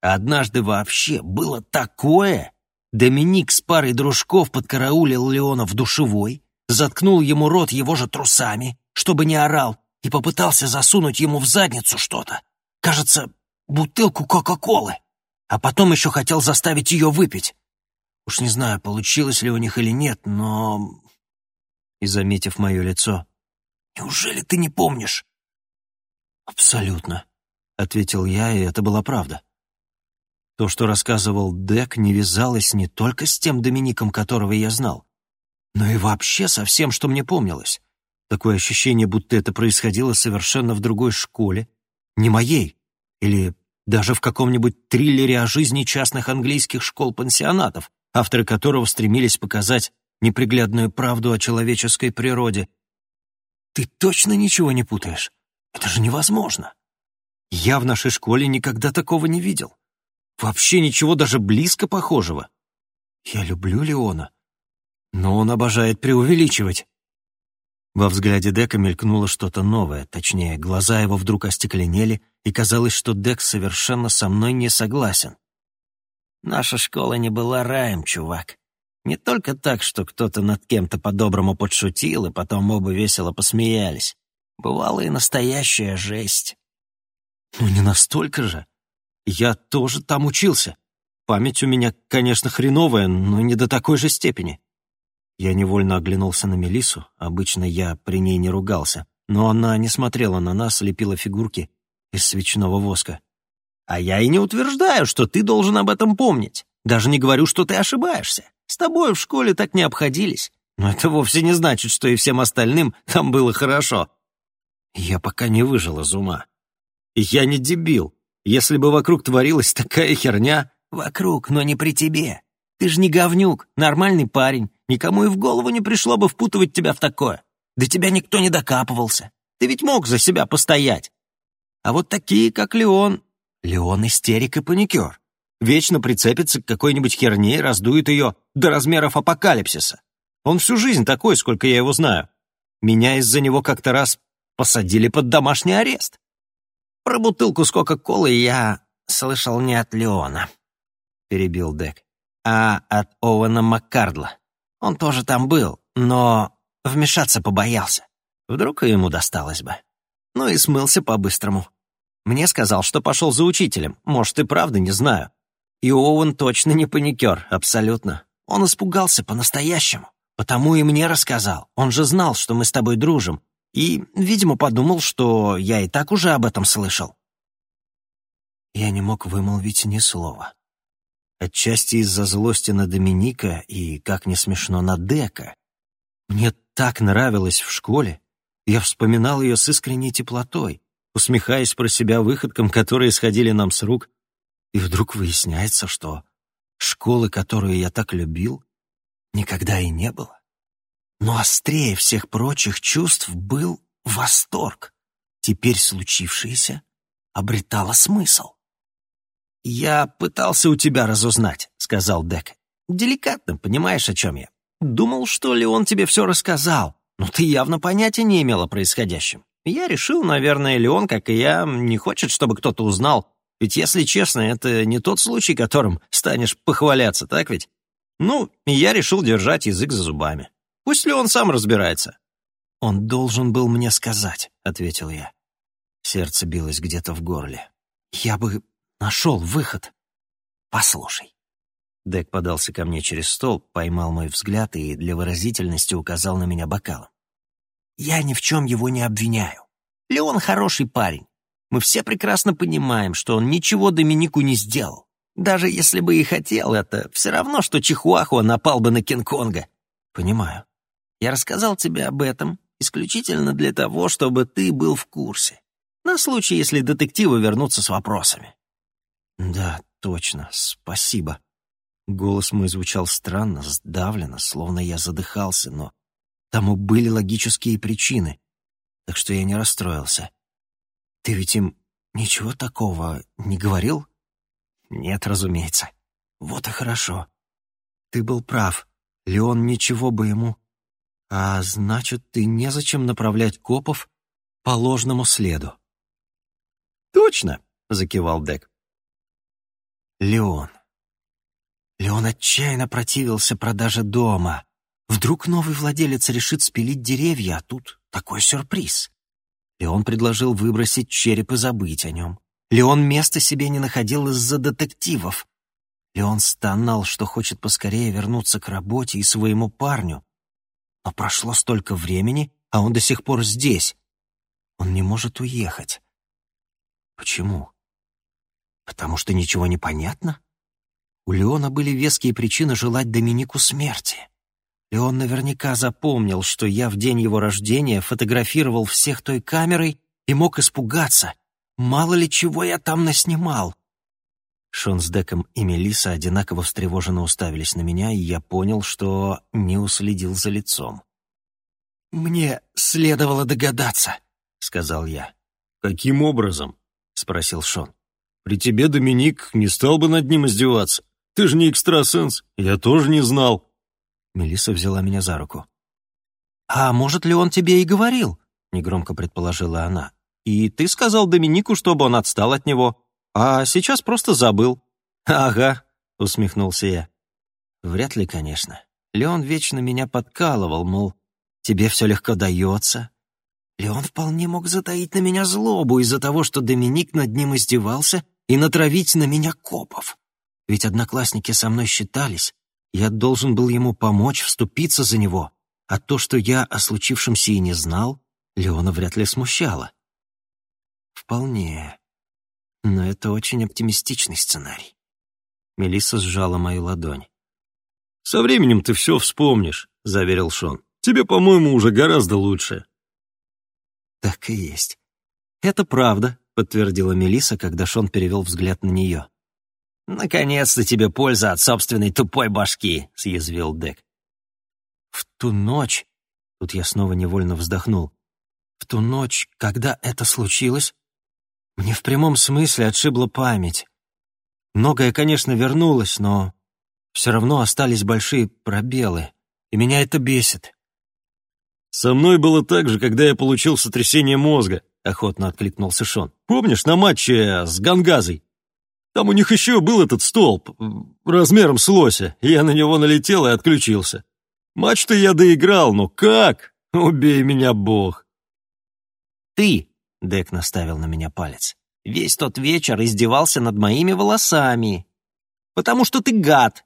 Однажды вообще было такое! Доминик с парой дружков подкараулил Леона в душевой, заткнул ему рот его же трусами, чтобы не орал, и попытался засунуть ему в задницу что-то. Кажется, бутылку Кока-Колы. А потом еще хотел заставить ее выпить. Уж не знаю, получилось ли у них или нет, но... И, заметив мое лицо, Неужели ты не помнишь?» «Абсолютно», — ответил я, и это была правда. То, что рассказывал Дек, не вязалось не только с тем Домиником, которого я знал, но и вообще со всем, что мне помнилось. Такое ощущение, будто это происходило совершенно в другой школе, не моей, или даже в каком-нибудь триллере о жизни частных английских школ-пансионатов, авторы которого стремились показать неприглядную правду о человеческой природе, «Ты точно ничего не путаешь? Это же невозможно!» Я в нашей школе никогда такого не видел. Вообще ничего даже близко похожего. Я люблю Леона, но он обожает преувеличивать. Во взгляде Дека мелькнуло что-то новое, точнее, глаза его вдруг остекленели, и казалось, что Дек совершенно со мной не согласен.
Наша школа не была раем, чувак. Не только так, что кто-то над кем-то по-доброму подшутил, и потом оба весело посмеялись. Бывала и настоящая жесть.
Ну, не настолько же. Я тоже там учился. Память у меня, конечно, хреновая, но не до такой же степени. Я невольно оглянулся на Мелису. Обычно я при ней не ругался, но она не смотрела на нас, лепила фигурки из свечного воска.
А я и не утверждаю, что ты должен об этом помнить. Даже не говорю, что ты ошибаешься. С тобой в школе так не обходились. Но это вовсе не значит, что и всем остальным там было хорошо.
Я пока не выжил из ума. Я не дебил. Если бы вокруг творилась такая херня...
Вокруг, но не при тебе. Ты же не говнюк, нормальный парень. Никому и в голову не пришло бы впутывать тебя в такое. До тебя никто не докапывался. Ты ведь мог за себя постоять. А вот такие, как Леон... Леон истерик и паникер. Вечно прицепится к какой-нибудь херне и раздует ее до размеров апокалипсиса. Он всю жизнь такой, сколько я его знаю. Меня из-за него как-то раз посадили под домашний арест. Про бутылку с Кока-Колы я слышал не от Леона, — перебил Дек, — а от Оуэна Маккардла. Он тоже там был, но вмешаться побоялся. Вдруг и ему досталось бы. Ну и смылся по-быстрому. Мне сказал, что пошел за учителем. Может, и правда, не знаю. И Оуэн точно не паникер, абсолютно. Он испугался по-настоящему. Потому и мне рассказал. Он же знал, что мы с тобой дружим, и, видимо, подумал, что я и так уже об этом слышал. Я не мог вымолвить ни слова. Отчасти из-за злости на Доминика и, как не смешно, на Дека. Мне так нравилось в школе. Я вспоминал ее с искренней теплотой, усмехаясь про себя выходкам, которые сходили нам с рук. И вдруг выясняется, что школы, которую я так любил, никогда и не было. Но острее всех прочих чувств был восторг. Теперь случившееся обретало смысл. «Я пытался у тебя разузнать», — сказал Дек. «Деликатно, понимаешь, о чем я? Думал, что ли, он тебе все рассказал, но ты явно понятия не имел о происходящем. Я решил, наверное, Леон, как и я, не хочет, чтобы кто-то узнал. Ведь, если честно, это не тот случай, которым станешь похваляться, так ведь? Ну, я решил держать язык за зубами. Пусть ли он сам разбирается?» «Он должен был мне сказать», — ответил я. Сердце билось где-то в горле. «Я бы нашел выход. Послушай». Дек подался ко мне через стол, поймал мой взгляд и для выразительности указал на меня бокалом. «Я ни в чем его не обвиняю. Леон хороший парень. Мы все прекрасно понимаем, что он ничего Доминику не сделал. Даже если бы и хотел, это все равно, что Чихуахуа напал бы на Кинг-Конга. Понимаю. Я рассказал тебе об этом исключительно для того, чтобы ты был в курсе. На случай, если детективы вернутся с вопросами». «Да, точно, спасибо». Голос мой звучал странно, сдавленно, словно я задыхался, но тому были логические причины, так что я не расстроился. «Ты ведь им ничего такого не говорил?» «Нет, разумеется». «Вот и хорошо. Ты был прав. Леон ничего бы ему а значит, ты незачем направлять копов по ложному следу. Точно, закивал Дек. Леон. Леон отчаянно противился продаже дома. Вдруг новый владелец решит спилить деревья, а тут такой сюрприз. Леон предложил выбросить череп и забыть о нем. Леон места себе не находил из-за детективов. Леон стонал, что хочет поскорее вернуться к работе и своему парню, но прошло столько времени, а он до сих пор здесь. Он не может уехать. Почему? Потому что ничего не понятно? У Леона были веские причины желать Доминику смерти. Леон наверняка запомнил, что я в день его рождения фотографировал всех той камерой и мог испугаться. Мало ли чего я там наснимал. Шон с Деком и Мелиса одинаково встревоженно уставились на меня, и я понял, что не уследил за лицом. «Мне следовало догадаться», — сказал я.
«Каким образом?» — спросил Шон.
«При тебе Доминик не стал бы над ним издеваться. Ты же не экстрасенс, я тоже не знал».
Мелисса взяла меня за руку. «А может ли он тебе и говорил?» — негромко предположила она. «И ты сказал Доминику, чтобы он отстал от него, а сейчас просто забыл». «Ага», — усмехнулся я. «Вряд ли, конечно. Леон вечно меня подкалывал, мол, тебе все легко дается, Леон вполне мог затаить на меня злобу из-за того, что Доминик над ним издевался и натравить на меня копов. Ведь одноклассники со мной считались, я должен был ему помочь вступиться за него, а то, что я о случившемся и не знал, Леона вряд ли смущало. Вполне. Но это очень оптимистичный сценарий. Мелисса сжала мою ладонь.
«Со временем ты все вспомнишь», — заверил Шон. «Тебе, по-моему, уже гораздо лучше».
«Так и есть. Это правда», — подтвердила Мелиса, когда Шон перевел взгляд на нее. «Наконец-то тебе польза от собственной тупой башки», — съязвил Дек. «В ту ночь...» — тут я снова невольно вздохнул. «В ту ночь, когда это случилось, мне в прямом смысле отшибла память. Многое, конечно, вернулось, но все равно остались большие пробелы, и меня это бесит.
«Со мной было так же, когда я получил сотрясение мозга», — охотно откликнулся Шон. «Помнишь, на матче с Гангазой? Там у них еще был этот столб, размером с лося, я на него налетел и отключился. Матч-то я доиграл, но как? Убей меня, бог!»
«Ты», — Дек наставил на меня палец, — «весь тот вечер издевался над моими волосами, потому что ты гад.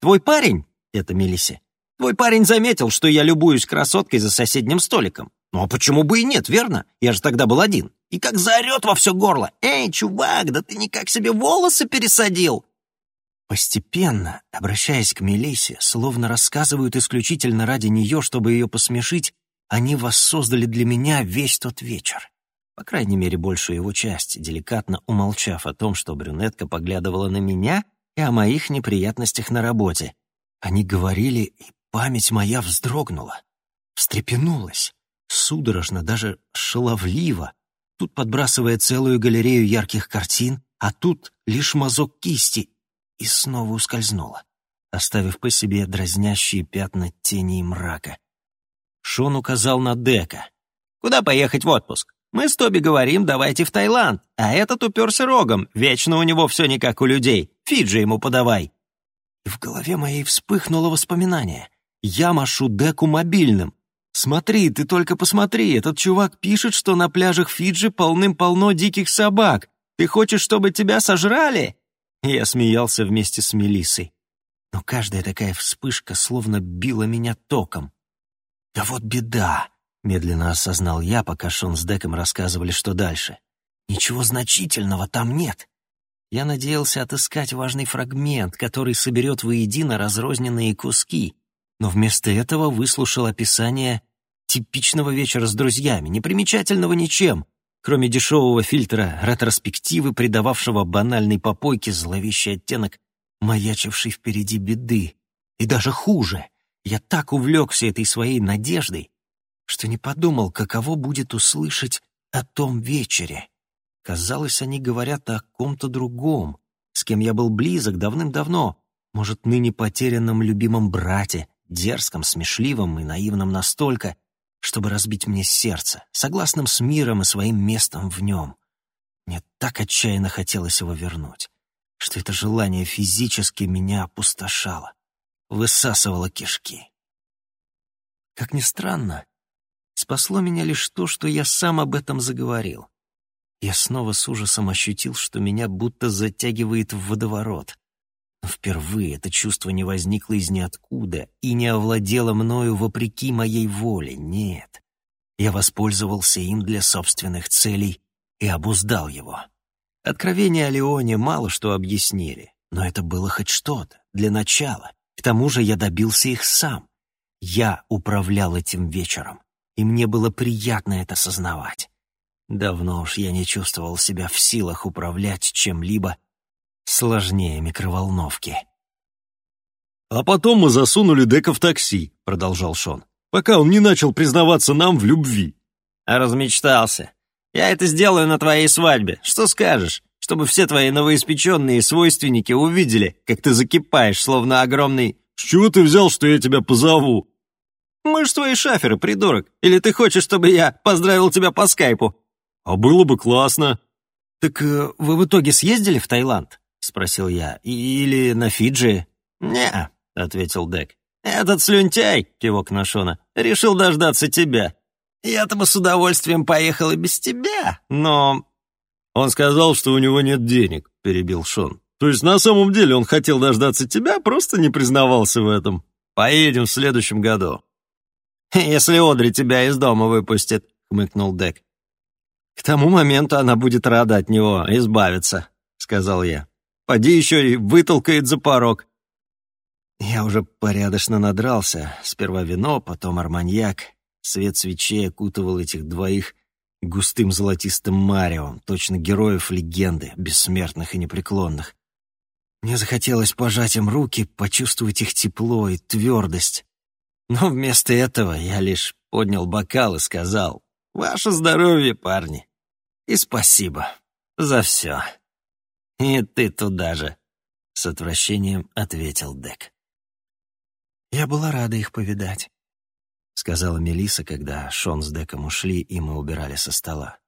Твой парень, это Мелисе, Твой парень заметил, что я любуюсь красоткой за соседним столиком. Ну а почему бы и нет, верно? Я же тогда был один. И как заорет во все горло. «Эй, чувак, да ты никак себе волосы пересадил!» Постепенно, обращаясь к Мелисе, словно рассказывают исключительно ради нее, чтобы ее посмешить, они воссоздали для меня весь тот вечер. По крайней мере, большую его часть, деликатно умолчав о том, что брюнетка поглядывала на меня и о моих неприятностях на работе. Они говорили и Память моя вздрогнула, встрепенулась, судорожно, даже шаловливо, тут подбрасывая целую галерею ярких картин, а тут лишь мазок кисти, и снова ускользнула, оставив по себе дразнящие пятна тени и мрака. Шон указал на Дека. «Куда поехать в отпуск? Мы с Тоби говорим, давайте в Таиланд, а этот уперся рогом, вечно у него все не как у людей, Фиджи ему подавай». И в голове моей вспыхнуло воспоминание. Я машу Деку мобильным. Смотри, ты только посмотри, этот чувак пишет, что на пляжах Фиджи полным-полно диких собак. Ты хочешь, чтобы тебя сожрали?» Я смеялся вместе с Мелиссой. Но каждая такая вспышка словно била меня током. «Да вот беда!» — медленно осознал я, пока Шон с Деком рассказывали, что дальше. «Ничего значительного там нет. Я надеялся отыскать важный фрагмент, который соберет воедино разрозненные куски, но вместо этого выслушал описание типичного вечера с друзьями, непримечательного ничем, кроме дешевого фильтра ретроспективы, придававшего банальной попойке зловещий оттенок, маячивший впереди беды. И даже хуже, я так увлекся этой своей надеждой, что не подумал, каково будет услышать о том вечере. Казалось, они говорят о ком-то другом, с кем я был близок давным-давно, может, ныне потерянном любимом брате, дерзком, смешливым и наивным настолько, чтобы разбить мне сердце, согласным с миром и своим местом в нем. Мне так отчаянно хотелось его вернуть, что это желание физически меня опустошало, высасывало кишки. Как ни странно, спасло меня лишь то, что я сам об этом заговорил. Я снова с ужасом ощутил, что меня будто затягивает в водоворот. Но впервые это чувство не возникло из ниоткуда и не овладело мною вопреки моей воле, нет. Я воспользовался им для собственных целей и обуздал его. Откровения о Леоне мало что объяснили, но это было хоть что-то, для начала. К тому же я добился их сам. Я управлял этим вечером, и мне было приятно это сознавать. Давно уж я не чувствовал себя в силах управлять чем-либо сложнее микроволновки.
«А потом мы засунули Дека в такси», — продолжал Шон, «пока он не начал признаваться нам в любви».
А размечтался. Я это сделаю на твоей свадьбе. Что скажешь? Чтобы все твои новоиспеченные свойственники увидели, как ты закипаешь, словно огромный...
С чего ты взял, что я тебя позову?
Мы ж твои шаферы, придурок. Или ты хочешь, чтобы я поздравил тебя по скайпу?
А было бы классно.
Так э, вы в итоге съездили в Таиланд? Спросил я. Или на Фиджи? Не, ответил Дек. Этот слюнтяй, кивок на Шона, решил дождаться тебя. Я-то бы с удовольствием поехал и без тебя, но...
Он сказал, что у него нет денег, перебил Шон. То есть на самом деле он хотел дождаться тебя, просто не признавался в этом. Поедем в следующем году.
«Если Одри тебя из дома выпустит», — хмыкнул Дек. «К тому моменту она будет рада от него избавиться», — сказал я. «Поди еще и вытолкает за порог». Я уже порядочно надрался. Сперва вино, потом арманьяк. Свет свечей окутывал этих двоих густым золотистым маревом, точно героев легенды, бессмертных и непреклонных. Мне захотелось пожать им руки, почувствовать их тепло и твердость. Но вместо этого я лишь поднял бокал и сказал «Ваше здоровье, парни, и спасибо за все». «И ты туда же», — с отвращением ответил Дек. «Я была рада их повидать», — сказала Мелиса, когда Шон с Деком ушли, и мы убирали со стола.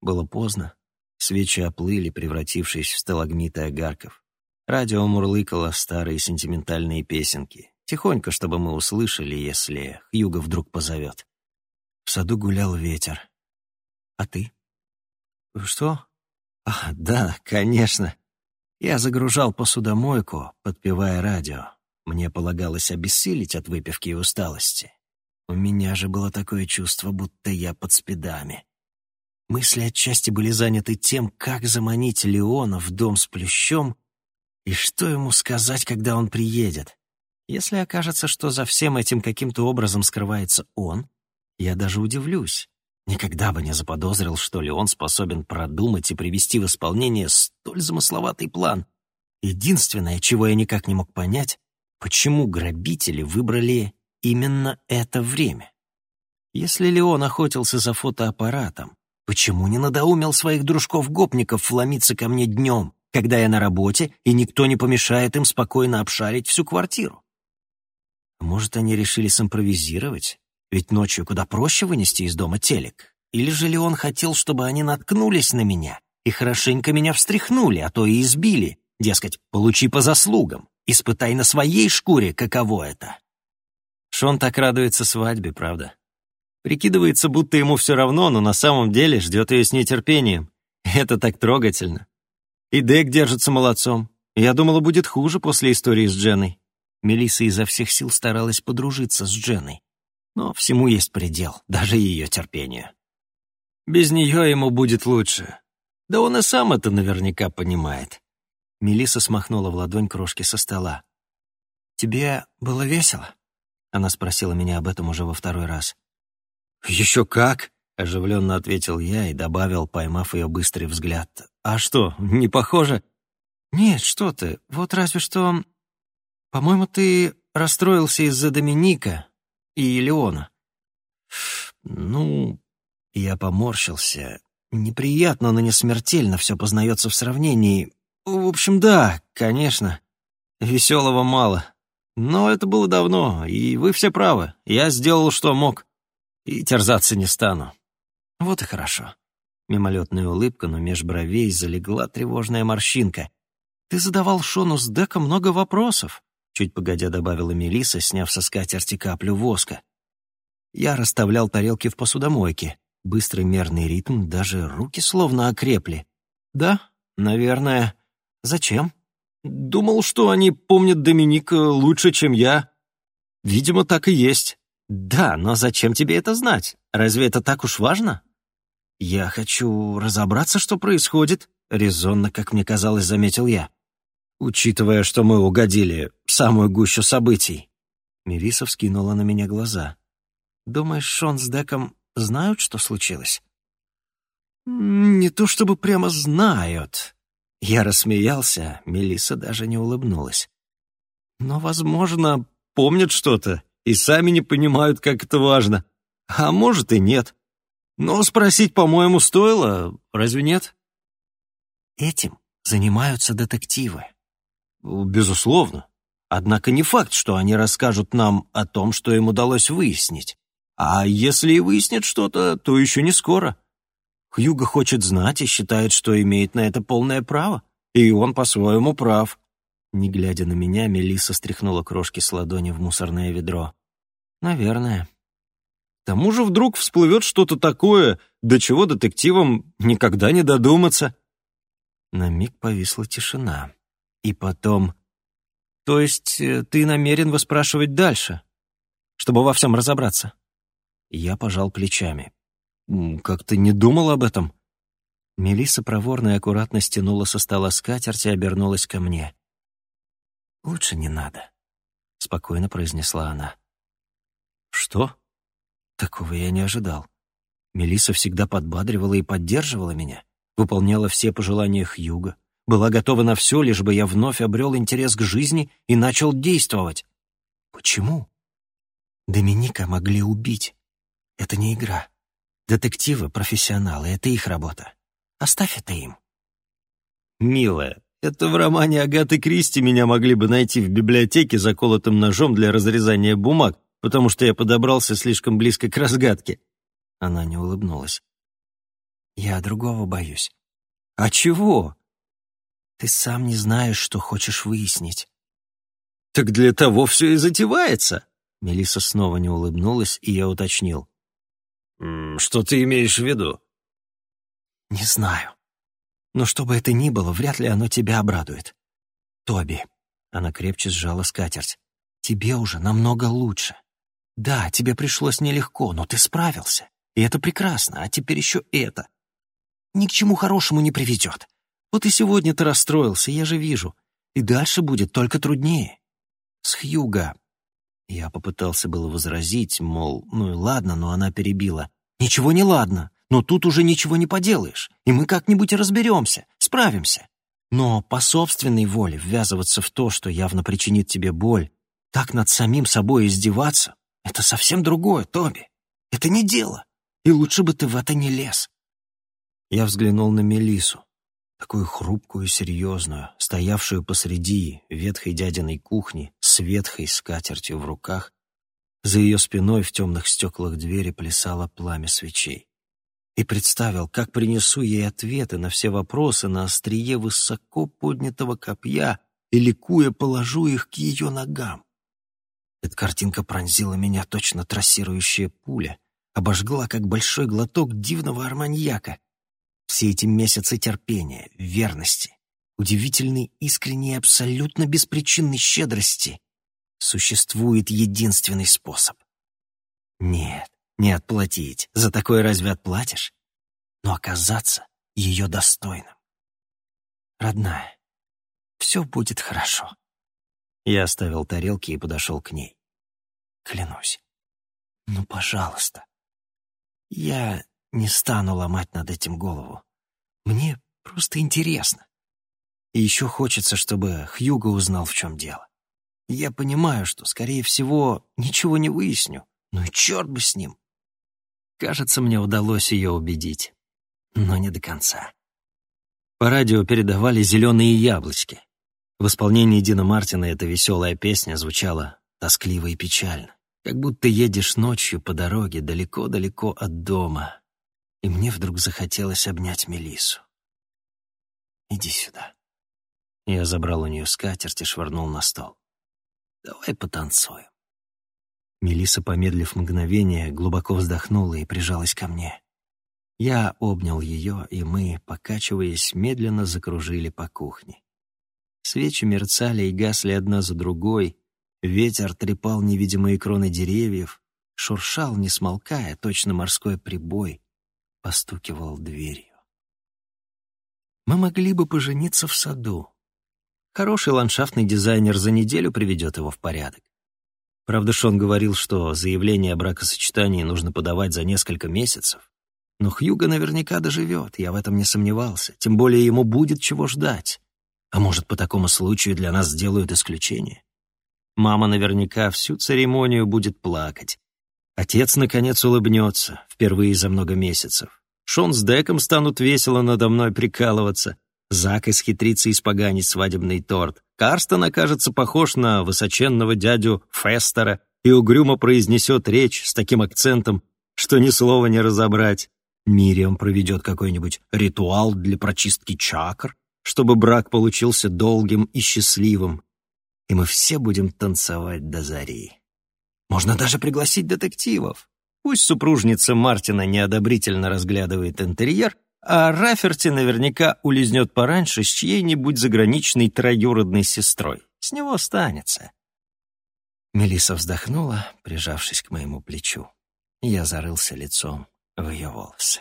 Было поздно, свечи оплыли, превратившись в сталагмиты огарков. Радио мурлыкало старые сентиментальные песенки. Тихонько, чтобы мы услышали, если Хьюго вдруг позовет. В саду гулял ветер. А ты? Что? А, да, конечно. Я загружал посудомойку, подпевая радио. Мне полагалось обессилить от выпивки и усталости. У меня же было такое чувство, будто я под спидами. Мысли отчасти были заняты тем, как заманить Леона в дом с плющом и что ему сказать, когда он приедет. Если окажется, что за всем этим каким-то образом скрывается он, я даже удивлюсь. Никогда бы не заподозрил, что ли он способен продумать и привести в исполнение столь замысловатый план. Единственное, чего я никак не мог понять, почему грабители выбрали именно это время. Если Леон охотился за фотоаппаратом, почему не надоумил своих дружков-гопников вломиться ко мне днем, когда я на работе, и никто не помешает им спокойно обшарить всю квартиру? Может, они решили симпровизировать? Ведь ночью куда проще вынести из дома телек. Или же ли он хотел, чтобы они наткнулись на меня и хорошенько меня встряхнули, а то и избили? Дескать, получи по заслугам, испытай на своей шкуре, каково это. Шон так радуется свадьбе, правда? Прикидывается, будто ему все равно, но на самом деле ждет ее с нетерпением. Это так трогательно. И Дек держится молодцом. Я думала, будет хуже после истории с Дженной. Мелисса изо всех сил старалась подружиться с Дженной. Но всему есть предел, даже ее терпению. Без нее ему будет лучше. Да он и сам это наверняка понимает. Мелисса смахнула в ладонь крошки со стола. «Тебе было весело?» Она спросила меня об этом уже во второй раз. «Еще как!» — оживленно ответил я и добавил, поймав ее быстрый взгляд. «А что, не похоже?» «Нет, что ты, вот разве что по-моему, ты расстроился из-за Доминика и Леона. Ну, я поморщился. Неприятно, но не смертельно все познается в сравнении. В общем, да, конечно. Веселого мало. Но это было давно, и вы все правы. Я сделал, что мог. И терзаться не стану. Вот и хорошо. Мимолетная улыбка, но меж бровей залегла тревожная морщинка. Ты задавал Шону с Дека много вопросов. Чуть погодя добавила Мелиса, сняв со скатерти каплю воска. Я расставлял тарелки в посудомойке. Быстрый мерный ритм, даже руки словно окрепли. Да, наверное. Зачем? Думал, что они помнят Доминика лучше, чем я. Видимо, так и есть. Да, но зачем тебе это знать? Разве это так уж важно? Я хочу разобраться, что происходит, резонно, как мне казалось, заметил я учитывая, что мы угодили в самую гущу событий». Мелисса вскинула на меня глаза. «Думаешь, Шон с Деком знают, что случилось?» «Не то чтобы прямо знают». Я рассмеялся, Мелисса даже не улыбнулась. «Но, возможно, помнят что-то и сами не понимают, как это важно. А может и нет. Но спросить, по-моему, стоило, разве нет?
Этим занимаются детективы.
Безусловно. Однако не факт, что они расскажут нам о том, что им удалось выяснить. А если и выяснят что-то, то еще не скоро. Хьюго хочет знать и считает, что имеет на это полное право. И он по-своему прав. Не глядя на меня, Мелисса стряхнула крошки с ладони в мусорное ведро. Наверное. К тому же вдруг всплывет что-то такое, до чего детективам никогда не додуматься. На миг повисла тишина. И потом... То есть э, ты намерен выспрашивать дальше, чтобы во всем разобраться? Я пожал плечами. «Как-то не думал об этом?» Мелисса проворно и аккуратно стянула со стола скатерть и обернулась ко мне. «Лучше не надо», — спокойно произнесла она. «Что?» Такого я не ожидал. Мелисса всегда подбадривала и поддерживала меня, выполняла все пожелания Хьюга, была готова на все, лишь бы я вновь обрел интерес к жизни и начал действовать. Почему? Доминика могли убить. Это не игра. Детективы — профессионалы, это их работа. Оставь это им. Милая, это в романе Агаты Кристи меня могли бы найти в библиотеке заколотым ножом для разрезания бумаг, потому что я подобрался слишком близко к разгадке. Она не улыбнулась. Я другого боюсь. А чего? Ты сам не знаешь, что хочешь выяснить. Так для того все и затевается. Мелисса снова не улыбнулась, и я уточнил. «Что ты имеешь в виду?» «Не знаю. Но что бы это ни было, вряд ли оно тебя обрадует. Тоби». Она крепче сжала скатерть. «Тебе уже намного лучше. Да, тебе пришлось нелегко, но ты справился. И это прекрасно, а теперь еще это. Ни к чему хорошему не приведет. Вот и сегодня ты расстроился, я же вижу. И дальше будет только труднее. С Хьюга я попытался было возразить, мол, ну и ладно, но она перебила. «Ничего не ладно, но тут уже ничего не поделаешь, и мы как-нибудь разберемся, справимся. Но по собственной воле ввязываться в то, что явно причинит тебе боль, так над самим собой издеваться, это совсем другое, Тоби. Это не дело, и лучше бы ты в это не лез». Я взглянул на Мелису такую хрупкую и серьезную, стоявшую посреди ветхой дядиной кухни с ветхой скатертью в руках. За ее спиной в темных стеклах двери плясало пламя свечей. И представил, как принесу ей ответы на все вопросы на острие высоко поднятого копья и, ликуя, положу их к ее ногам. Эта картинка пронзила меня точно трассирующая пуля, обожгла, как большой глоток дивного арманьяка — все эти месяцы терпения, верности, удивительной искренней абсолютно беспричинной щедрости существует единственный способ. Нет, не отплатить. За такое разве отплатишь? Но оказаться ее достойным. Родная, все будет хорошо. Я оставил тарелки и подошел к ней. Клянусь. Ну, пожалуйста. Я не стану ломать над этим голову. Мне просто интересно. И еще хочется, чтобы Хьюго узнал, в чем дело. Я понимаю, что, скорее всего, ничего не выясню. Ну и черт бы с ним. Кажется, мне удалось ее убедить. Но не до конца. По радио передавали «Зеленые яблочки». В исполнении Дина Мартина эта веселая песня звучала тоскливо и печально. Как будто едешь ночью по дороге далеко-далеко от дома, и мне вдруг захотелось обнять Мелису. «Иди сюда». Я забрал у нее скатерть и швырнул на стол. «Давай потанцуем». Мелиса, помедлив мгновение, глубоко вздохнула и прижалась ко мне. Я обнял ее, и мы, покачиваясь, медленно закружили по кухне. Свечи мерцали и гасли одна за другой, ветер трепал невидимые кроны деревьев, шуршал, не смолкая, точно морской прибой, постукивал дверью. Мы могли бы пожениться в саду. Хороший ландшафтный дизайнер за неделю приведет его в порядок. Правда, Шон говорил, что заявление о бракосочетании нужно подавать за несколько месяцев. Но Хьюго наверняка доживет, я в этом не сомневался. Тем более ему будет чего ждать. А может, по такому случаю для нас сделают исключение? Мама наверняка всю церемонию будет плакать, Отец, наконец, улыбнется, впервые за много месяцев. Шон с Деком станут весело надо мной прикалываться. Зак исхитрится испоганить свадебный торт. Карстон окажется похож на высоченного дядю Фестера и угрюмо произнесет речь с таким акцентом, что ни слова не разобрать. Мириам проведет какой-нибудь ритуал для прочистки чакр, чтобы брак получился долгим и счастливым. И мы все будем танцевать до зари. Можно даже пригласить детективов. Пусть супружница Мартина неодобрительно разглядывает интерьер, а Раферти наверняка улизнет пораньше с чьей-нибудь заграничной троюродной сестрой. С него останется. Мелисса вздохнула, прижавшись к моему плечу. Я зарылся лицом в ее волосы.